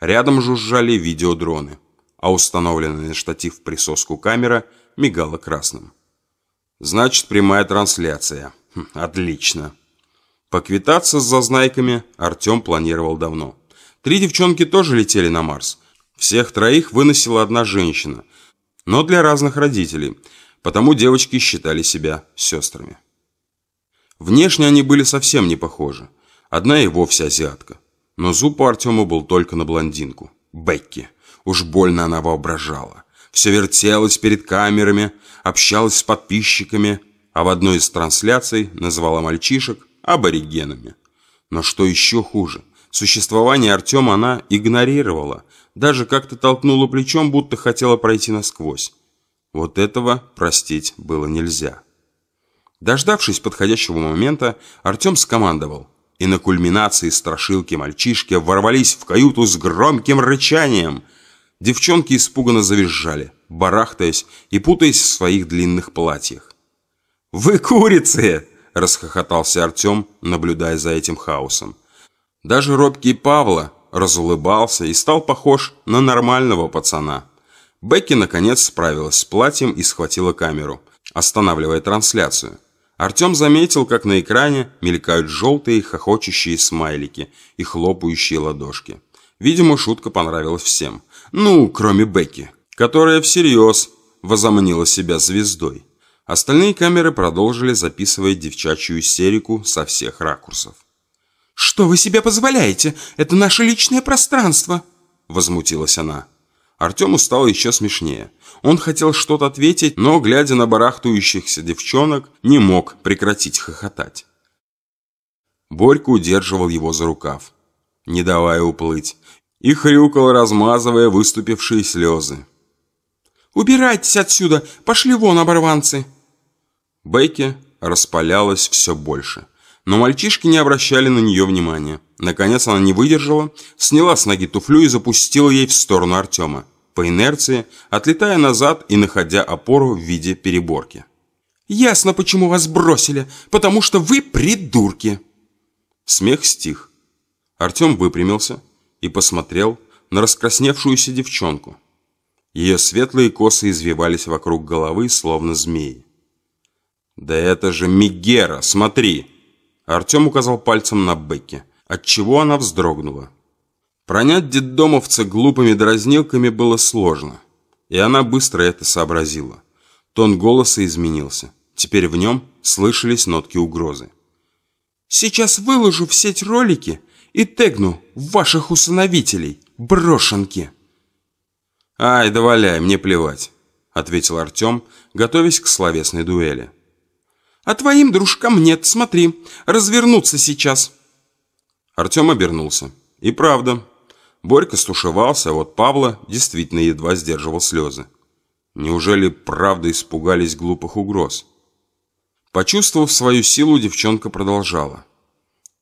Рядом жужжали видеодроны, а установленная на штатив присоску камера мигала красным. Значит, прямая трансляция. Хм, отлично. Поквитаться с зазнайками Артем планировал давно. Три девчонки тоже летели на Марс. Всех троих выносила одна женщина, но для разных родителей, потому девочки считали себя сестрами. Внешне они были совсем не похожи. Одна и вовсе азиатка. Но зуб у Артема был только на блондинку. Бекки. Уж больно она воображала все вертелось перед камерами, общалась с подписчиками, а в одной из трансляций называла мальчишек аборигенами. Но что еще хуже, существование Артема она игнорировала, даже как-то толкнула плечом, будто хотела пройти насквозь. Вот этого простить было нельзя. Дождавшись подходящего момента, Артем скомандовал, и на кульминации страшилки мальчишки ворвались в каюту с громким рычанием – Девчонки испуганно завизжали, барахтаясь и путаясь в своих длинных платьях. «Вы курицы!» – расхохотался Артем, наблюдая за этим хаосом. Даже робкий Павла разулыбался и стал похож на нормального пацана. Бекки наконец справилась с платьем и схватила камеру, останавливая трансляцию. Артем заметил, как на экране мелькают желтые хохочущие смайлики и хлопающие ладошки. Видимо, шутка понравилась всем – ну, кроме Бекки, которая всерьез возомнила себя звездой. Остальные камеры продолжили записывать девчачью истерику со всех ракурсов. «Что вы себе позволяете? Это наше личное пространство!» Возмутилась она. Артему стало еще смешнее. Он хотел что-то ответить, но, глядя на барахтающихся девчонок, не мог прекратить хохотать. Борька удерживал его за рукав, не давая уплыть, и хрюкал, размазывая выступившие слезы. «Убирайтесь отсюда! Пошли вон, оборванцы!» Бейки распалялась все больше, но мальчишки не обращали на нее внимания. Наконец она не выдержала, сняла с ноги туфлю и запустила ей в сторону Артема, по инерции, отлетая назад и находя опору в виде переборки. «Ясно, почему вас бросили, потому что вы придурки!» Смех стих. Артем выпрямился и посмотрел на раскрасневшуюся девчонку. Ее светлые косы извивались вокруг головы, словно змеи. «Да это же Мигера, смотри!» Артем указал пальцем на Бекки, отчего она вздрогнула. Пронять детдомовца глупыми дразнилками было сложно, и она быстро это сообразила. Тон голоса изменился. Теперь в нем слышались нотки угрозы. Сейчас выложу в сеть ролики и тегну ваших усыновителей, брошенки. Ай, да валяй, мне плевать, ответил Артем, готовясь к словесной дуэли. А твоим дружкам нет, смотри, развернуться сейчас. Артем обернулся. И правда, Борька стушевался, а вот Павла действительно едва сдерживал слезы. Неужели правда испугались глупых угроз? Почувствовав свою силу, девчонка продолжала.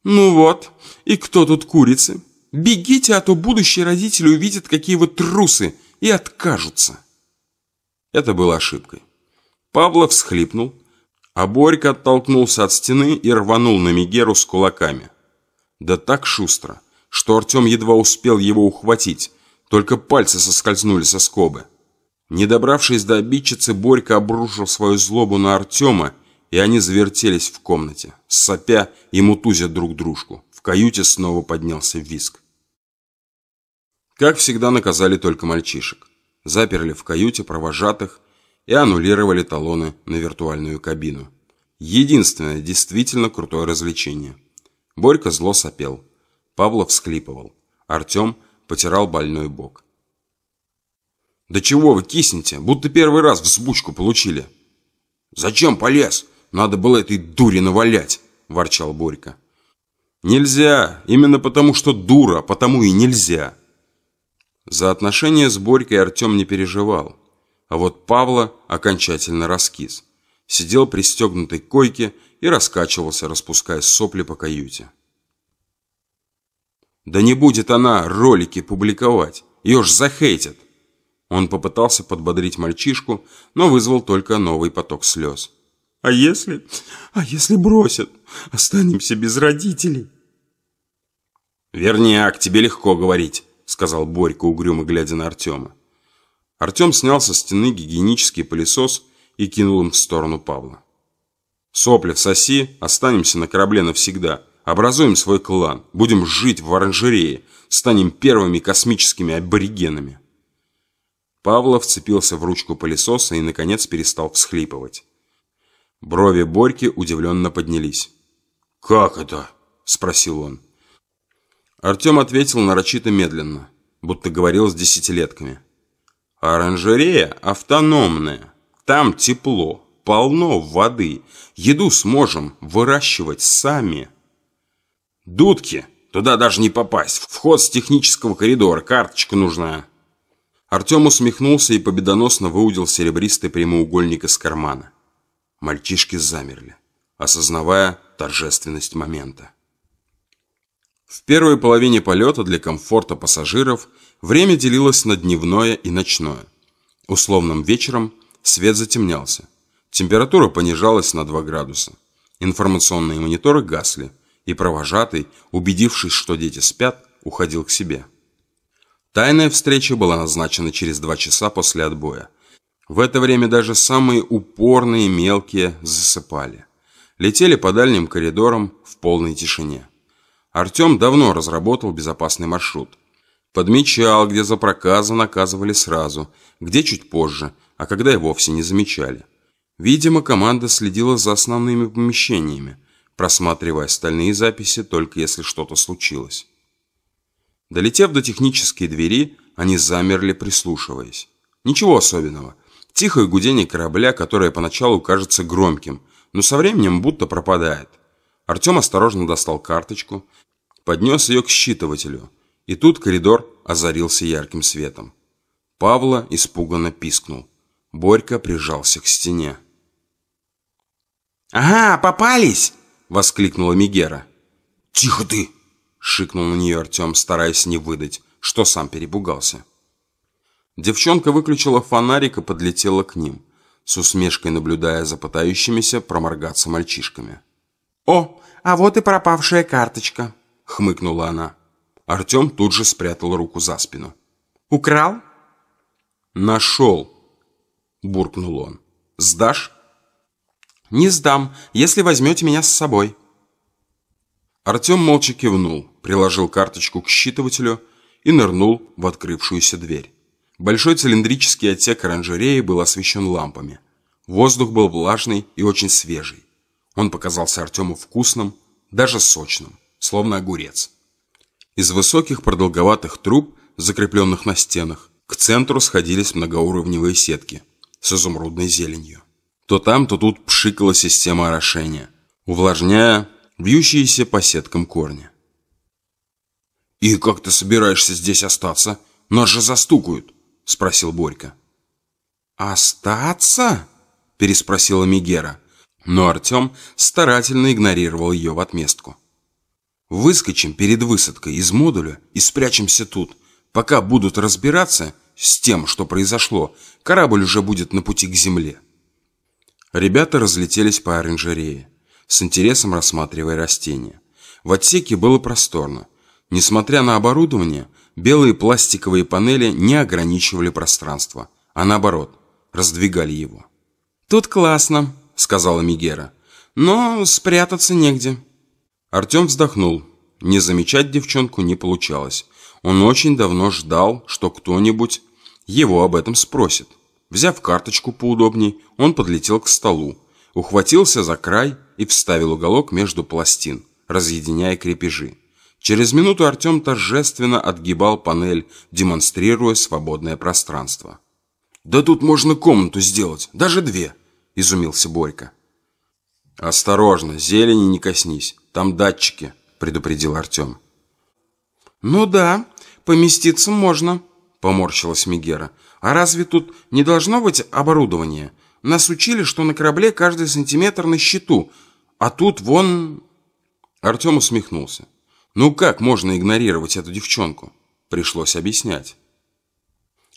«Ну вот, и кто тут курицы? Бегите, а то будущие родители увидят, какие вы трусы, и откажутся». Это было ошибкой. Павла всхлипнул, а Борька оттолкнулся от стены и рванул на Мегеру с кулаками. Да так шустро, что Артем едва успел его ухватить, только пальцы соскользнули со скобы. Не добравшись до обидчицы, Борька обрушил свою злобу на Артема и они завертелись в комнате, сопя и мутузя друг дружку. В каюте снова поднялся виск. Как всегда, наказали только мальчишек. Заперли в каюте провожатых и аннулировали талоны на виртуальную кабину. Единственное действительно крутое развлечение. Борька зло сопел. Павлов всклипывал. Артем потирал больной бок. «Да чего вы киснете? Будто первый раз взбучку получили!» «Зачем полез? Надо было этой дуре навалять, ворчал Борька. Нельзя, именно потому что дура, потому и нельзя. За отношения с Борькой Артем не переживал, а вот Павла окончательно раскис. Сидел пристегнутой к койке и раскачивался, распуская сопли по каюте. Да не будет она ролики публиковать, ее ж захейтят. Он попытался подбодрить мальчишку, но вызвал только новый поток слез. А если... А если бросят? Останемся без родителей. «Верняк, тебе легко говорить», — сказал Борька, угрюмо глядя на Артема. Артем снял со стены гигиенический пылесос и кинул им в сторону Павла. «Сопли соси, останемся на корабле навсегда. Образуем свой клан, будем жить в оранжерее, станем первыми космическими аборигенами». Павлов вцепился в ручку пылесоса и, наконец, перестал всхлипывать. Брови Борьки удивленно поднялись. «Как это?» – спросил он. Артем ответил нарочито медленно, будто говорил с десятилетками. «Оранжерея автономная. Там тепло, полно воды. Еду сможем выращивать сами». «Дудки! Туда даже не попасть. Вход с технического коридора. Карточка нужна». Артем усмехнулся и победоносно выудил серебристый прямоугольник из кармана. Мальчишки замерли, осознавая торжественность момента. В первой половине полета для комфорта пассажиров время делилось на дневное и ночное. Условным вечером свет затемнялся. Температура понижалась на 2 градуса. Информационные мониторы гасли, и провожатый, убедившись, что дети спят, уходил к себе. Тайная встреча была назначена через два часа после отбоя – в это время даже самые упорные мелкие засыпали. Летели по дальним коридорам в полной тишине. Артем давно разработал безопасный маршрут. Подмечал, где за проказы наказывали сразу, где чуть позже, а когда и вовсе не замечали. Видимо, команда следила за основными помещениями, просматривая остальные записи, только если что-то случилось. Долетев до технической двери, они замерли, прислушиваясь. Ничего особенного. Тихое гудение корабля, которое поначалу кажется громким, но со временем будто пропадает. Артем осторожно достал карточку, поднес ее к считывателю, и тут коридор озарился ярким светом. Павла испуганно пискнул. Борька прижался к стене. «Ага, попались!» — воскликнула Мигера. «Тихо ты!» — шикнул на нее Артем, стараясь не выдать, что сам перепугался. Девчонка выключила фонарик и подлетела к ним, с усмешкой наблюдая за пытающимися проморгаться мальчишками. «О, а вот и пропавшая карточка!» — хмыкнула она. Артем тут же спрятал руку за спину. «Украл?» «Нашел!» — буркнул он. «Сдашь?» «Не сдам, если возьмете меня с собой». Артем молча кивнул, приложил карточку к считывателю и нырнул в открывшуюся дверь. Большой цилиндрический отсек оранжереи был освещен лампами. Воздух был влажный и очень свежий. Он показался Артему вкусным, даже сочным, словно огурец. Из высоких продолговатых труб, закрепленных на стенах, к центру сходились многоуровневые сетки с изумрудной зеленью. То там, то тут пшикала система орошения, увлажняя бьющиеся по сеткам корни. «И как ты собираешься здесь остаться? Нас же застукают!» – спросил Борька. «Остаться?» – переспросила Мигера, но Артем старательно игнорировал ее в отместку. «Выскочим перед высадкой из модуля и спрячемся тут. Пока будут разбираться с тем, что произошло, корабль уже будет на пути к земле». Ребята разлетелись по оранжерее, с интересом рассматривая растения. В отсеке было просторно. Несмотря на оборудование, белые пластиковые панели не ограничивали пространство, а наоборот, раздвигали его. «Тут классно», — сказала Мигера, — «но спрятаться негде». Артем вздохнул. Не замечать девчонку не получалось. Он очень давно ждал, что кто-нибудь его об этом спросит. Взяв карточку поудобней, он подлетел к столу, ухватился за край и вставил уголок между пластин, разъединяя крепежи. Через минуту Артем торжественно отгибал панель, демонстрируя свободное пространство. «Да тут можно комнату сделать, даже две!» – изумился Борька. «Осторожно, зелени не коснись, там датчики», – предупредил Артем. «Ну да, поместиться можно», – поморщилась Мигера. А разве тут не должно быть оборудования? Нас учили, что на корабле каждый сантиметр на счету, а тут вон...» Артем усмехнулся. «Ну как можно игнорировать эту девчонку?» Пришлось объяснять.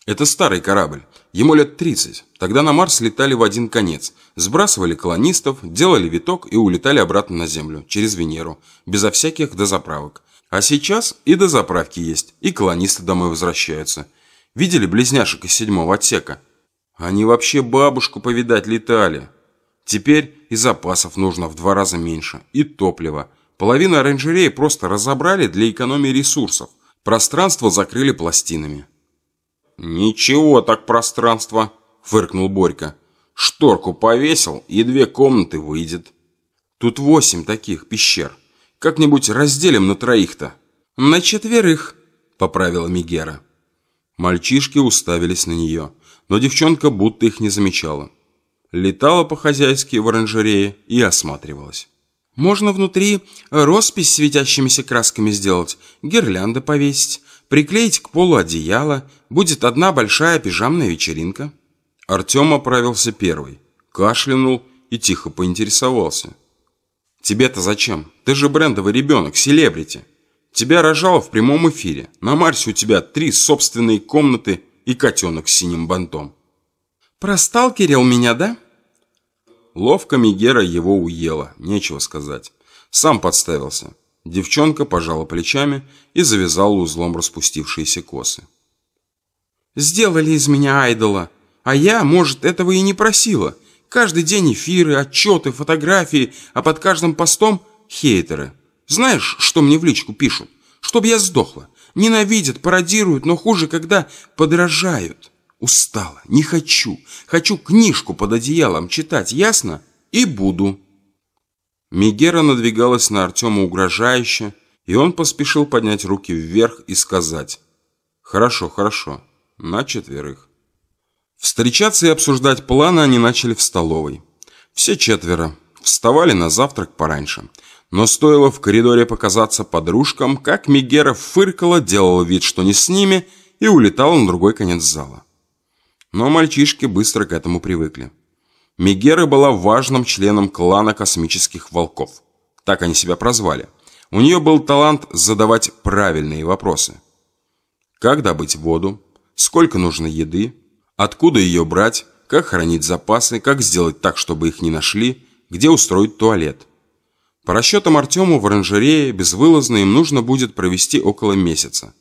Это старый корабль. Ему лет 30. Тогда на Марс летали в один конец. Сбрасывали колонистов, делали виток и улетали обратно на Землю, через Венеру, безо всяких дозаправок. А сейчас и дозаправки есть, и колонисты домой возвращаются. Видели близняшек из седьмого отсека? Они вообще бабушку повидать летали. Теперь и запасов нужно в два раза меньше, и топлива. Половину оранжереи просто разобрали для экономии ресурсов. Пространство закрыли пластинами. «Ничего так пространство», – фыркнул Борька. «Шторку повесил, и две комнаты выйдет». «Тут восемь таких пещер. Как-нибудь разделим на троих-то». «На четверых», – поправила Мигера. Мальчишки уставились на нее, но девчонка будто их не замечала. Летала по-хозяйски в оранжерее и осматривалась. «Можно внутри роспись светящимися красками сделать, гирлянды повесить, приклеить к полу одеяло, будет одна большая пижамная вечеринка». Артем оправился первый, кашлянул и тихо поинтересовался. «Тебе-то зачем? Ты же брендовый ребенок, селебрити». Тебя рожало в прямом эфире. На Марсе у тебя три собственные комнаты и котенок с синим бантом. Просталкерил меня, да? Ловко Мигера его уела, нечего сказать. Сам подставился. Девчонка пожала плечами и завязала узлом распустившиеся косы. «Сделали из меня айдола, а я, может, этого и не просила. Каждый день эфиры, отчеты, фотографии, а под каждым постом хейтеры». Знаешь, что мне в личку пишут? Чтоб я сдохла. Ненавидят, пародируют, но хуже, когда подражают. Устала, не хочу. Хочу книжку под одеялом читать, ясно? И буду. Мегера надвигалась на Артема угрожающе, и он поспешил поднять руки вверх и сказать «Хорошо, хорошо, на четверых». Встречаться и обсуждать планы они начали в столовой. Все четверо вставали на завтрак пораньше. Но стоило в коридоре показаться подружкам, как Мегера фыркала, делала вид, что не с ними, и улетала на другой конец зала. Но мальчишки быстро к этому привыкли. Мегера была важным членом клана космических волков. Так они себя прозвали. У нее был талант задавать правильные вопросы. Как добыть воду? Сколько нужно еды? Откуда ее брать? Как хранить запасы? Как сделать так, чтобы их не нашли? Где устроить туалет? По расчетам Артему в оранжерее безвылазно им нужно будет провести около месяца.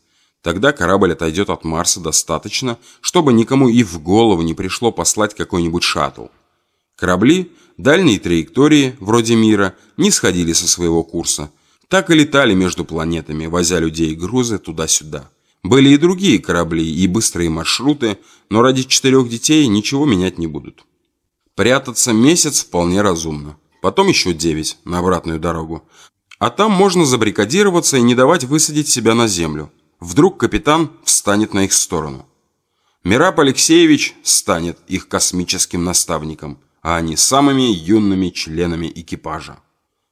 Тогда корабль отойдет от Марса достаточно, чтобы никому и в голову не пришло послать какой-нибудь шаттл. Корабли дальние траектории, вроде мира, не сходили со своего курса. Так и летали между планетами, возя людей и грузы туда-сюда. Были и другие корабли, и быстрые маршруты, но ради четырех детей ничего менять не будут. Прятаться месяц вполне разумно. Потом еще девять на обратную дорогу. А там можно забрикадироваться и не давать высадить себя на землю. Вдруг капитан встанет на их сторону. Мирап Алексеевич станет их космическим наставником – а они самыми юными членами экипажа.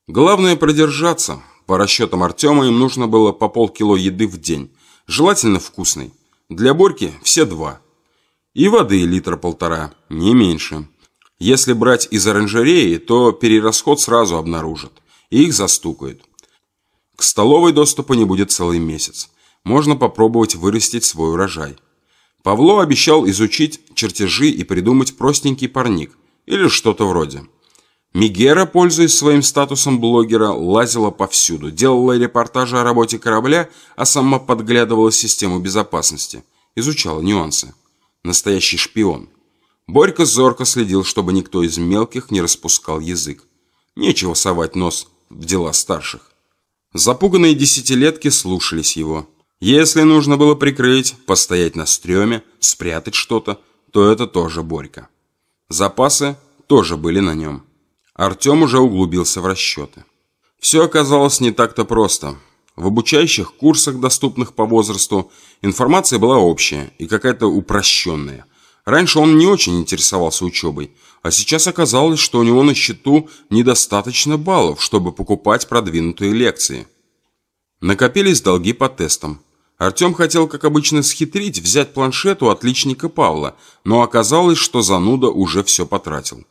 Главное продержаться. По расчетам Артема им нужно было по полкило еды в день, желательно вкусной. Для Борьки все два. И воды литра полтора, не меньше. Если брать из оранжереи, то перерасход сразу обнаружат, и их застукают. К столовой доступа не будет целый месяц. Можно попробовать вырастить свой урожай. Павло обещал изучить чертежи и придумать простенький парник, или что-то вроде. Мигера, пользуясь своим статусом блогера, лазила повсюду, делала репортажи о работе корабля, а сама подглядывала систему безопасности, изучала нюансы. Настоящий шпион. Борька зорко следил, чтобы никто из мелких не распускал язык. Нечего совать нос в дела старших. Запуганные десятилетки слушались его. Если нужно было прикрыть, постоять на стреме, спрятать что-то, то это тоже Борька. Запасы тоже были на нем. Артем уже углубился в расчеты. Все оказалось не так-то просто. В обучающих курсах, доступных по возрасту, информация была общая и какая-то упрощенная. Раньше он не очень интересовался учебой, а сейчас оказалось, что у него на счету недостаточно баллов, чтобы покупать продвинутые лекции. Накопились долги по тестам. Артем хотел, как обычно, схитрить, взять планшет у отличника Павла, но оказалось, что зануда уже все потратил.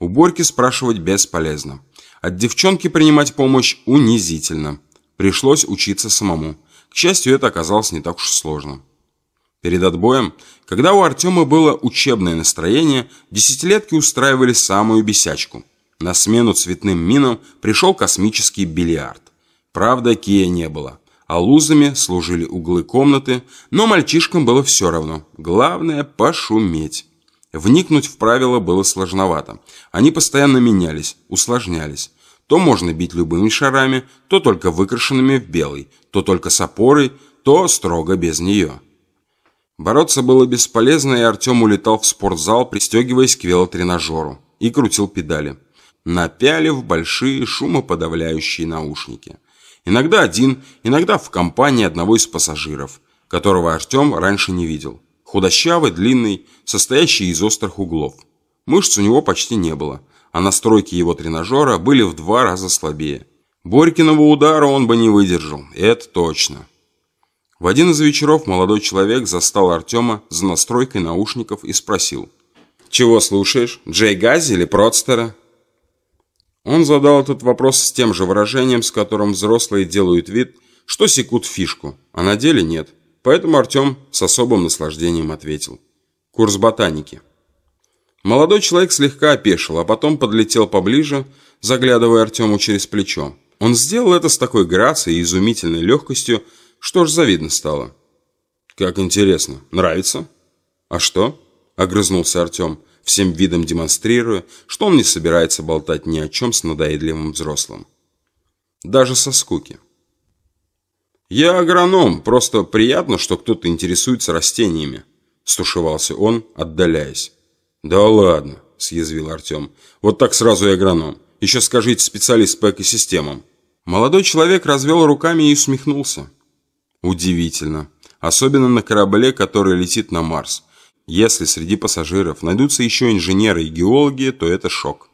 У Борьки спрашивать бесполезно. От девчонки принимать помощь унизительно. Пришлось учиться самому. К счастью, это оказалось не так уж сложно. Перед отбоем, когда у Артема было учебное настроение, десятилетки устраивали самую бесячку. На смену цветным минам пришел космический бильярд. Правда, Кия не было а лузами служили углы комнаты, но мальчишкам было все равно. Главное – пошуметь. Вникнуть в правила было сложновато. Они постоянно менялись, усложнялись. То можно бить любыми шарами, то только выкрашенными в белый, то только с опорой, то строго без нее. Бороться было бесполезно, и Артем улетал в спортзал, пристегиваясь к велотренажеру, и крутил педали, напялив большие шумоподавляющие наушники. Иногда один, иногда в компании одного из пассажиров, которого Артем раньше не видел. Худощавый, длинный, состоящий из острых углов. Мышц у него почти не было, а настройки его тренажера были в два раза слабее. Борькиного удара он бы не выдержал, это точно. В один из вечеров молодой человек застал Артема за настройкой наушников и спросил. «Чего слушаешь? Джей Гази или Продстера?» Он задал этот вопрос с тем же выражением, с которым взрослые делают вид, что секут фишку, а на деле нет. Поэтому Артем с особым наслаждением ответил. Курс ботаники. Молодой человек слегка опешил, а потом подлетел поближе, заглядывая Артему через плечо. Он сделал это с такой грацией и изумительной легкостью, что ж завидно стало. «Как интересно. Нравится?» «А что?» – огрызнулся Артем всем видом демонстрируя, что он не собирается болтать ни о чем с надоедливым взрослым. Даже со скуки. «Я агроном, просто приятно, что кто-то интересуется растениями», стушевался он, отдаляясь. «Да ладно», – съязвил Артем. «Вот так сразу и агроном. Еще скажите специалист по экосистемам. Молодой человек развел руками и усмехнулся. Удивительно. Особенно на корабле, который летит на Марс. Если среди пассажиров найдутся еще инженеры и геологи, то это шок.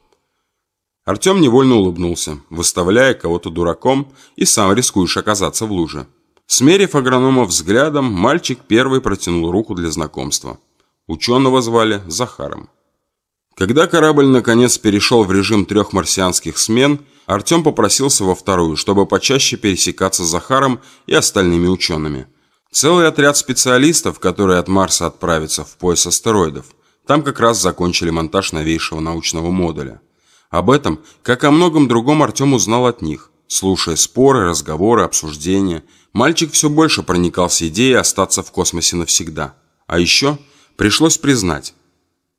Артем невольно улыбнулся, выставляя кого-то дураком, и сам рискуешь оказаться в луже. Смерив агронома взглядом, мальчик первый протянул руку для знакомства. Ученого звали Захаром. Когда корабль наконец перешел в режим трех марсианских смен, Артем попросился во вторую, чтобы почаще пересекаться с Захаром и остальными учеными. Целый отряд специалистов, которые от Марса отправятся в пояс астероидов, там как раз закончили монтаж новейшего научного модуля. Об этом, как о многом другом, Артем узнал от них. Слушая споры, разговоры, обсуждения, мальчик все больше проникался идеей остаться в космосе навсегда. А еще пришлось признать,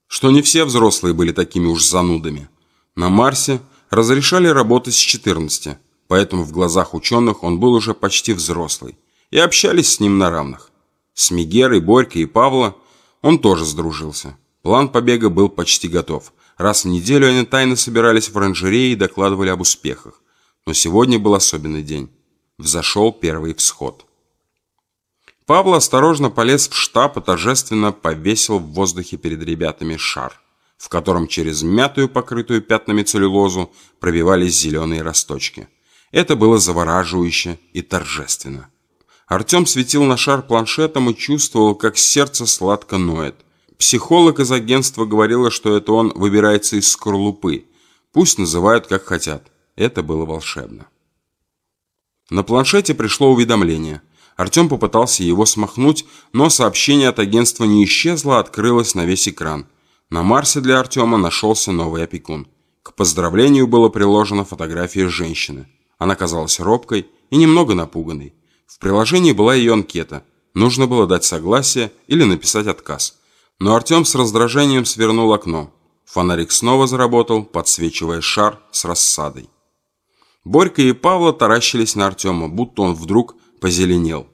что не все взрослые были такими уж занудами. На Марсе разрешали работать с 14, поэтому в глазах ученых он был уже почти взрослый, и общались с ним на равных. С Мегерой, Борькой и Павла он тоже сдружился. План побега был почти готов. Раз в неделю они тайно собирались в оранжерее и докладывали об успехах. Но сегодня был особенный день. Взошел первый всход. Павла осторожно полез в штаб и торжественно повесил в воздухе перед ребятами шар в котором через мятую, покрытую пятнами целлюлозу, пробивались зеленые росточки. Это было завораживающе и торжественно. Артем светил на шар планшетом и чувствовал, как сердце сладко ноет. Психолог из агентства говорила, что это он выбирается из скорлупы. Пусть называют как хотят. Это было волшебно. На планшете пришло уведомление. Артем попытался его смахнуть, но сообщение от агентства не исчезло, а открылось на весь экран. На Марсе для Артема нашелся новый опекун. К поздравлению было приложена фотография женщины. Она казалась робкой и немного напуганной. В приложении была ее анкета. Нужно было дать согласие или написать отказ. Но Артем с раздражением свернул окно. Фонарик снова заработал, подсвечивая шар с рассадой. Борька и Павла таращились на Артема, будто он вдруг позеленел.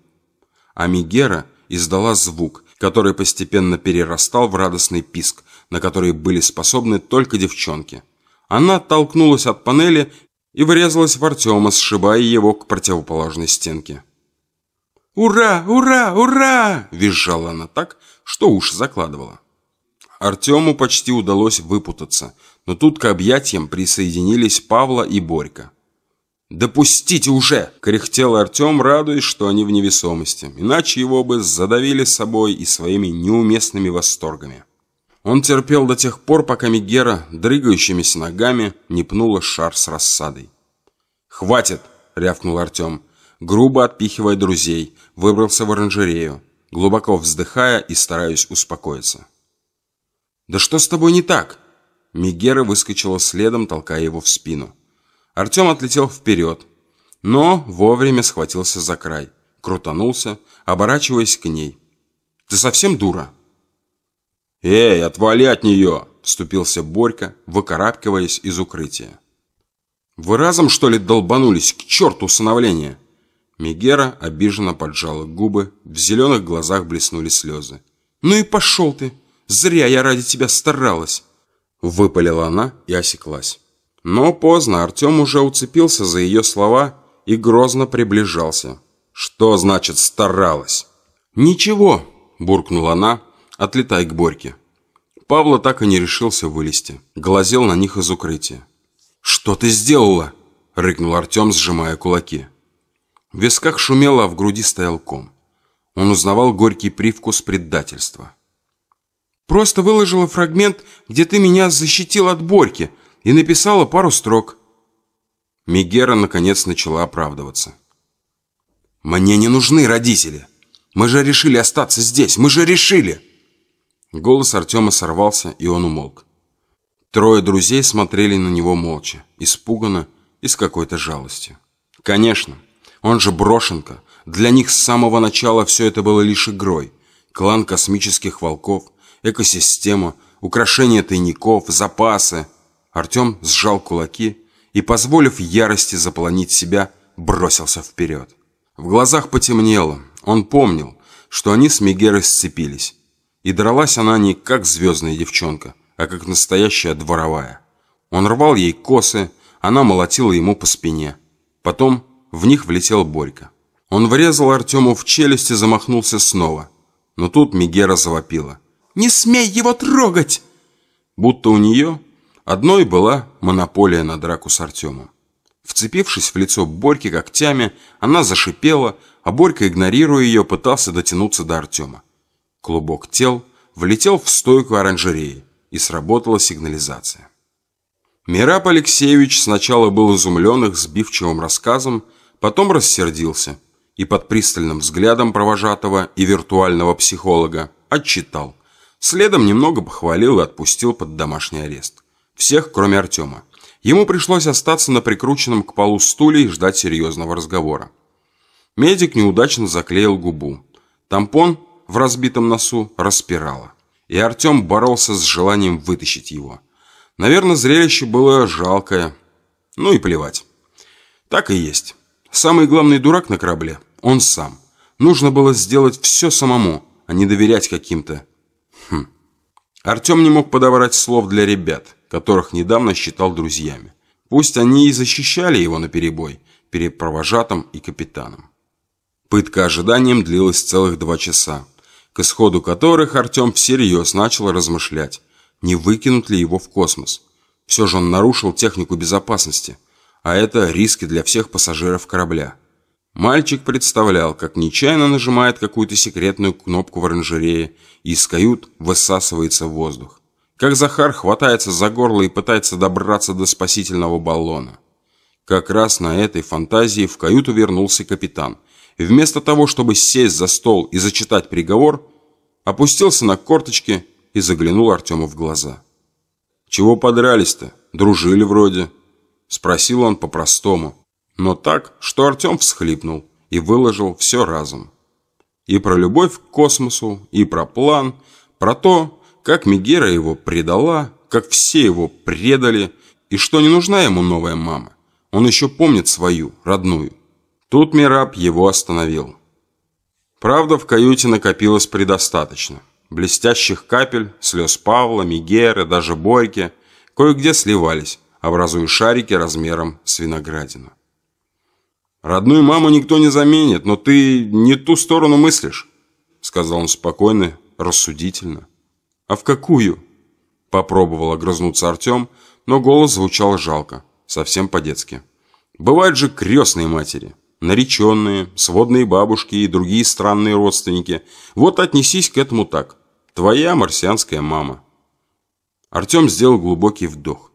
А Мигера издала звук, который постепенно перерастал в радостный писк, на которые были способны только девчонки. Она оттолкнулась от панели и врезалась в Артема, сшибая его к противоположной стенке. «Ура! Ура! Ура!» – визжала она так, что уши закладывала. Артему почти удалось выпутаться, но тут к объятиям присоединились Павла и Борька. «Допустите уже!» – кряхтел Артем, радуясь, что они в невесомости, иначе его бы задавили собой и своими неуместными восторгами. Он терпел до тех пор, пока Мегера, дрыгающимися ногами, не пнула шар с рассадой. «Хватит!» — рявкнул Артем, грубо отпихивая друзей, выбрался в оранжерею, глубоко вздыхая и стараясь успокоиться. «Да что с тобой не так?» Мегера выскочила следом, толкая его в спину. Артем отлетел вперед, но вовремя схватился за край, крутанулся, оборачиваясь к ней. «Ты совсем дура?» «Эй, отвали от нее!» – вступился Борька, выкарабкиваясь из укрытия. «Вы разом, что ли, долбанулись? К черту усыновление!» Мегера обиженно поджала губы, в зеленых глазах блеснули слезы. «Ну и пошел ты! Зря я ради тебя старалась!» Выпалила она и осеклась. Но поздно Артем уже уцепился за ее слова и грозно приближался. «Что значит старалась?» «Ничего!» – буркнула она, отлетай к Борьке. Павла так и не решился вылезти. Глазел на них из укрытия. «Что ты сделала?» – рыкнул Артем, сжимая кулаки. В висках шумело, а в груди стоял ком. Он узнавал горький привкус предательства. «Просто выложила фрагмент, где ты меня защитил от Борьки, и написала пару строк». Мегера, наконец, начала оправдываться. «Мне не нужны родители. Мы же решили остаться здесь. Мы же решили!» Голос Артема сорвался, и он умолк. Трое друзей смотрели на него молча, испуганно и с какой-то жалостью. Конечно, он же брошенка. Для них с самого начала все это было лишь игрой. Клан космических волков, экосистема, украшения тайников, запасы. Артем сжал кулаки и, позволив ярости заполонить себя, бросился вперед. В глазах потемнело. Он помнил, что они с Мегерой сцепились. И дралась она не как звездная девчонка, а как настоящая дворовая. Он рвал ей косы, она молотила ему по спине. Потом в них влетел Борька. Он врезал Артему в челюсть и замахнулся снова. Но тут Мегера завопила. «Не смей его трогать!» Будто у нее одной была монополия на драку с Артемом. Вцепившись в лицо Борьки когтями, она зашипела, а Борька, игнорируя ее, пытался дотянуться до Артема. Клубок тел влетел в стойку оранжереи, и сработала сигнализация. Мираб Алексеевич сначала был изумлен их сбивчивым рассказом, потом рассердился и под пристальным взглядом провожатого и виртуального психолога отчитал. Следом немного похвалил и отпустил под домашний арест. Всех, кроме Артема. Ему пришлось остаться на прикрученном к полу стуле и ждать серьезного разговора. Медик неудачно заклеил губу. Тампон в разбитом носу распирало. И Артем боролся с желанием вытащить его. Наверное, зрелище было жалкое. Ну и плевать. Так и есть. Самый главный дурак на корабле – он сам. Нужно было сделать все самому, а не доверять каким-то. Хм. Артем не мог подобрать слов для ребят, которых недавно считал друзьями. Пусть они и защищали его на перебой перед провожатым и капитаном. Пытка ожиданием длилась целых два часа, к исходу которых Артем всерьез начал размышлять, не выкинут ли его в космос. Все же он нарушил технику безопасности, а это риски для всех пассажиров корабля. Мальчик представлял, как нечаянно нажимает какую-то секретную кнопку в оранжерее, и из кают высасывается воздух. Как Захар хватается за горло и пытается добраться до спасительного баллона. Как раз на этой фантазии в каюту вернулся капитан. И вместо того, чтобы сесть за стол и зачитать приговор, опустился на корточки и заглянул Артему в глаза. «Чего подрались-то? Дружили вроде?» Спросил он по-простому, но так, что Артем всхлипнул и выложил все разом. И про любовь к космосу, и про план, про то, как Мегера его предала, как все его предали, и что не нужна ему новая мама. Он еще помнит свою, родную. Тут Мираб его остановил. Правда, в каюте накопилось предостаточно. Блестящих капель, слез Павла, Мегеры, даже Бойки кое-где сливались, образуя шарики размером с виноградину. «Родную маму никто не заменит, но ты не ту сторону мыслишь», сказал он спокойно, рассудительно. «А в какую?» Попробовал огрызнуться Артем, но голос звучал жалко, совсем по-детски. «Бывают же крестные матери, нареченные, сводные бабушки и другие странные родственники. Вот отнесись к этому так. Твоя марсианская мама». Артем сделал глубокий вдох.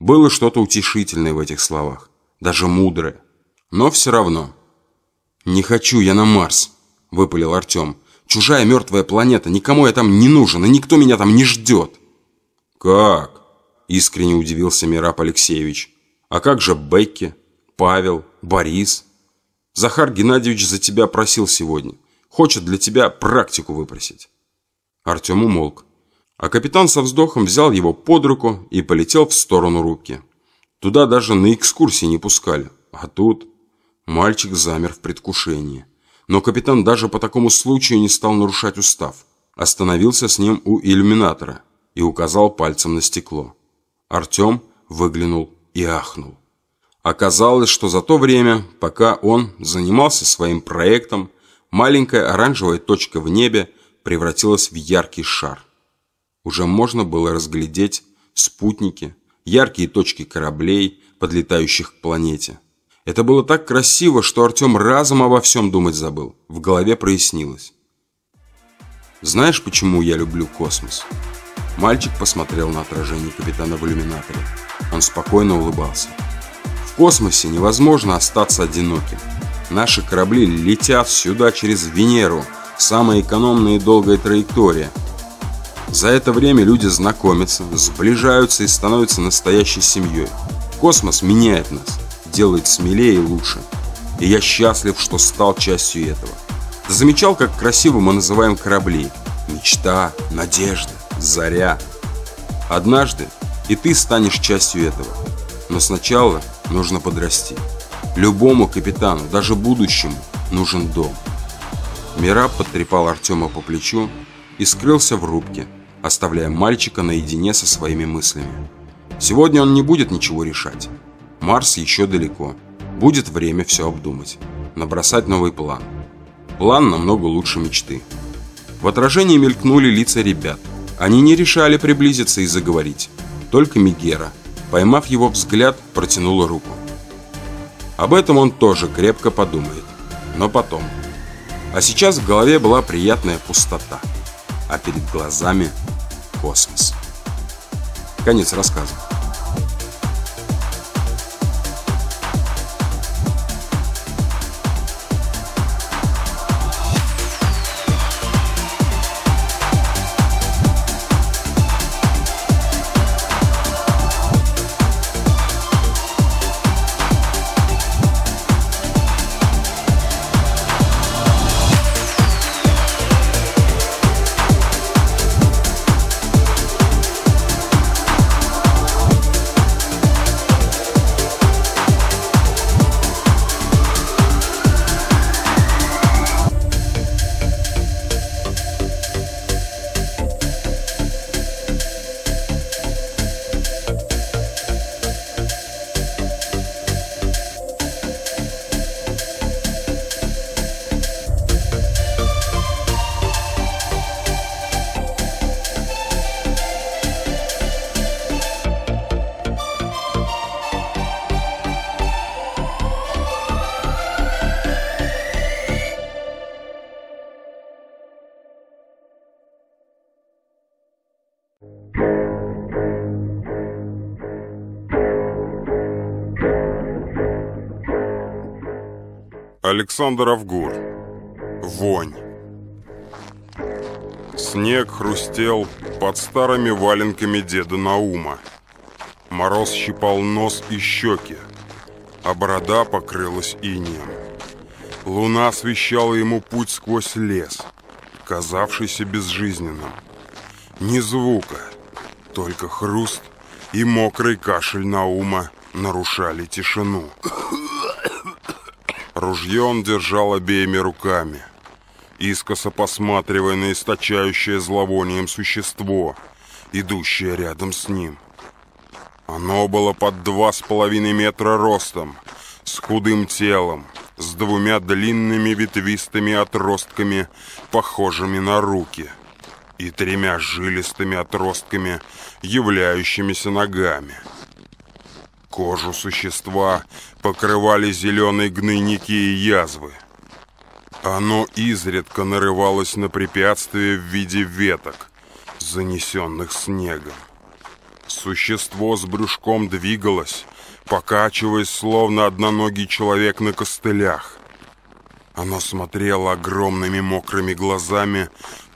Было что-то утешительное в этих словах, даже мудрое. Но все равно. «Не хочу я на Марс», – выпалил Артем. «Чужая мертвая планета, никому я там не нужен, и никто меня там не ждет». «Как?» – искренне удивился Мирап Алексеевич. «А как же Бекки, Павел, Борис?» «Захар Геннадьевич за тебя просил сегодня. Хочет для тебя практику выпросить». Артем умолк. А капитан со вздохом взял его под руку и полетел в сторону рубки. Туда даже на экскурсии не пускали. А тут... Мальчик замер в предвкушении. Но капитан даже по такому случаю не стал нарушать устав. Остановился с ним у иллюминатора и указал пальцем на стекло. Артем выглянул и ахнул. Оказалось, что за то время, пока он занимался своим проектом, маленькая оранжевая точка в небе превратилась в яркий шар. Уже можно было разглядеть спутники, яркие точки кораблей, подлетающих к планете. Это было так красиво, что Артем разом обо всем думать забыл. В голове прояснилось. «Знаешь, почему я люблю космос?» Мальчик посмотрел на отражение капитана в иллюминаторе. Он спокойно улыбался. «В космосе невозможно остаться одиноким. Наши корабли летят сюда через Венеру. Самая экономная и долгая траектория. За это время люди знакомятся, сближаются и становятся настоящей семьей. Космос меняет нас делает смелее и лучше. И я счастлив, что стал частью этого. Ты замечал, как красиво мы называем корабли? Мечта, надежда, заря. Однажды и ты станешь частью этого. Но сначала нужно подрасти. Любому капитану, даже будущему, нужен дом. Мираб потрепал Артема по плечу и скрылся в рубке, оставляя мальчика наедине со своими мыслями. Сегодня он не будет ничего решать. Марс еще далеко. Будет время все обдумать. Набросать новый план. План намного лучше мечты. В отражении мелькнули лица ребят. Они не решали приблизиться и заговорить. Только Мигера, поймав его взгляд, протянула руку. Об этом он тоже крепко подумает. Но потом. А сейчас в голове была приятная пустота. А перед глазами космос. Конец рассказа. Александр Авгур. Вонь. Снег хрустел под старыми валенками деда Наума. Мороз щипал нос и щеки, а борода покрылась инеем. Луна освещала ему путь сквозь лес, казавшийся безжизненным. Ни звука, только хруст и мокрый кашель Наума нарушали тишину. Ружье он держал обеими руками, искоса посматривая на источающее зловонием существо, идущее рядом с ним. Оно было под два с половиной метра ростом, с худым телом, с двумя длинными ветвистыми отростками, похожими на руки, и тремя жилистыми отростками, являющимися ногами. Кожу существа покрывали зеленые гнойники и язвы. Оно изредка нарывалось на препятствия в виде веток, занесенных снегом. Существо с брюшком двигалось, покачиваясь, словно одноногий человек на костылях. Оно смотрело огромными мокрыми глазами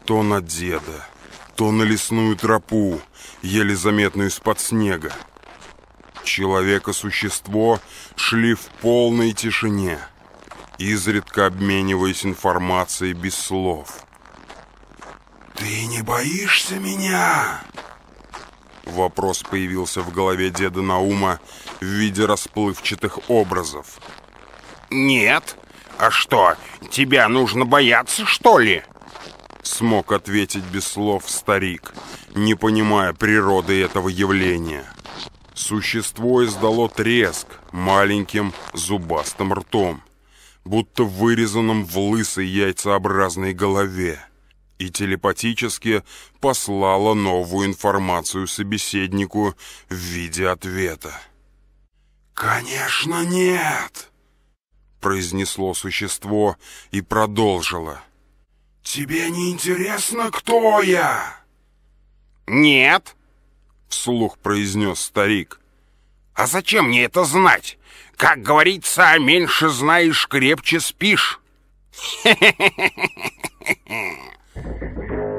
то на деда, то на лесную тропу, еле заметную из-под снега. Человек существо шли в полной тишине, изредка обмениваясь информацией без слов. «Ты не боишься меня?» Вопрос появился в голове деда Наума в виде расплывчатых образов. «Нет. А что, тебя нужно бояться, что ли?» Смог ответить без слов старик, не понимая природы этого явления. Существо издало треск маленьким зубастым ртом, будто вырезанным в лысой яйцеобразной голове, и телепатически послало новую информацию собеседнику в виде ответа. «Конечно нет!» произнесло существо и продолжило. «Тебе не интересно, кто я?» «Нет», вслух произнес старик. «А зачем мне это знать? Как говорится, меньше знаешь, крепче спишь». *laughs*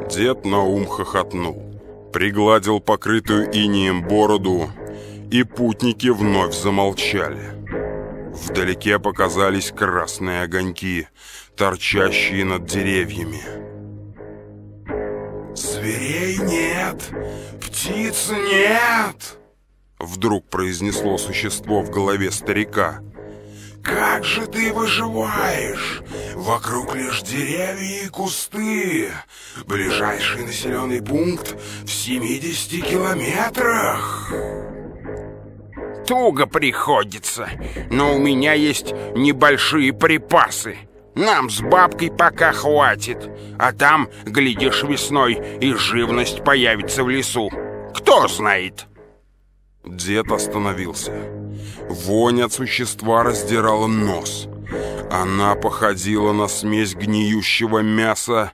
Дед Наум хохотнул, пригладил покрытую инием бороду, и путники вновь замолчали. Вдалеке показались красные огоньки, торчащие над деревьями. «Зверей нет, птиц нет!» Вдруг произнесло существо в голове старика. «Как же ты выживаешь? Вокруг лишь деревья и кусты. Ближайший населенный пункт в 70 километрах!» Туго приходится, но у меня есть небольшие припасы. Нам с бабкой пока хватит, а там, глядишь, весной и живность появится в лесу. Кто знает?» Дед остановился. Вонь от существа раздирала нос. Она походила на смесь гниющего мяса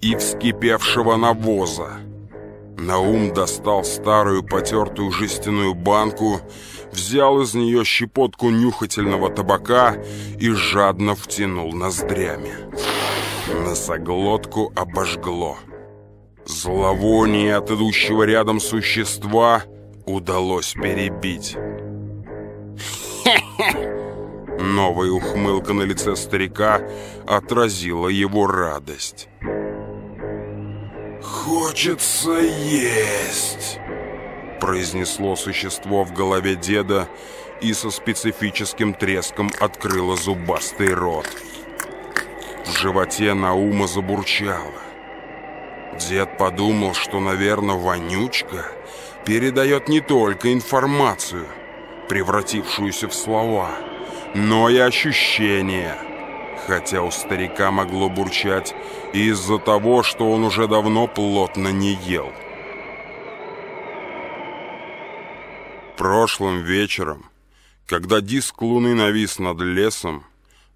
и вскипевшего навоза. Наум достал старую потертую жестяную банку, взял из нее щепотку нюхательного табака и жадно втянул ноздрями. Носоглотку обожгло. Зловоние от идущего рядом существа удалось перебить. *laughs* Новая ухмылка на лице старика отразила его радость. «Хочется есть!» Произнесло существо в голове деда и со специфическим треском открыло зубастый рот. В животе Наума забурчало. Дед подумал, что, наверное, вонючка передает не только информацию, превратившуюся в слова, но и ощущения. Хотя у старика могло бурчать из-за того, что он уже давно плотно не ел. Прошлым вечером, когда диск луны навис над лесом,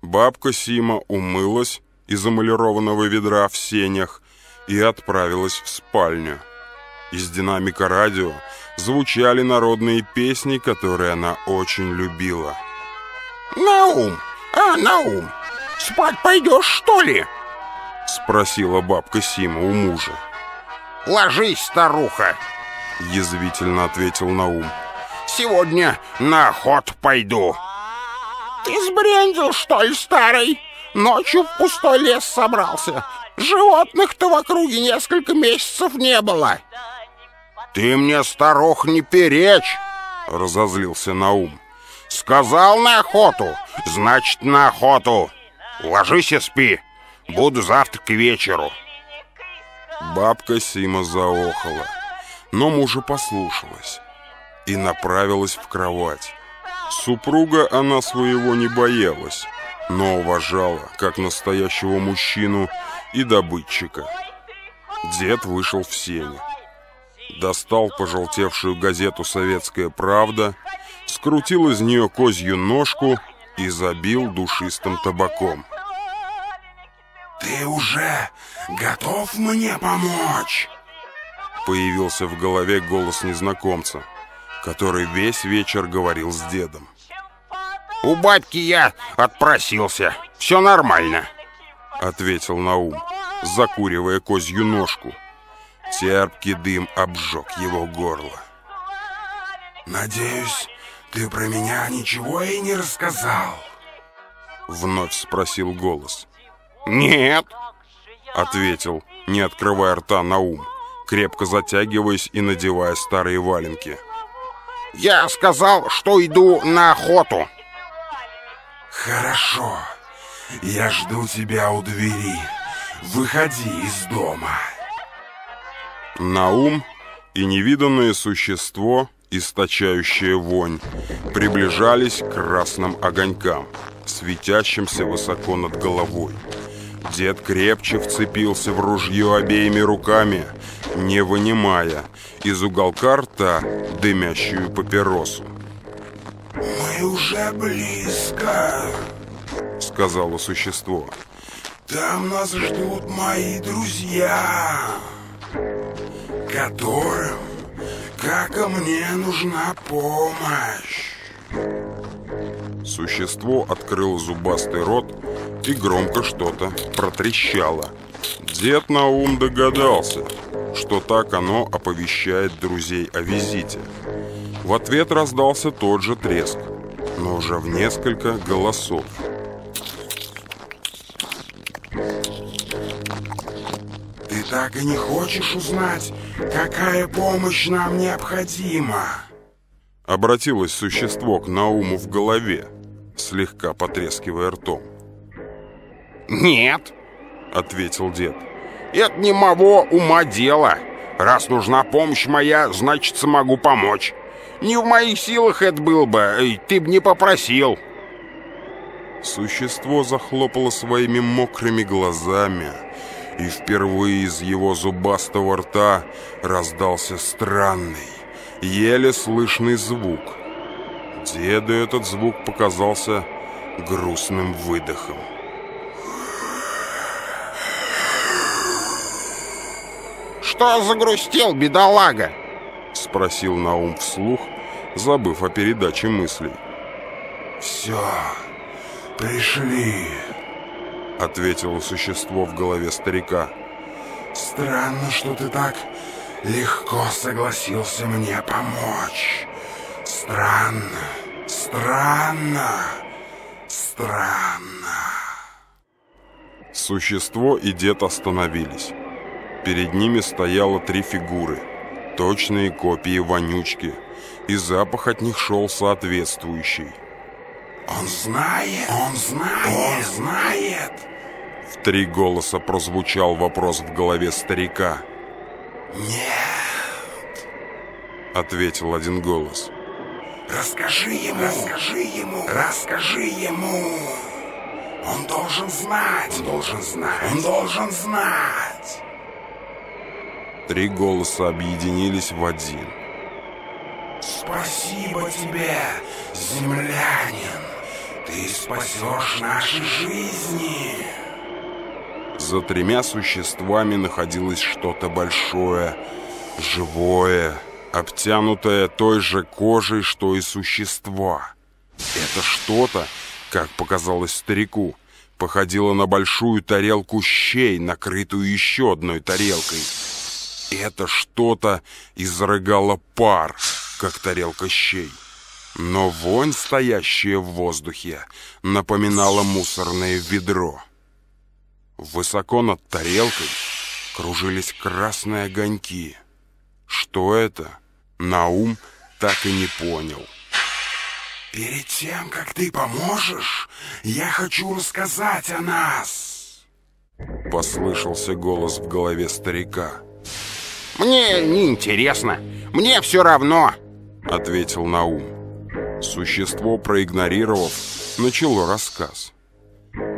бабка Сима умылась из эмалированного ведра в сенях и отправилась в спальню. Из динамика радио звучали народные песни, которые она очень любила. «Наум! А, Наум! Спать пойдешь, что ли?» Спросила бабка Сима у мужа. «Ложись, старуха!» Язвительно ответил Наум. «Сегодня на охоту пойду». «Ты сбрендил, что ли, старый? Ночью в пустой лес собрался. Животных-то в округе несколько месяцев не было». «Ты мне, старух, не перечь!» Разозлился Наум. «Сказал на охоту, значит, на охоту. Ложись и спи. Буду завтра к вечеру». Бабка Сима заохала, но мужа послушалась и направилась в кровать. Супруга она своего не боялась, но уважала, как настоящего мужчину и добытчика. Дед вышел в сене. Достал пожелтевшую газету «Советская правда», скрутил из нее козью ножку и забил душистым табаком. «Ты уже готов мне помочь?» Появился в голове голос незнакомца, который весь вечер говорил с дедом. «У батьки я отпросился. Все нормально», — ответил Наум, закуривая козью ножку. Терпкий дым обжег его горло. «Надеюсь, ты про меня ничего и не рассказал?» Вновь спросил голос. «Нет», — ответил, не открывая рта на ум, крепко затягиваясь и надевая старые валенки. «Я сказал, что иду на охоту». «Хорошо, я жду тебя у двери. Выходи из дома». Наум и невиданное существо, источающее вонь, приближались к красным огонькам, светящимся высоко над головой. Дед крепче вцепился в ружье обеими руками, не вынимая из уголка рта дымящую папиросу. «Мы уже близко», — сказало существо. «Там нас ждут мои друзья, которым, как и мне, нужна помощь». Существо открыло зубастый рот и громко что-то протрещало. Дед Наум догадался, что так оно оповещает друзей о визите. В ответ раздался тот же треск, но уже в несколько голосов. Так и не хочешь узнать, какая помощь нам необходима?» Обратилось существо к Науму в голове, слегка потрескивая ртом. «Нет», — ответил дед. «Это не моего ума дело. Раз нужна помощь моя, значит, могу помочь. Не в моих силах это было бы, ты б не попросил. Существо захлопало своими мокрыми глазами, и впервые из его зубастого рта раздался странный, еле слышный звук. Деду этот звук показался грустным выдохом. Что загрустил, бедолага? Спросил Наум вслух, забыв о передаче мыслей. «Все, пришли», — ответило существо в голове старика. «Странно, что ты так легко согласился мне помочь. Странно, странно, странно». Существо и дед остановились. Перед ними стояло три фигуры, точные копии вонючки, и запах от них шел соответствующий. «Он знает! Он знает! Он знает!» В три голоса прозвучал вопрос в голове старика. «Нет!» — ответил один голос. «Расскажи ему! Расскажи ему! Расскажи ему! Он должен знать! Он должен знать! Он должен знать!» Три голоса объединились в один. «Спасибо тебе, землянин! Ты спасешь наши жизни!» За тремя существами находилось что-то большое, живое, обтянутое той же кожей, что и существа. Это что-то, как показалось старику, походило на большую тарелку щей, накрытую еще одной тарелкой. Это что-то изрыгало пар, как тарелка щей. Но вонь, стоящая в воздухе, напоминала мусорное ведро. Высоко над тарелкой кружились красные огоньки. Что это? Наум так и не понял. «Перед тем, как ты поможешь, я хочу рассказать о нас!» Послышался голос в голове старика. «Мне не интересно. Мне все равно!» Ответил Наум. Существо, проигнорировав, начало рассказ.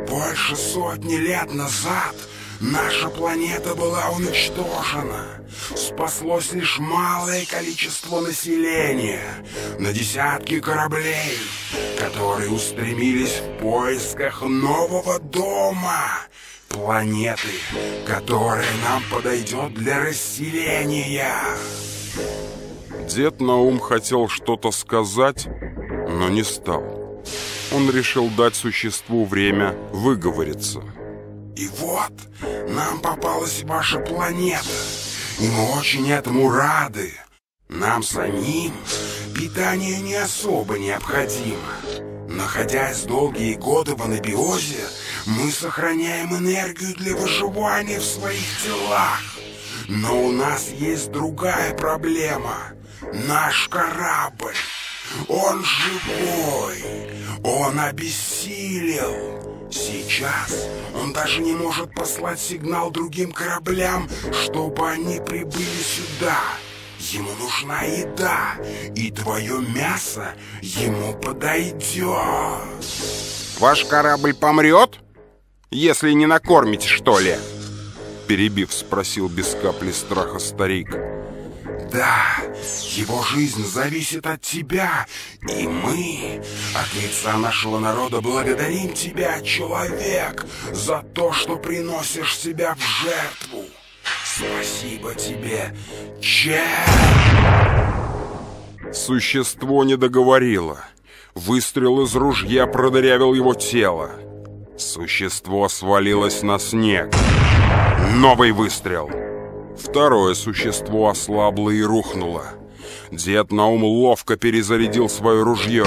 Больше сотни лет назад наша планета была уничтожена. Спаслось лишь малое количество населения на десятки кораблей, которые устремились в поисках нового дома, планеты, которая нам подойдет для расселения. Дед Наум хотел что-то сказать, но не стал он решил дать существу время выговориться. И вот нам попалась ваша планета, и мы очень этому рады. Нам самим питание не особо необходимо. Находясь долгие годы в анабиозе, мы сохраняем энергию для выживания в своих телах. Но у нас есть другая проблема. Наш корабль. Он живой. Он обессилел. Сейчас он даже не может послать сигнал другим кораблям, чтобы они прибыли сюда. Ему нужна еда, и твое мясо ему подойдет. Ваш корабль помрет, если не накормите, что ли? Перебив, спросил без капли страха старик. Да, его жизнь зависит от тебя, и мы от лица нашего народа благодарим тебя, человек, за то, что приносишь себя в жертву. Спасибо тебе, Че. Существо не договорило. Выстрел из ружья продырявил его тело. Существо свалилось на снег. Новый выстрел. Второе существо ослабло и рухнуло. Дед Наум ловко перезарядил свое ружье,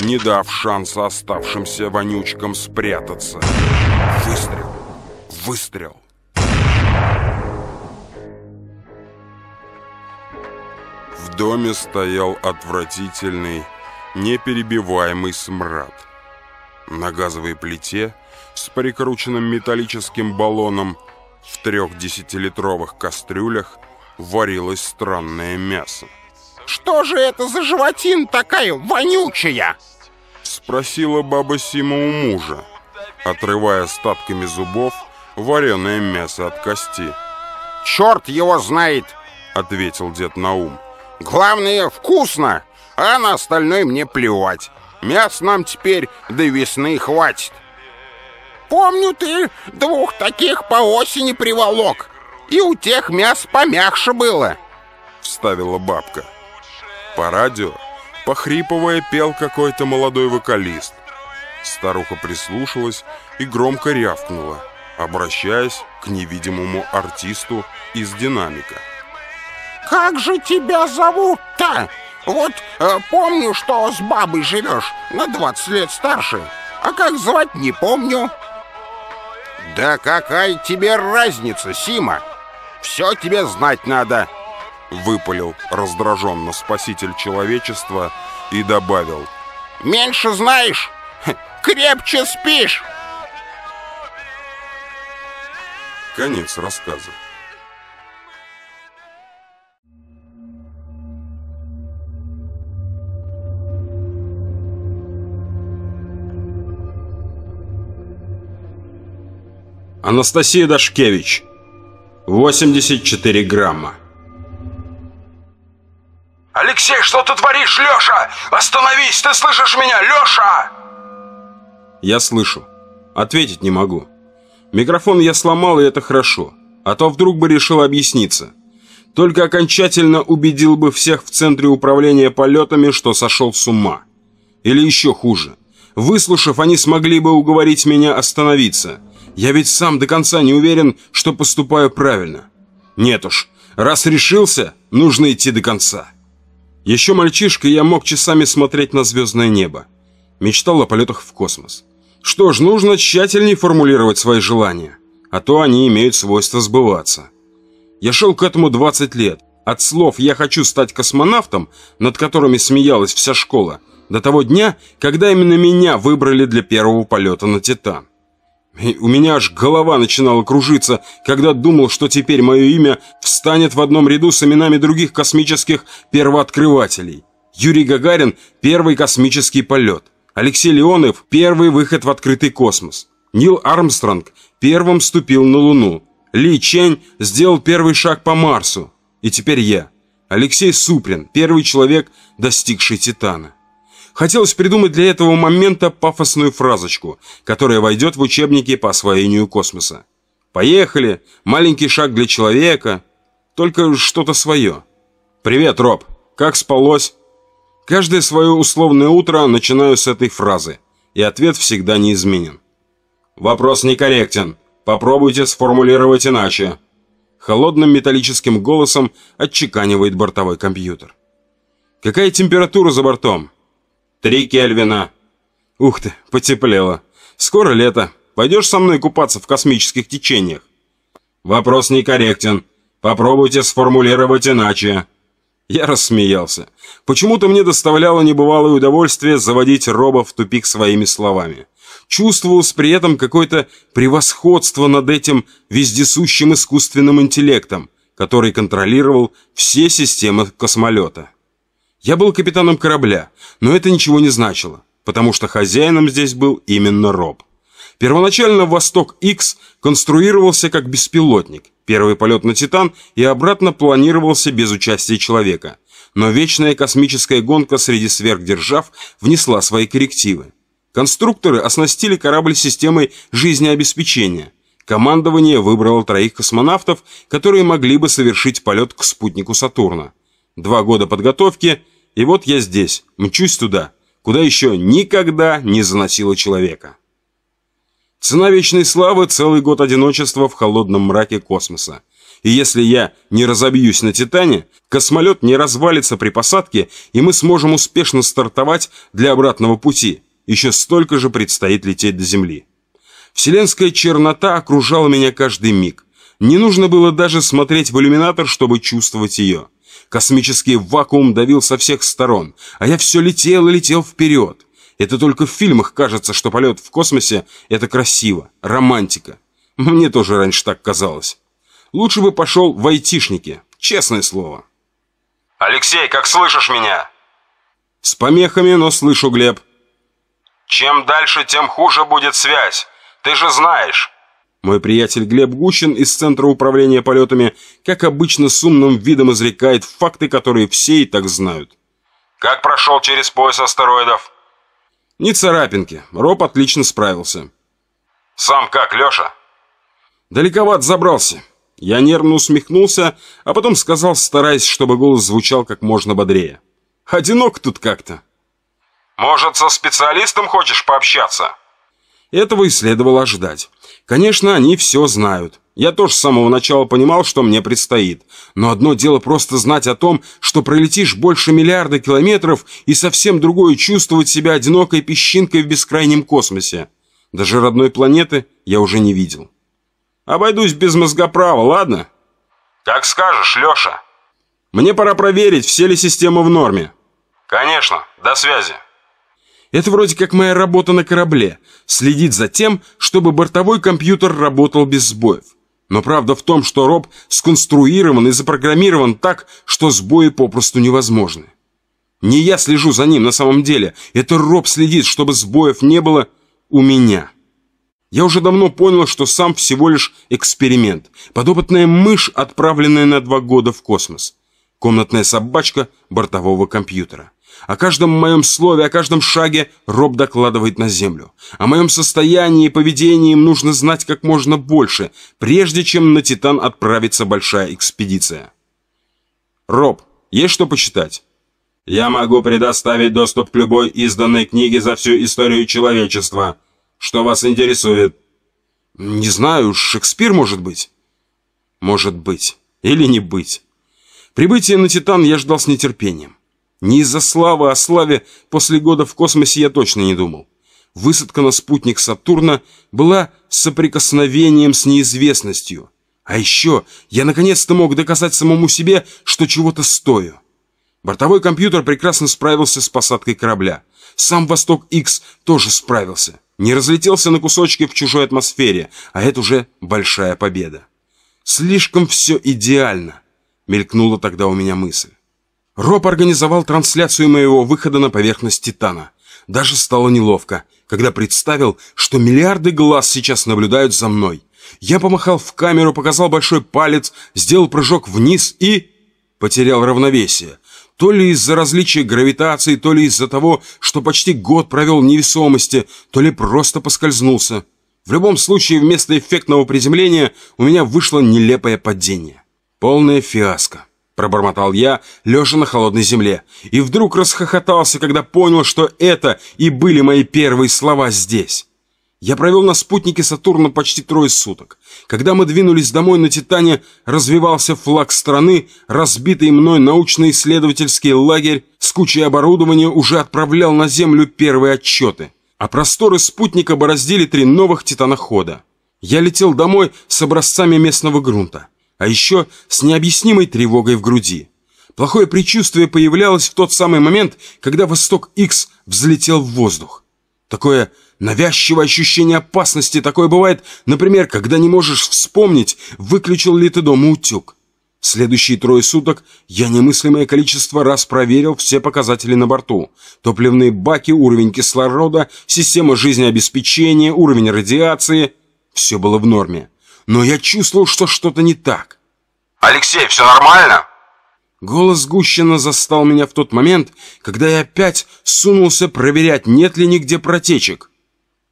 не дав шанса оставшимся вонючкам спрятаться. Выстрел! Выстрел! В доме стоял отвратительный, неперебиваемый смрад. На газовой плите с прикрученным металлическим баллоном в трех десятилитровых кастрюлях варилось странное мясо. Что же это за животин такая вонючая? Спросила баба Сима у мужа, отрывая остатками зубов вареное мясо от кости. Черт его знает, ответил дед Наум. Главное, вкусно, а на остальное мне плевать. Мяс нам теперь до весны хватит. Помню, ты двух таких по осени приволок, и у тех мяс помягче было. Вставила бабка. По радио, похрипывая, пел какой-то молодой вокалист. Старуха прислушалась и громко рявкнула, обращаясь к невидимому артисту из динамика. «Как же тебя зовут-то? Вот э, помню, что с бабой живешь, на 20 лет старше, а как звать не помню». «Да какая тебе разница, Сима? Все тебе знать надо!» Выпалил раздраженно спаситель человечества и добавил. «Меньше знаешь, *laughs* крепче спишь!» Конец рассказа. Анастасия Дашкевич. 84 грамма. Алексей, что ты творишь, Леша? Остановись, ты слышишь меня, Леша? Я слышу. Ответить не могу. Микрофон я сломал, и это хорошо. А то вдруг бы решил объясниться. Только окончательно убедил бы всех в центре управления полетами, что сошел с ума. Или еще хуже. Выслушав, они смогли бы уговорить меня остановиться – я ведь сам до конца не уверен, что поступаю правильно. Нет уж, раз решился, нужно идти до конца. Еще мальчишкой я мог часами смотреть на звездное небо. Мечтал о полетах в космос. Что ж, нужно тщательнее формулировать свои желания, а то они имеют свойство сбываться. Я шел к этому 20 лет. От слов «я хочу стать космонавтом», над которыми смеялась вся школа, до того дня, когда именно меня выбрали для первого полета на Титан. И у меня аж голова начинала кружиться, когда думал, что теперь мое имя встанет в одном ряду с именами других космических первооткрывателей. Юрий Гагарин – первый космический полет. Алексей Леонов – первый выход в открытый космос. Нил Армстронг первым ступил на Луну. Ли Чень сделал первый шаг по Марсу. И теперь я, Алексей Суприн, первый человек, достигший Титана. Хотелось придумать для этого момента пафосную фразочку, которая войдет в учебники по освоению космоса. «Поехали! Маленький шаг для человека!» Только что-то свое. «Привет, Роб! Как спалось?» Каждое свое условное утро начинаю с этой фразы, и ответ всегда неизменен. «Вопрос некорректен. Попробуйте сформулировать иначе». Холодным металлическим голосом отчеканивает бортовой компьютер. «Какая температура за бортом?» Три Кельвина. Ух ты, потеплело. Скоро лето. Пойдешь со мной купаться в космических течениях? Вопрос некорректен. Попробуйте сформулировать иначе. Я рассмеялся. Почему-то мне доставляло небывалое удовольствие заводить Роба в тупик своими словами. Чувствовалось при этом какое-то превосходство над этим вездесущим искусственным интеллектом, который контролировал все системы космолета. Я был капитаном корабля, но это ничего не значило, потому что хозяином здесь был именно Роб. Первоначально «Восток-X» конструировался как беспилотник, первый полет на «Титан» и обратно планировался без участия человека. Но вечная космическая гонка среди сверхдержав внесла свои коррективы. Конструкторы оснастили корабль системой жизнеобеспечения. Командование выбрало троих космонавтов, которые могли бы совершить полет к спутнику Сатурна. Два года подготовки – и вот я здесь, мчусь туда, куда еще никогда не заносило человека. Цена вечной славы – целый год одиночества в холодном мраке космоса. И если я не разобьюсь на Титане, космолет не развалится при посадке, и мы сможем успешно стартовать для обратного пути. Еще столько же предстоит лететь до Земли. Вселенская чернота окружала меня каждый миг. Не нужно было даже смотреть в иллюминатор, чтобы чувствовать ее. Космический вакуум давил со всех сторон, а я все летел и летел вперед. Это только в фильмах кажется, что полет в космосе – это красиво, романтика. Мне тоже раньше так казалось. Лучше бы пошел в айтишники, честное слово. Алексей, как слышишь меня?» «С помехами, но слышу, Глеб». «Чем дальше, тем хуже будет связь. Ты же знаешь». Мой приятель Глеб Гущин из Центра управления полетами, как обычно, с умным видом изрекает факты, которые все и так знают. «Как прошел через пояс астероидов?» «Не царапинки. Роб отлично справился». «Сам как, Леша?» «Далековат забрался». Я нервно усмехнулся, а потом сказал, стараясь, чтобы голос звучал как можно бодрее. «Одинок тут как-то». «Может, со специалистом хочешь пообщаться?» Этого и следовало ожидать. Конечно, они все знают. Я тоже с самого начала понимал, что мне предстоит. Но одно дело просто знать о том, что пролетишь больше миллиарда километров, и совсем другое чувствовать себя одинокой песчинкой в бескрайнем космосе. Даже родной планеты я уже не видел. Обойдусь без мозгоправа, ладно? Как скажешь, Леша. Мне пора проверить, все ли системы в норме. Конечно, до связи. Это вроде как моя работа на корабле – следить за тем, чтобы бортовой компьютер работал без сбоев. Но правда в том, что роб сконструирован и запрограммирован так, что сбои попросту невозможны. Не я слежу за ним на самом деле, это роб следит, чтобы сбоев не было у меня. Я уже давно понял, что сам всего лишь эксперимент, подопытная мышь, отправленная на два года в космос, комнатная собачка бортового компьютера. О каждом моем слове, о каждом шаге Роб докладывает на землю. О моем состоянии и поведении им нужно знать как можно больше, прежде чем на Титан отправится большая экспедиция. Роб, есть что почитать? Я могу предоставить доступ к любой изданной книге за всю историю человечества. Что вас интересует? Не знаю, Шекспир, может быть? Может быть. Или не быть. Прибытие на Титан я ждал с нетерпением. Не из-за славы о славе после года в космосе я точно не думал. Высадка на спутник Сатурна была соприкосновением с неизвестностью. А еще я наконец-то мог доказать самому себе, что чего-то стою. Бортовой компьютер прекрасно справился с посадкой корабля. Сам Восток-X тоже справился. Не разлетелся на кусочки в чужой атмосфере, а это уже большая победа. Слишком все идеально, мелькнула тогда у меня мысль. Роб организовал трансляцию моего выхода на поверхность Титана. Даже стало неловко, когда представил, что миллиарды глаз сейчас наблюдают за мной. Я помахал в камеру, показал большой палец, сделал прыжок вниз и... Потерял равновесие. То ли из-за различия гравитации, то ли из-за того, что почти год провел в невесомости, то ли просто поскользнулся. В любом случае, вместо эффектного приземления у меня вышло нелепое падение. Полная фиаско. Пробормотал я, лежа на холодной земле, и вдруг расхохотался, когда понял, что это и были мои первые слова здесь. Я провел на спутнике Сатурна почти трое суток. Когда мы двинулись домой на Титане, развивался флаг страны, разбитый мной научно-исследовательский лагерь с кучей оборудования уже отправлял на Землю первые отчеты. А просторы спутника бороздили три новых титанохода. Я летел домой с образцами местного грунта а еще с необъяснимой тревогой в груди. Плохое предчувствие появлялось в тот самый момент, когда Восток-X взлетел в воздух. Такое навязчивое ощущение опасности, такое бывает, например, когда не можешь вспомнить, выключил ли ты дома утюг. Следующие трое суток я немыслимое количество раз проверил все показатели на борту. Топливные баки, уровень кислорода, система жизнеобеспечения, уровень радиации. Все было в норме но я чувствовал, что что-то не так. «Алексей, все нормально?» Голос Гущина застал меня в тот момент, когда я опять сунулся проверять, нет ли нигде протечек.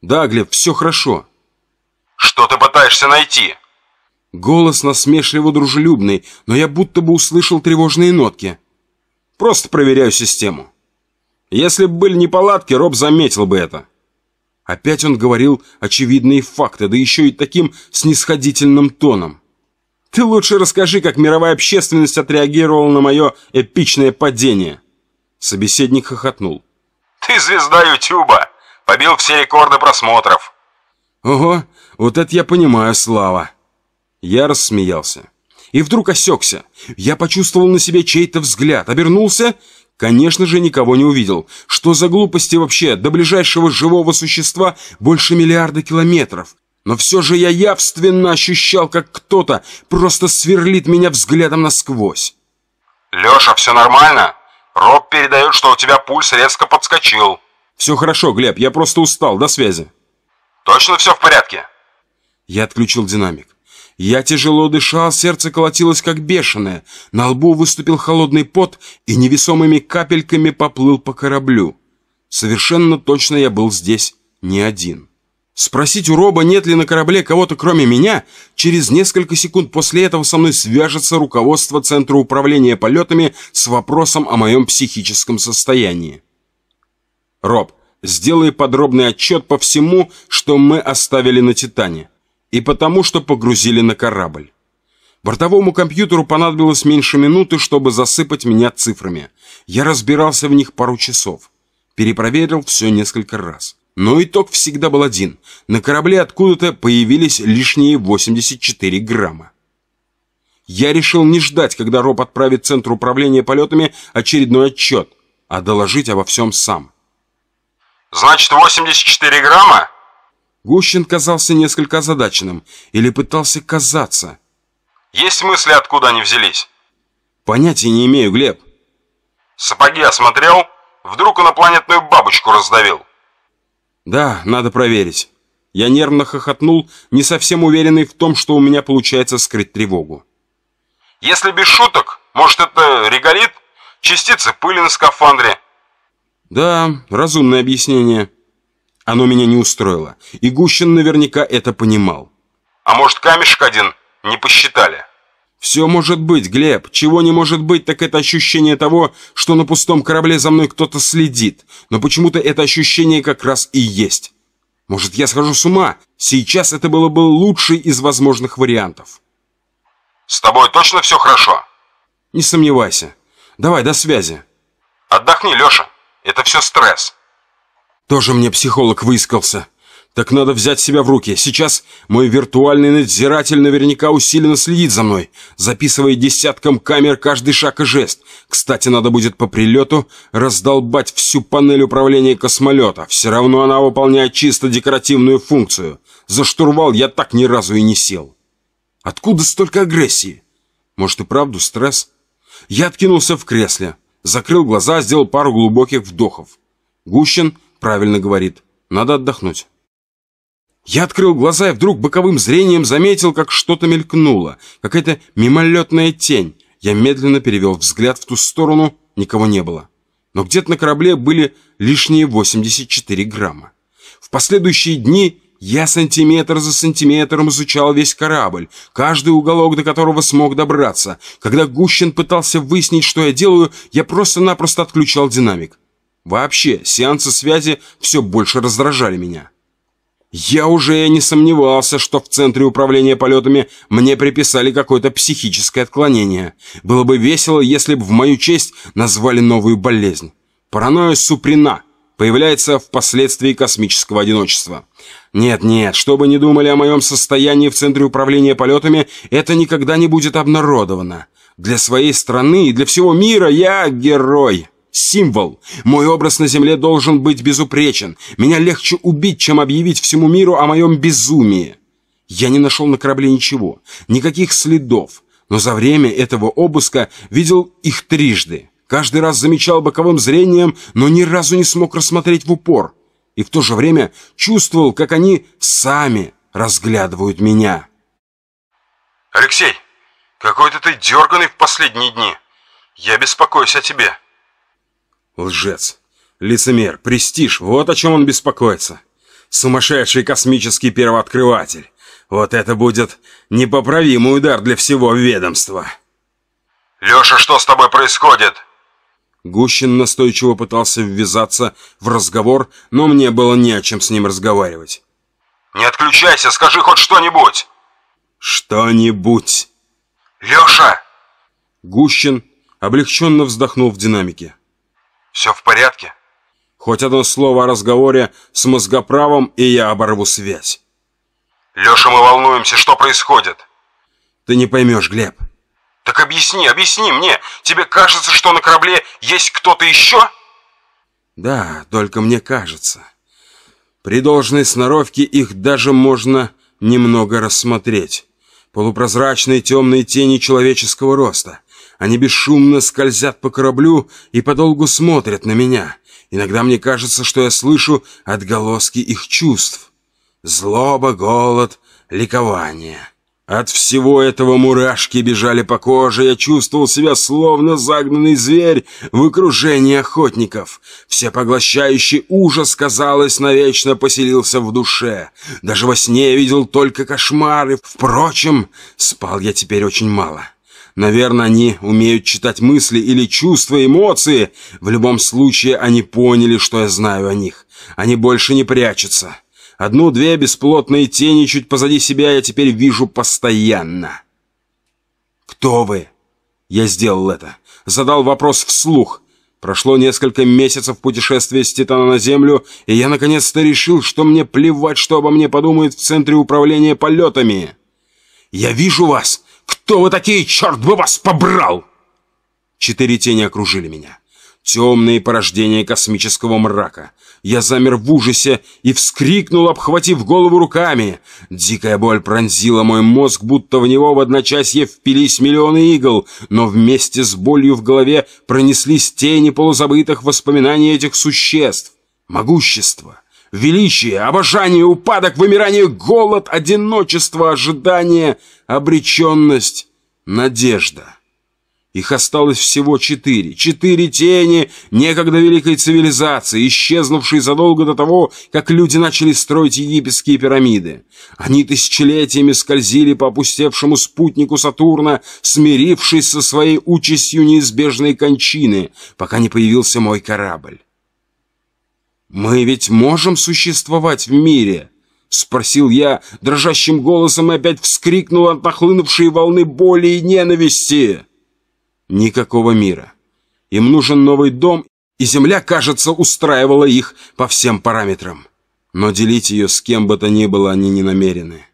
«Да, Глеб, все хорошо». «Что ты пытаешься найти?» Голос насмешливо-дружелюбный, но я будто бы услышал тревожные нотки. «Просто проверяю систему». Если бы были неполадки, Роб заметил бы это. Опять он говорил очевидные факты, да еще и таким снисходительным тоном. «Ты лучше расскажи, как мировая общественность отреагировала на мое эпичное падение». Собеседник хохотнул. «Ты звезда Ютуба! Побил все рекорды просмотров!» «Ого, вот это я понимаю, Слава!» Я рассмеялся. И вдруг осекся. Я почувствовал на себе чей-то взгляд, обернулся Конечно же, никого не увидел. Что за глупости вообще? До ближайшего живого существа больше миллиарда километров. Но все же я явственно ощущал, как кто-то просто сверлит меня взглядом насквозь. Леша, все нормально? Роб передает, что у тебя пульс резко подскочил. Все хорошо, Глеб, я просто устал. До связи. Точно все в порядке? Я отключил динамик. Я тяжело дышал, сердце колотилось как бешеное. На лбу выступил холодный пот и невесомыми капельками поплыл по кораблю. Совершенно точно я был здесь не один. Спросить у Роба, нет ли на корабле кого-то кроме меня, через несколько секунд после этого со мной свяжется руководство Центра управления полетами с вопросом о моем психическом состоянии. Роб, сделай подробный отчет по всему, что мы оставили на Титане, и потому, что погрузили на корабль. Бортовому компьютеру понадобилось меньше минуты, чтобы засыпать меня цифрами. Я разбирался в них пару часов. Перепроверил все несколько раз. Но итог всегда был один. На корабле откуда-то появились лишние 84 грамма. Я решил не ждать, когда Роб отправит Центр управления полетами очередной отчет, а доложить обо всем сам. «Значит, 84 грамма?» Гущин казался несколько озадаченным, или пытался казаться. «Есть мысли, откуда они взялись?» «Понятия не имею, Глеб». «Сапоги осмотрел? Вдруг инопланетную бабочку раздавил?» Да, надо проверить. Я нервно хохотнул, не совсем уверенный в том, что у меня получается скрыть тревогу. Если без шуток, может это реголит? Частицы пыли на скафандре? Да, разумное объяснение. Оно меня не устроило, и Гущин наверняка это понимал. А может камешек один не посчитали? Все может быть, Глеб. Чего не может быть, так это ощущение того, что на пустом корабле за мной кто-то следит. Но почему-то это ощущение как раз и есть. Может, я схожу с ума? Сейчас это было бы лучший из возможных вариантов. С тобой точно все хорошо? Не сомневайся. Давай, до связи. Отдохни, Леша. Это все стресс. Тоже мне психолог выискался. Так надо взять себя в руки. Сейчас мой виртуальный надзиратель наверняка усиленно следит за мной, записывая десяткам камер каждый шаг и жест. Кстати, надо будет по прилету раздолбать всю панель управления космолета. Все равно она выполняет чисто декоративную функцию. За штурвал я так ни разу и не сел. Откуда столько агрессии? Может и правду стресс? Я откинулся в кресле, закрыл глаза, сделал пару глубоких вдохов. Гущин правильно говорит, надо отдохнуть. Я открыл глаза и вдруг боковым зрением заметил, как что-то мелькнуло. Какая-то мимолетная тень. Я медленно перевел взгляд в ту сторону, никого не было. Но где-то на корабле были лишние 84 грамма. В последующие дни я сантиметр за сантиметром изучал весь корабль, каждый уголок, до которого смог добраться. Когда Гущин пытался выяснить, что я делаю, я просто-напросто отключал динамик. Вообще, сеансы связи все больше раздражали меня. Я уже не сомневался, что в Центре управления полетами мне приписали какое-то психическое отклонение. Было бы весело, если бы в мою честь назвали новую болезнь. Паранойя суприна появляется впоследствии космического одиночества. Нет-нет, что бы ни думали о моем состоянии в Центре управления полетами, это никогда не будет обнародовано. Для своей страны и для всего мира я герой символ. Мой образ на земле должен быть безупречен. Меня легче убить, чем объявить всему миру о моем безумии. Я не нашел на корабле ничего, никаких следов, но за время этого обыска видел их трижды. Каждый раз замечал боковым зрением, но ни разу не смог рассмотреть в упор. И в то же время чувствовал, как они сами разглядывают меня. «Алексей, какой-то ты дерганый в последние дни. Я беспокоюсь о тебе». Лжец. Лицемер. Престиж. Вот о чем он беспокоится. Сумасшедший космический первооткрыватель. Вот это будет непоправимый удар для всего ведомства. Леша, что с тобой происходит? Гущин настойчиво пытался ввязаться в разговор, но мне было не о чем с ним разговаривать. Не отключайся, скажи хоть что-нибудь. Что-нибудь. Леша! Гущин облегченно вздохнул в динамике. Все в порядке? Хоть одно слово о разговоре с мозгоправом, и я оборву связь. Леша, мы волнуемся, что происходит? Ты не поймешь, Глеб. Так объясни, объясни мне. Тебе кажется, что на корабле есть кто-то еще? Да, только мне кажется. При должной сноровке их даже можно немного рассмотреть. Полупрозрачные темные тени человеческого роста. Они бесшумно скользят по кораблю и подолгу смотрят на меня. Иногда мне кажется, что я слышу отголоски их чувств. Злоба, голод, ликование. От всего этого мурашки бежали по коже, я чувствовал себя словно загнанный зверь в окружении охотников. Всепоглощающий ужас, казалось, навечно поселился в душе. Даже во сне я видел только кошмары. Впрочем, спал я теперь очень мало. Наверное, они умеют читать мысли или чувства, эмоции. В любом случае, они поняли, что я знаю о них. Они больше не прячутся. Одну-две бесплотные тени чуть позади себя я теперь вижу постоянно. «Кто вы?» Я сделал это. Задал вопрос вслух. Прошло несколько месяцев путешествия с Титана на Землю, и я наконец-то решил, что мне плевать, что обо мне подумают в Центре управления полетами. «Я вижу вас! Кто вы такие, черт бы вас побрал!» Четыре тени окружили меня. Темные порождения космического мрака. Я замер в ужасе и вскрикнул, обхватив голову руками. Дикая боль пронзила мой мозг, будто в него в одночасье впились миллионы игл, но вместе с болью в голове пронеслись тени полузабытых воспоминаний этих существ. Могущество, величие, обожание, упадок, вымирание, голод, одиночество, ожидание, обреченность, надежда. Их осталось всего четыре. Четыре тени некогда великой цивилизации, исчезнувшей задолго до того, как люди начали строить египетские пирамиды. Они тысячелетиями скользили по опустевшему спутнику Сатурна, смирившись со своей участью неизбежной кончины, пока не появился мой корабль. «Мы ведь можем существовать в мире?» — спросил я дрожащим голосом и опять вскрикнул от нахлынувшей волны боли и ненависти. Никакого мира. Им нужен новый дом, и земля, кажется, устраивала их по всем параметрам. Но делить ее с кем бы то ни было они не намерены.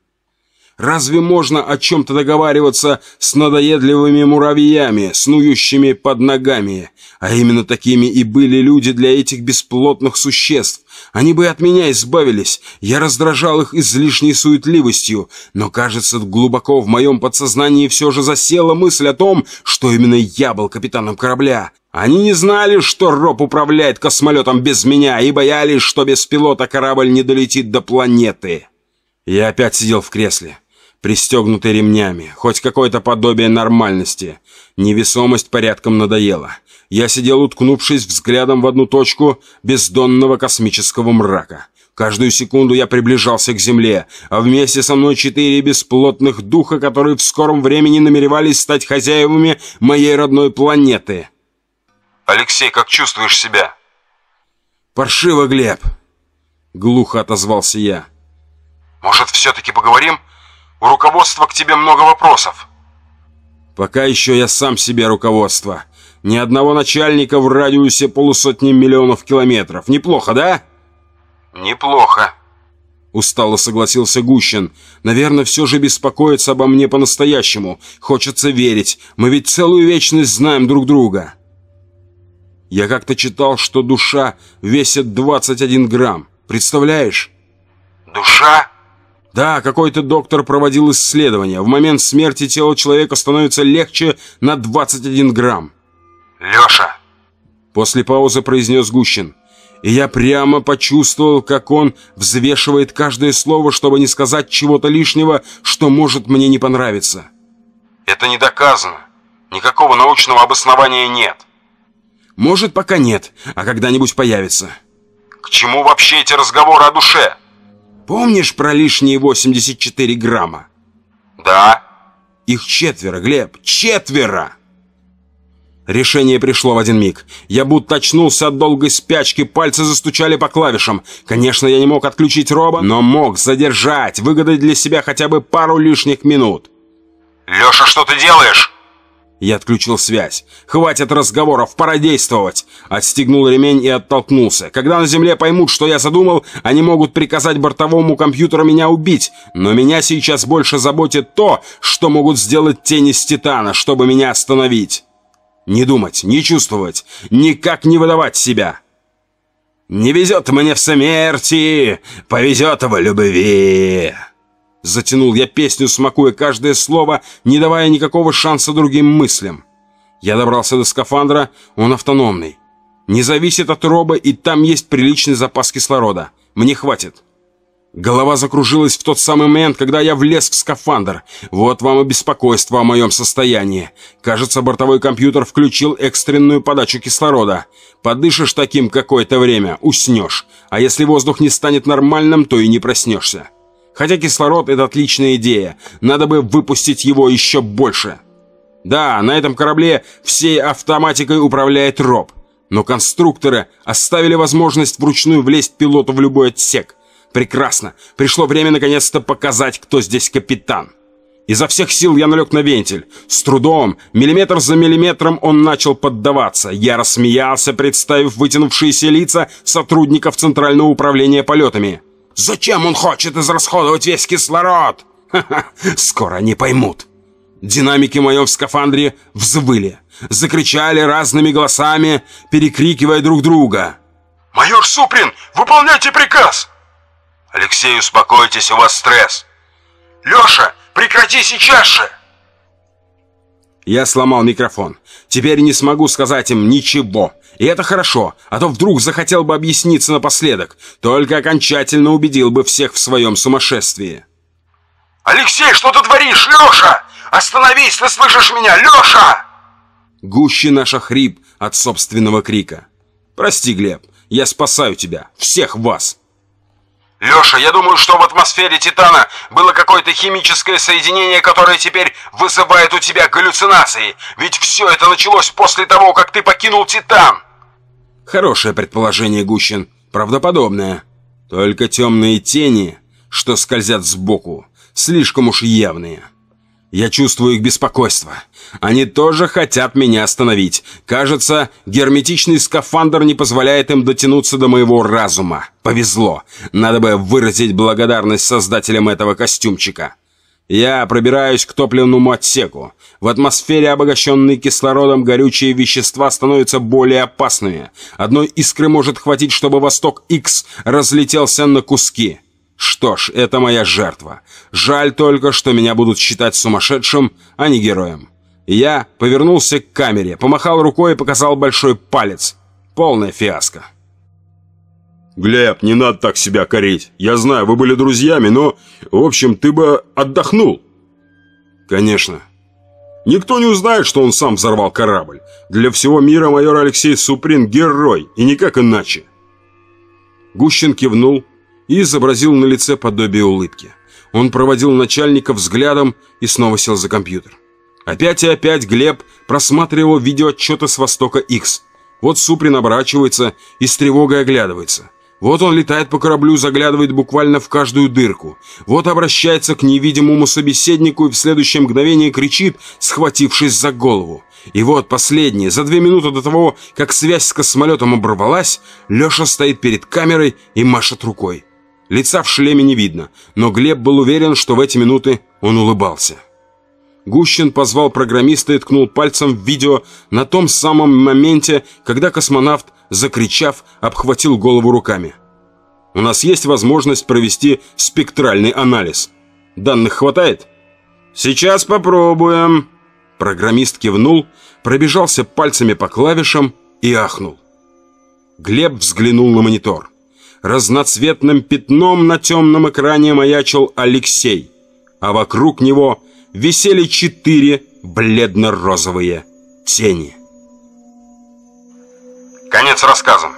Разве можно о чем-то договариваться с надоедливыми муравьями, снующими под ногами? А именно такими и были люди для этих бесплотных существ. Они бы от меня избавились. Я раздражал их излишней суетливостью. Но, кажется, глубоко в моем подсознании все же засела мысль о том, что именно я был капитаном корабля. Они не знали, что Роб управляет космолетом без меня, и боялись, что без пилота корабль не долетит до планеты. Я опять сидел в кресле пристегнутый ремнями, хоть какое-то подобие нормальности. Невесомость порядком надоела. Я сидел, уткнувшись взглядом в одну точку бездонного космического мрака. Каждую секунду я приближался к Земле, а вместе со мной четыре бесплотных духа, которые в скором времени намеревались стать хозяевами моей родной планеты. «Алексей, как чувствуешь себя?» «Паршиво, Глеб!» — глухо отозвался я. «Может, все-таки поговорим?» У руководства к тебе много вопросов. Пока еще я сам себе руководство. Ни одного начальника в радиусе полусотни миллионов километров. Неплохо, да? Неплохо. Устало согласился Гущин. Наверное, все же беспокоится обо мне по-настоящему. Хочется верить. Мы ведь целую вечность знаем друг друга. Я как-то читал, что душа весит 21 грамм. Представляешь? Душа? Да, какой-то доктор проводил исследование. В момент смерти тело человека становится легче на 21 грамм. Леша! После паузы произнес Гущин. И я прямо почувствовал, как он взвешивает каждое слово, чтобы не сказать чего-то лишнего, что может мне не понравиться. Это не доказано. Никакого научного обоснования нет. Может, пока нет, а когда-нибудь появится. К чему вообще эти разговоры о душе? Помнишь про лишние 84 грамма? Да. Их четверо, Глеб, четверо! Решение пришло в один миг. Я будто очнулся от долгой спячки, пальцы застучали по клавишам. Конечно, я не мог отключить роба, но мог задержать, выгадать для себя хотя бы пару лишних минут. «Леша, что ты делаешь?» Я отключил связь. «Хватит разговоров, пора действовать!» Отстегнул ремень и оттолкнулся. Когда на земле поймут, что я задумал, они могут приказать бортовому компьютеру меня убить. Но меня сейчас больше заботит то, что могут сделать тени с Титана, чтобы меня остановить. Не думать, не чувствовать, никак не выдавать себя. «Не везет мне в смерти, повезет в любви!» Затянул я песню, смакуя каждое слово, не давая никакого шанса другим мыслям. Я добрался до скафандра, он автономный. Не зависит от роба, и там есть приличный запас кислорода. Мне хватит. Голова закружилась в тот самый момент, когда я влез в скафандр. Вот вам и беспокойство о моем состоянии. Кажется, бортовой компьютер включил экстренную подачу кислорода. Подышишь таким какое-то время, уснешь. А если воздух не станет нормальным, то и не проснешься. Хотя кислород — это отличная идея. Надо бы выпустить его еще больше. Да, на этом корабле всей автоматикой управляет роб. Но конструкторы оставили возможность вручную влезть пилоту в любой отсек. Прекрасно. Пришло время наконец-то показать, кто здесь капитан. Изо всех сил я налег на вентиль. С трудом, миллиметр за миллиметром он начал поддаваться. Я рассмеялся, представив вытянувшиеся лица сотрудников Центрального управления полетами. «Зачем он хочет израсходовать весь кислород?» Ха-ха, скоро они поймут. Динамики в моем скафандре взвыли. Закричали разными голосами, перекрикивая друг друга. «Майор Суприн, выполняйте приказ!» «Алексей, успокойтесь, у вас стресс!» «Леша, прекрати сейчас же!» Я сломал микрофон. Теперь не смогу сказать им ничего. И это хорошо, а то вдруг захотел бы объясниться напоследок. Только окончательно убедил бы всех в своем сумасшествии. «Алексей, что ты творишь, Леша? Остановись, ты слышишь меня, Леша!» Гуще наш хрип от собственного крика. «Прости, Глеб, я спасаю тебя, всех вас!» Леша, я думаю, что в атмосфере Титана было какое-то химическое соединение, которое теперь вызывает у тебя галлюцинации. Ведь все это началось после того, как ты покинул Титан. Хорошее предположение, Гущин. Правдоподобное. Только темные тени, что скользят сбоку, слишком уж явные. Я чувствую их беспокойство. Они тоже хотят меня остановить. Кажется, герметичный скафандр не позволяет им дотянуться до моего разума. Повезло. Надо бы выразить благодарность создателям этого костюмчика. Я пробираюсь к топливному отсеку. В атмосфере, обогащенной кислородом, горючие вещества становятся более опасными. Одной искры может хватить, чтобы Восток-X разлетелся на куски. Что ж, это моя жертва. Жаль только, что меня будут считать сумасшедшим, а не героем. Я повернулся к камере, помахал рукой и показал большой палец. Полная фиаско. «Глеб, не надо так себя корить. Я знаю, вы были друзьями, но, в общем, ты бы отдохнул». «Конечно». «Никто не узнает, что он сам взорвал корабль. Для всего мира майор Алексей Суприн – герой, и никак иначе». Гущин кивнул, и изобразил на лице подобие улыбки. Он проводил начальника взглядом и снова сел за компьютер. Опять и опять Глеб просматривал видеоотчеты с Востока X. Вот Суприн оборачивается и с тревогой оглядывается. Вот он летает по кораблю, заглядывает буквально в каждую дырку. Вот обращается к невидимому собеседнику и в следующее мгновение кричит, схватившись за голову. И вот последнее, за две минуты до того, как связь с космолетом оборвалась, Леша стоит перед камерой и машет рукой. Лица в шлеме не видно, но Глеб был уверен, что в эти минуты он улыбался. Гущин позвал программиста и ткнул пальцем в видео на том самом моменте, когда космонавт, закричав, обхватил голову руками. «У нас есть возможность провести спектральный анализ. Данных хватает?» «Сейчас попробуем». Программист кивнул, пробежался пальцами по клавишам и ахнул. Глеб взглянул на монитор разноцветным пятном на темном экране маячил Алексей, а вокруг него висели четыре бледно-розовые тени. Конец рассказа.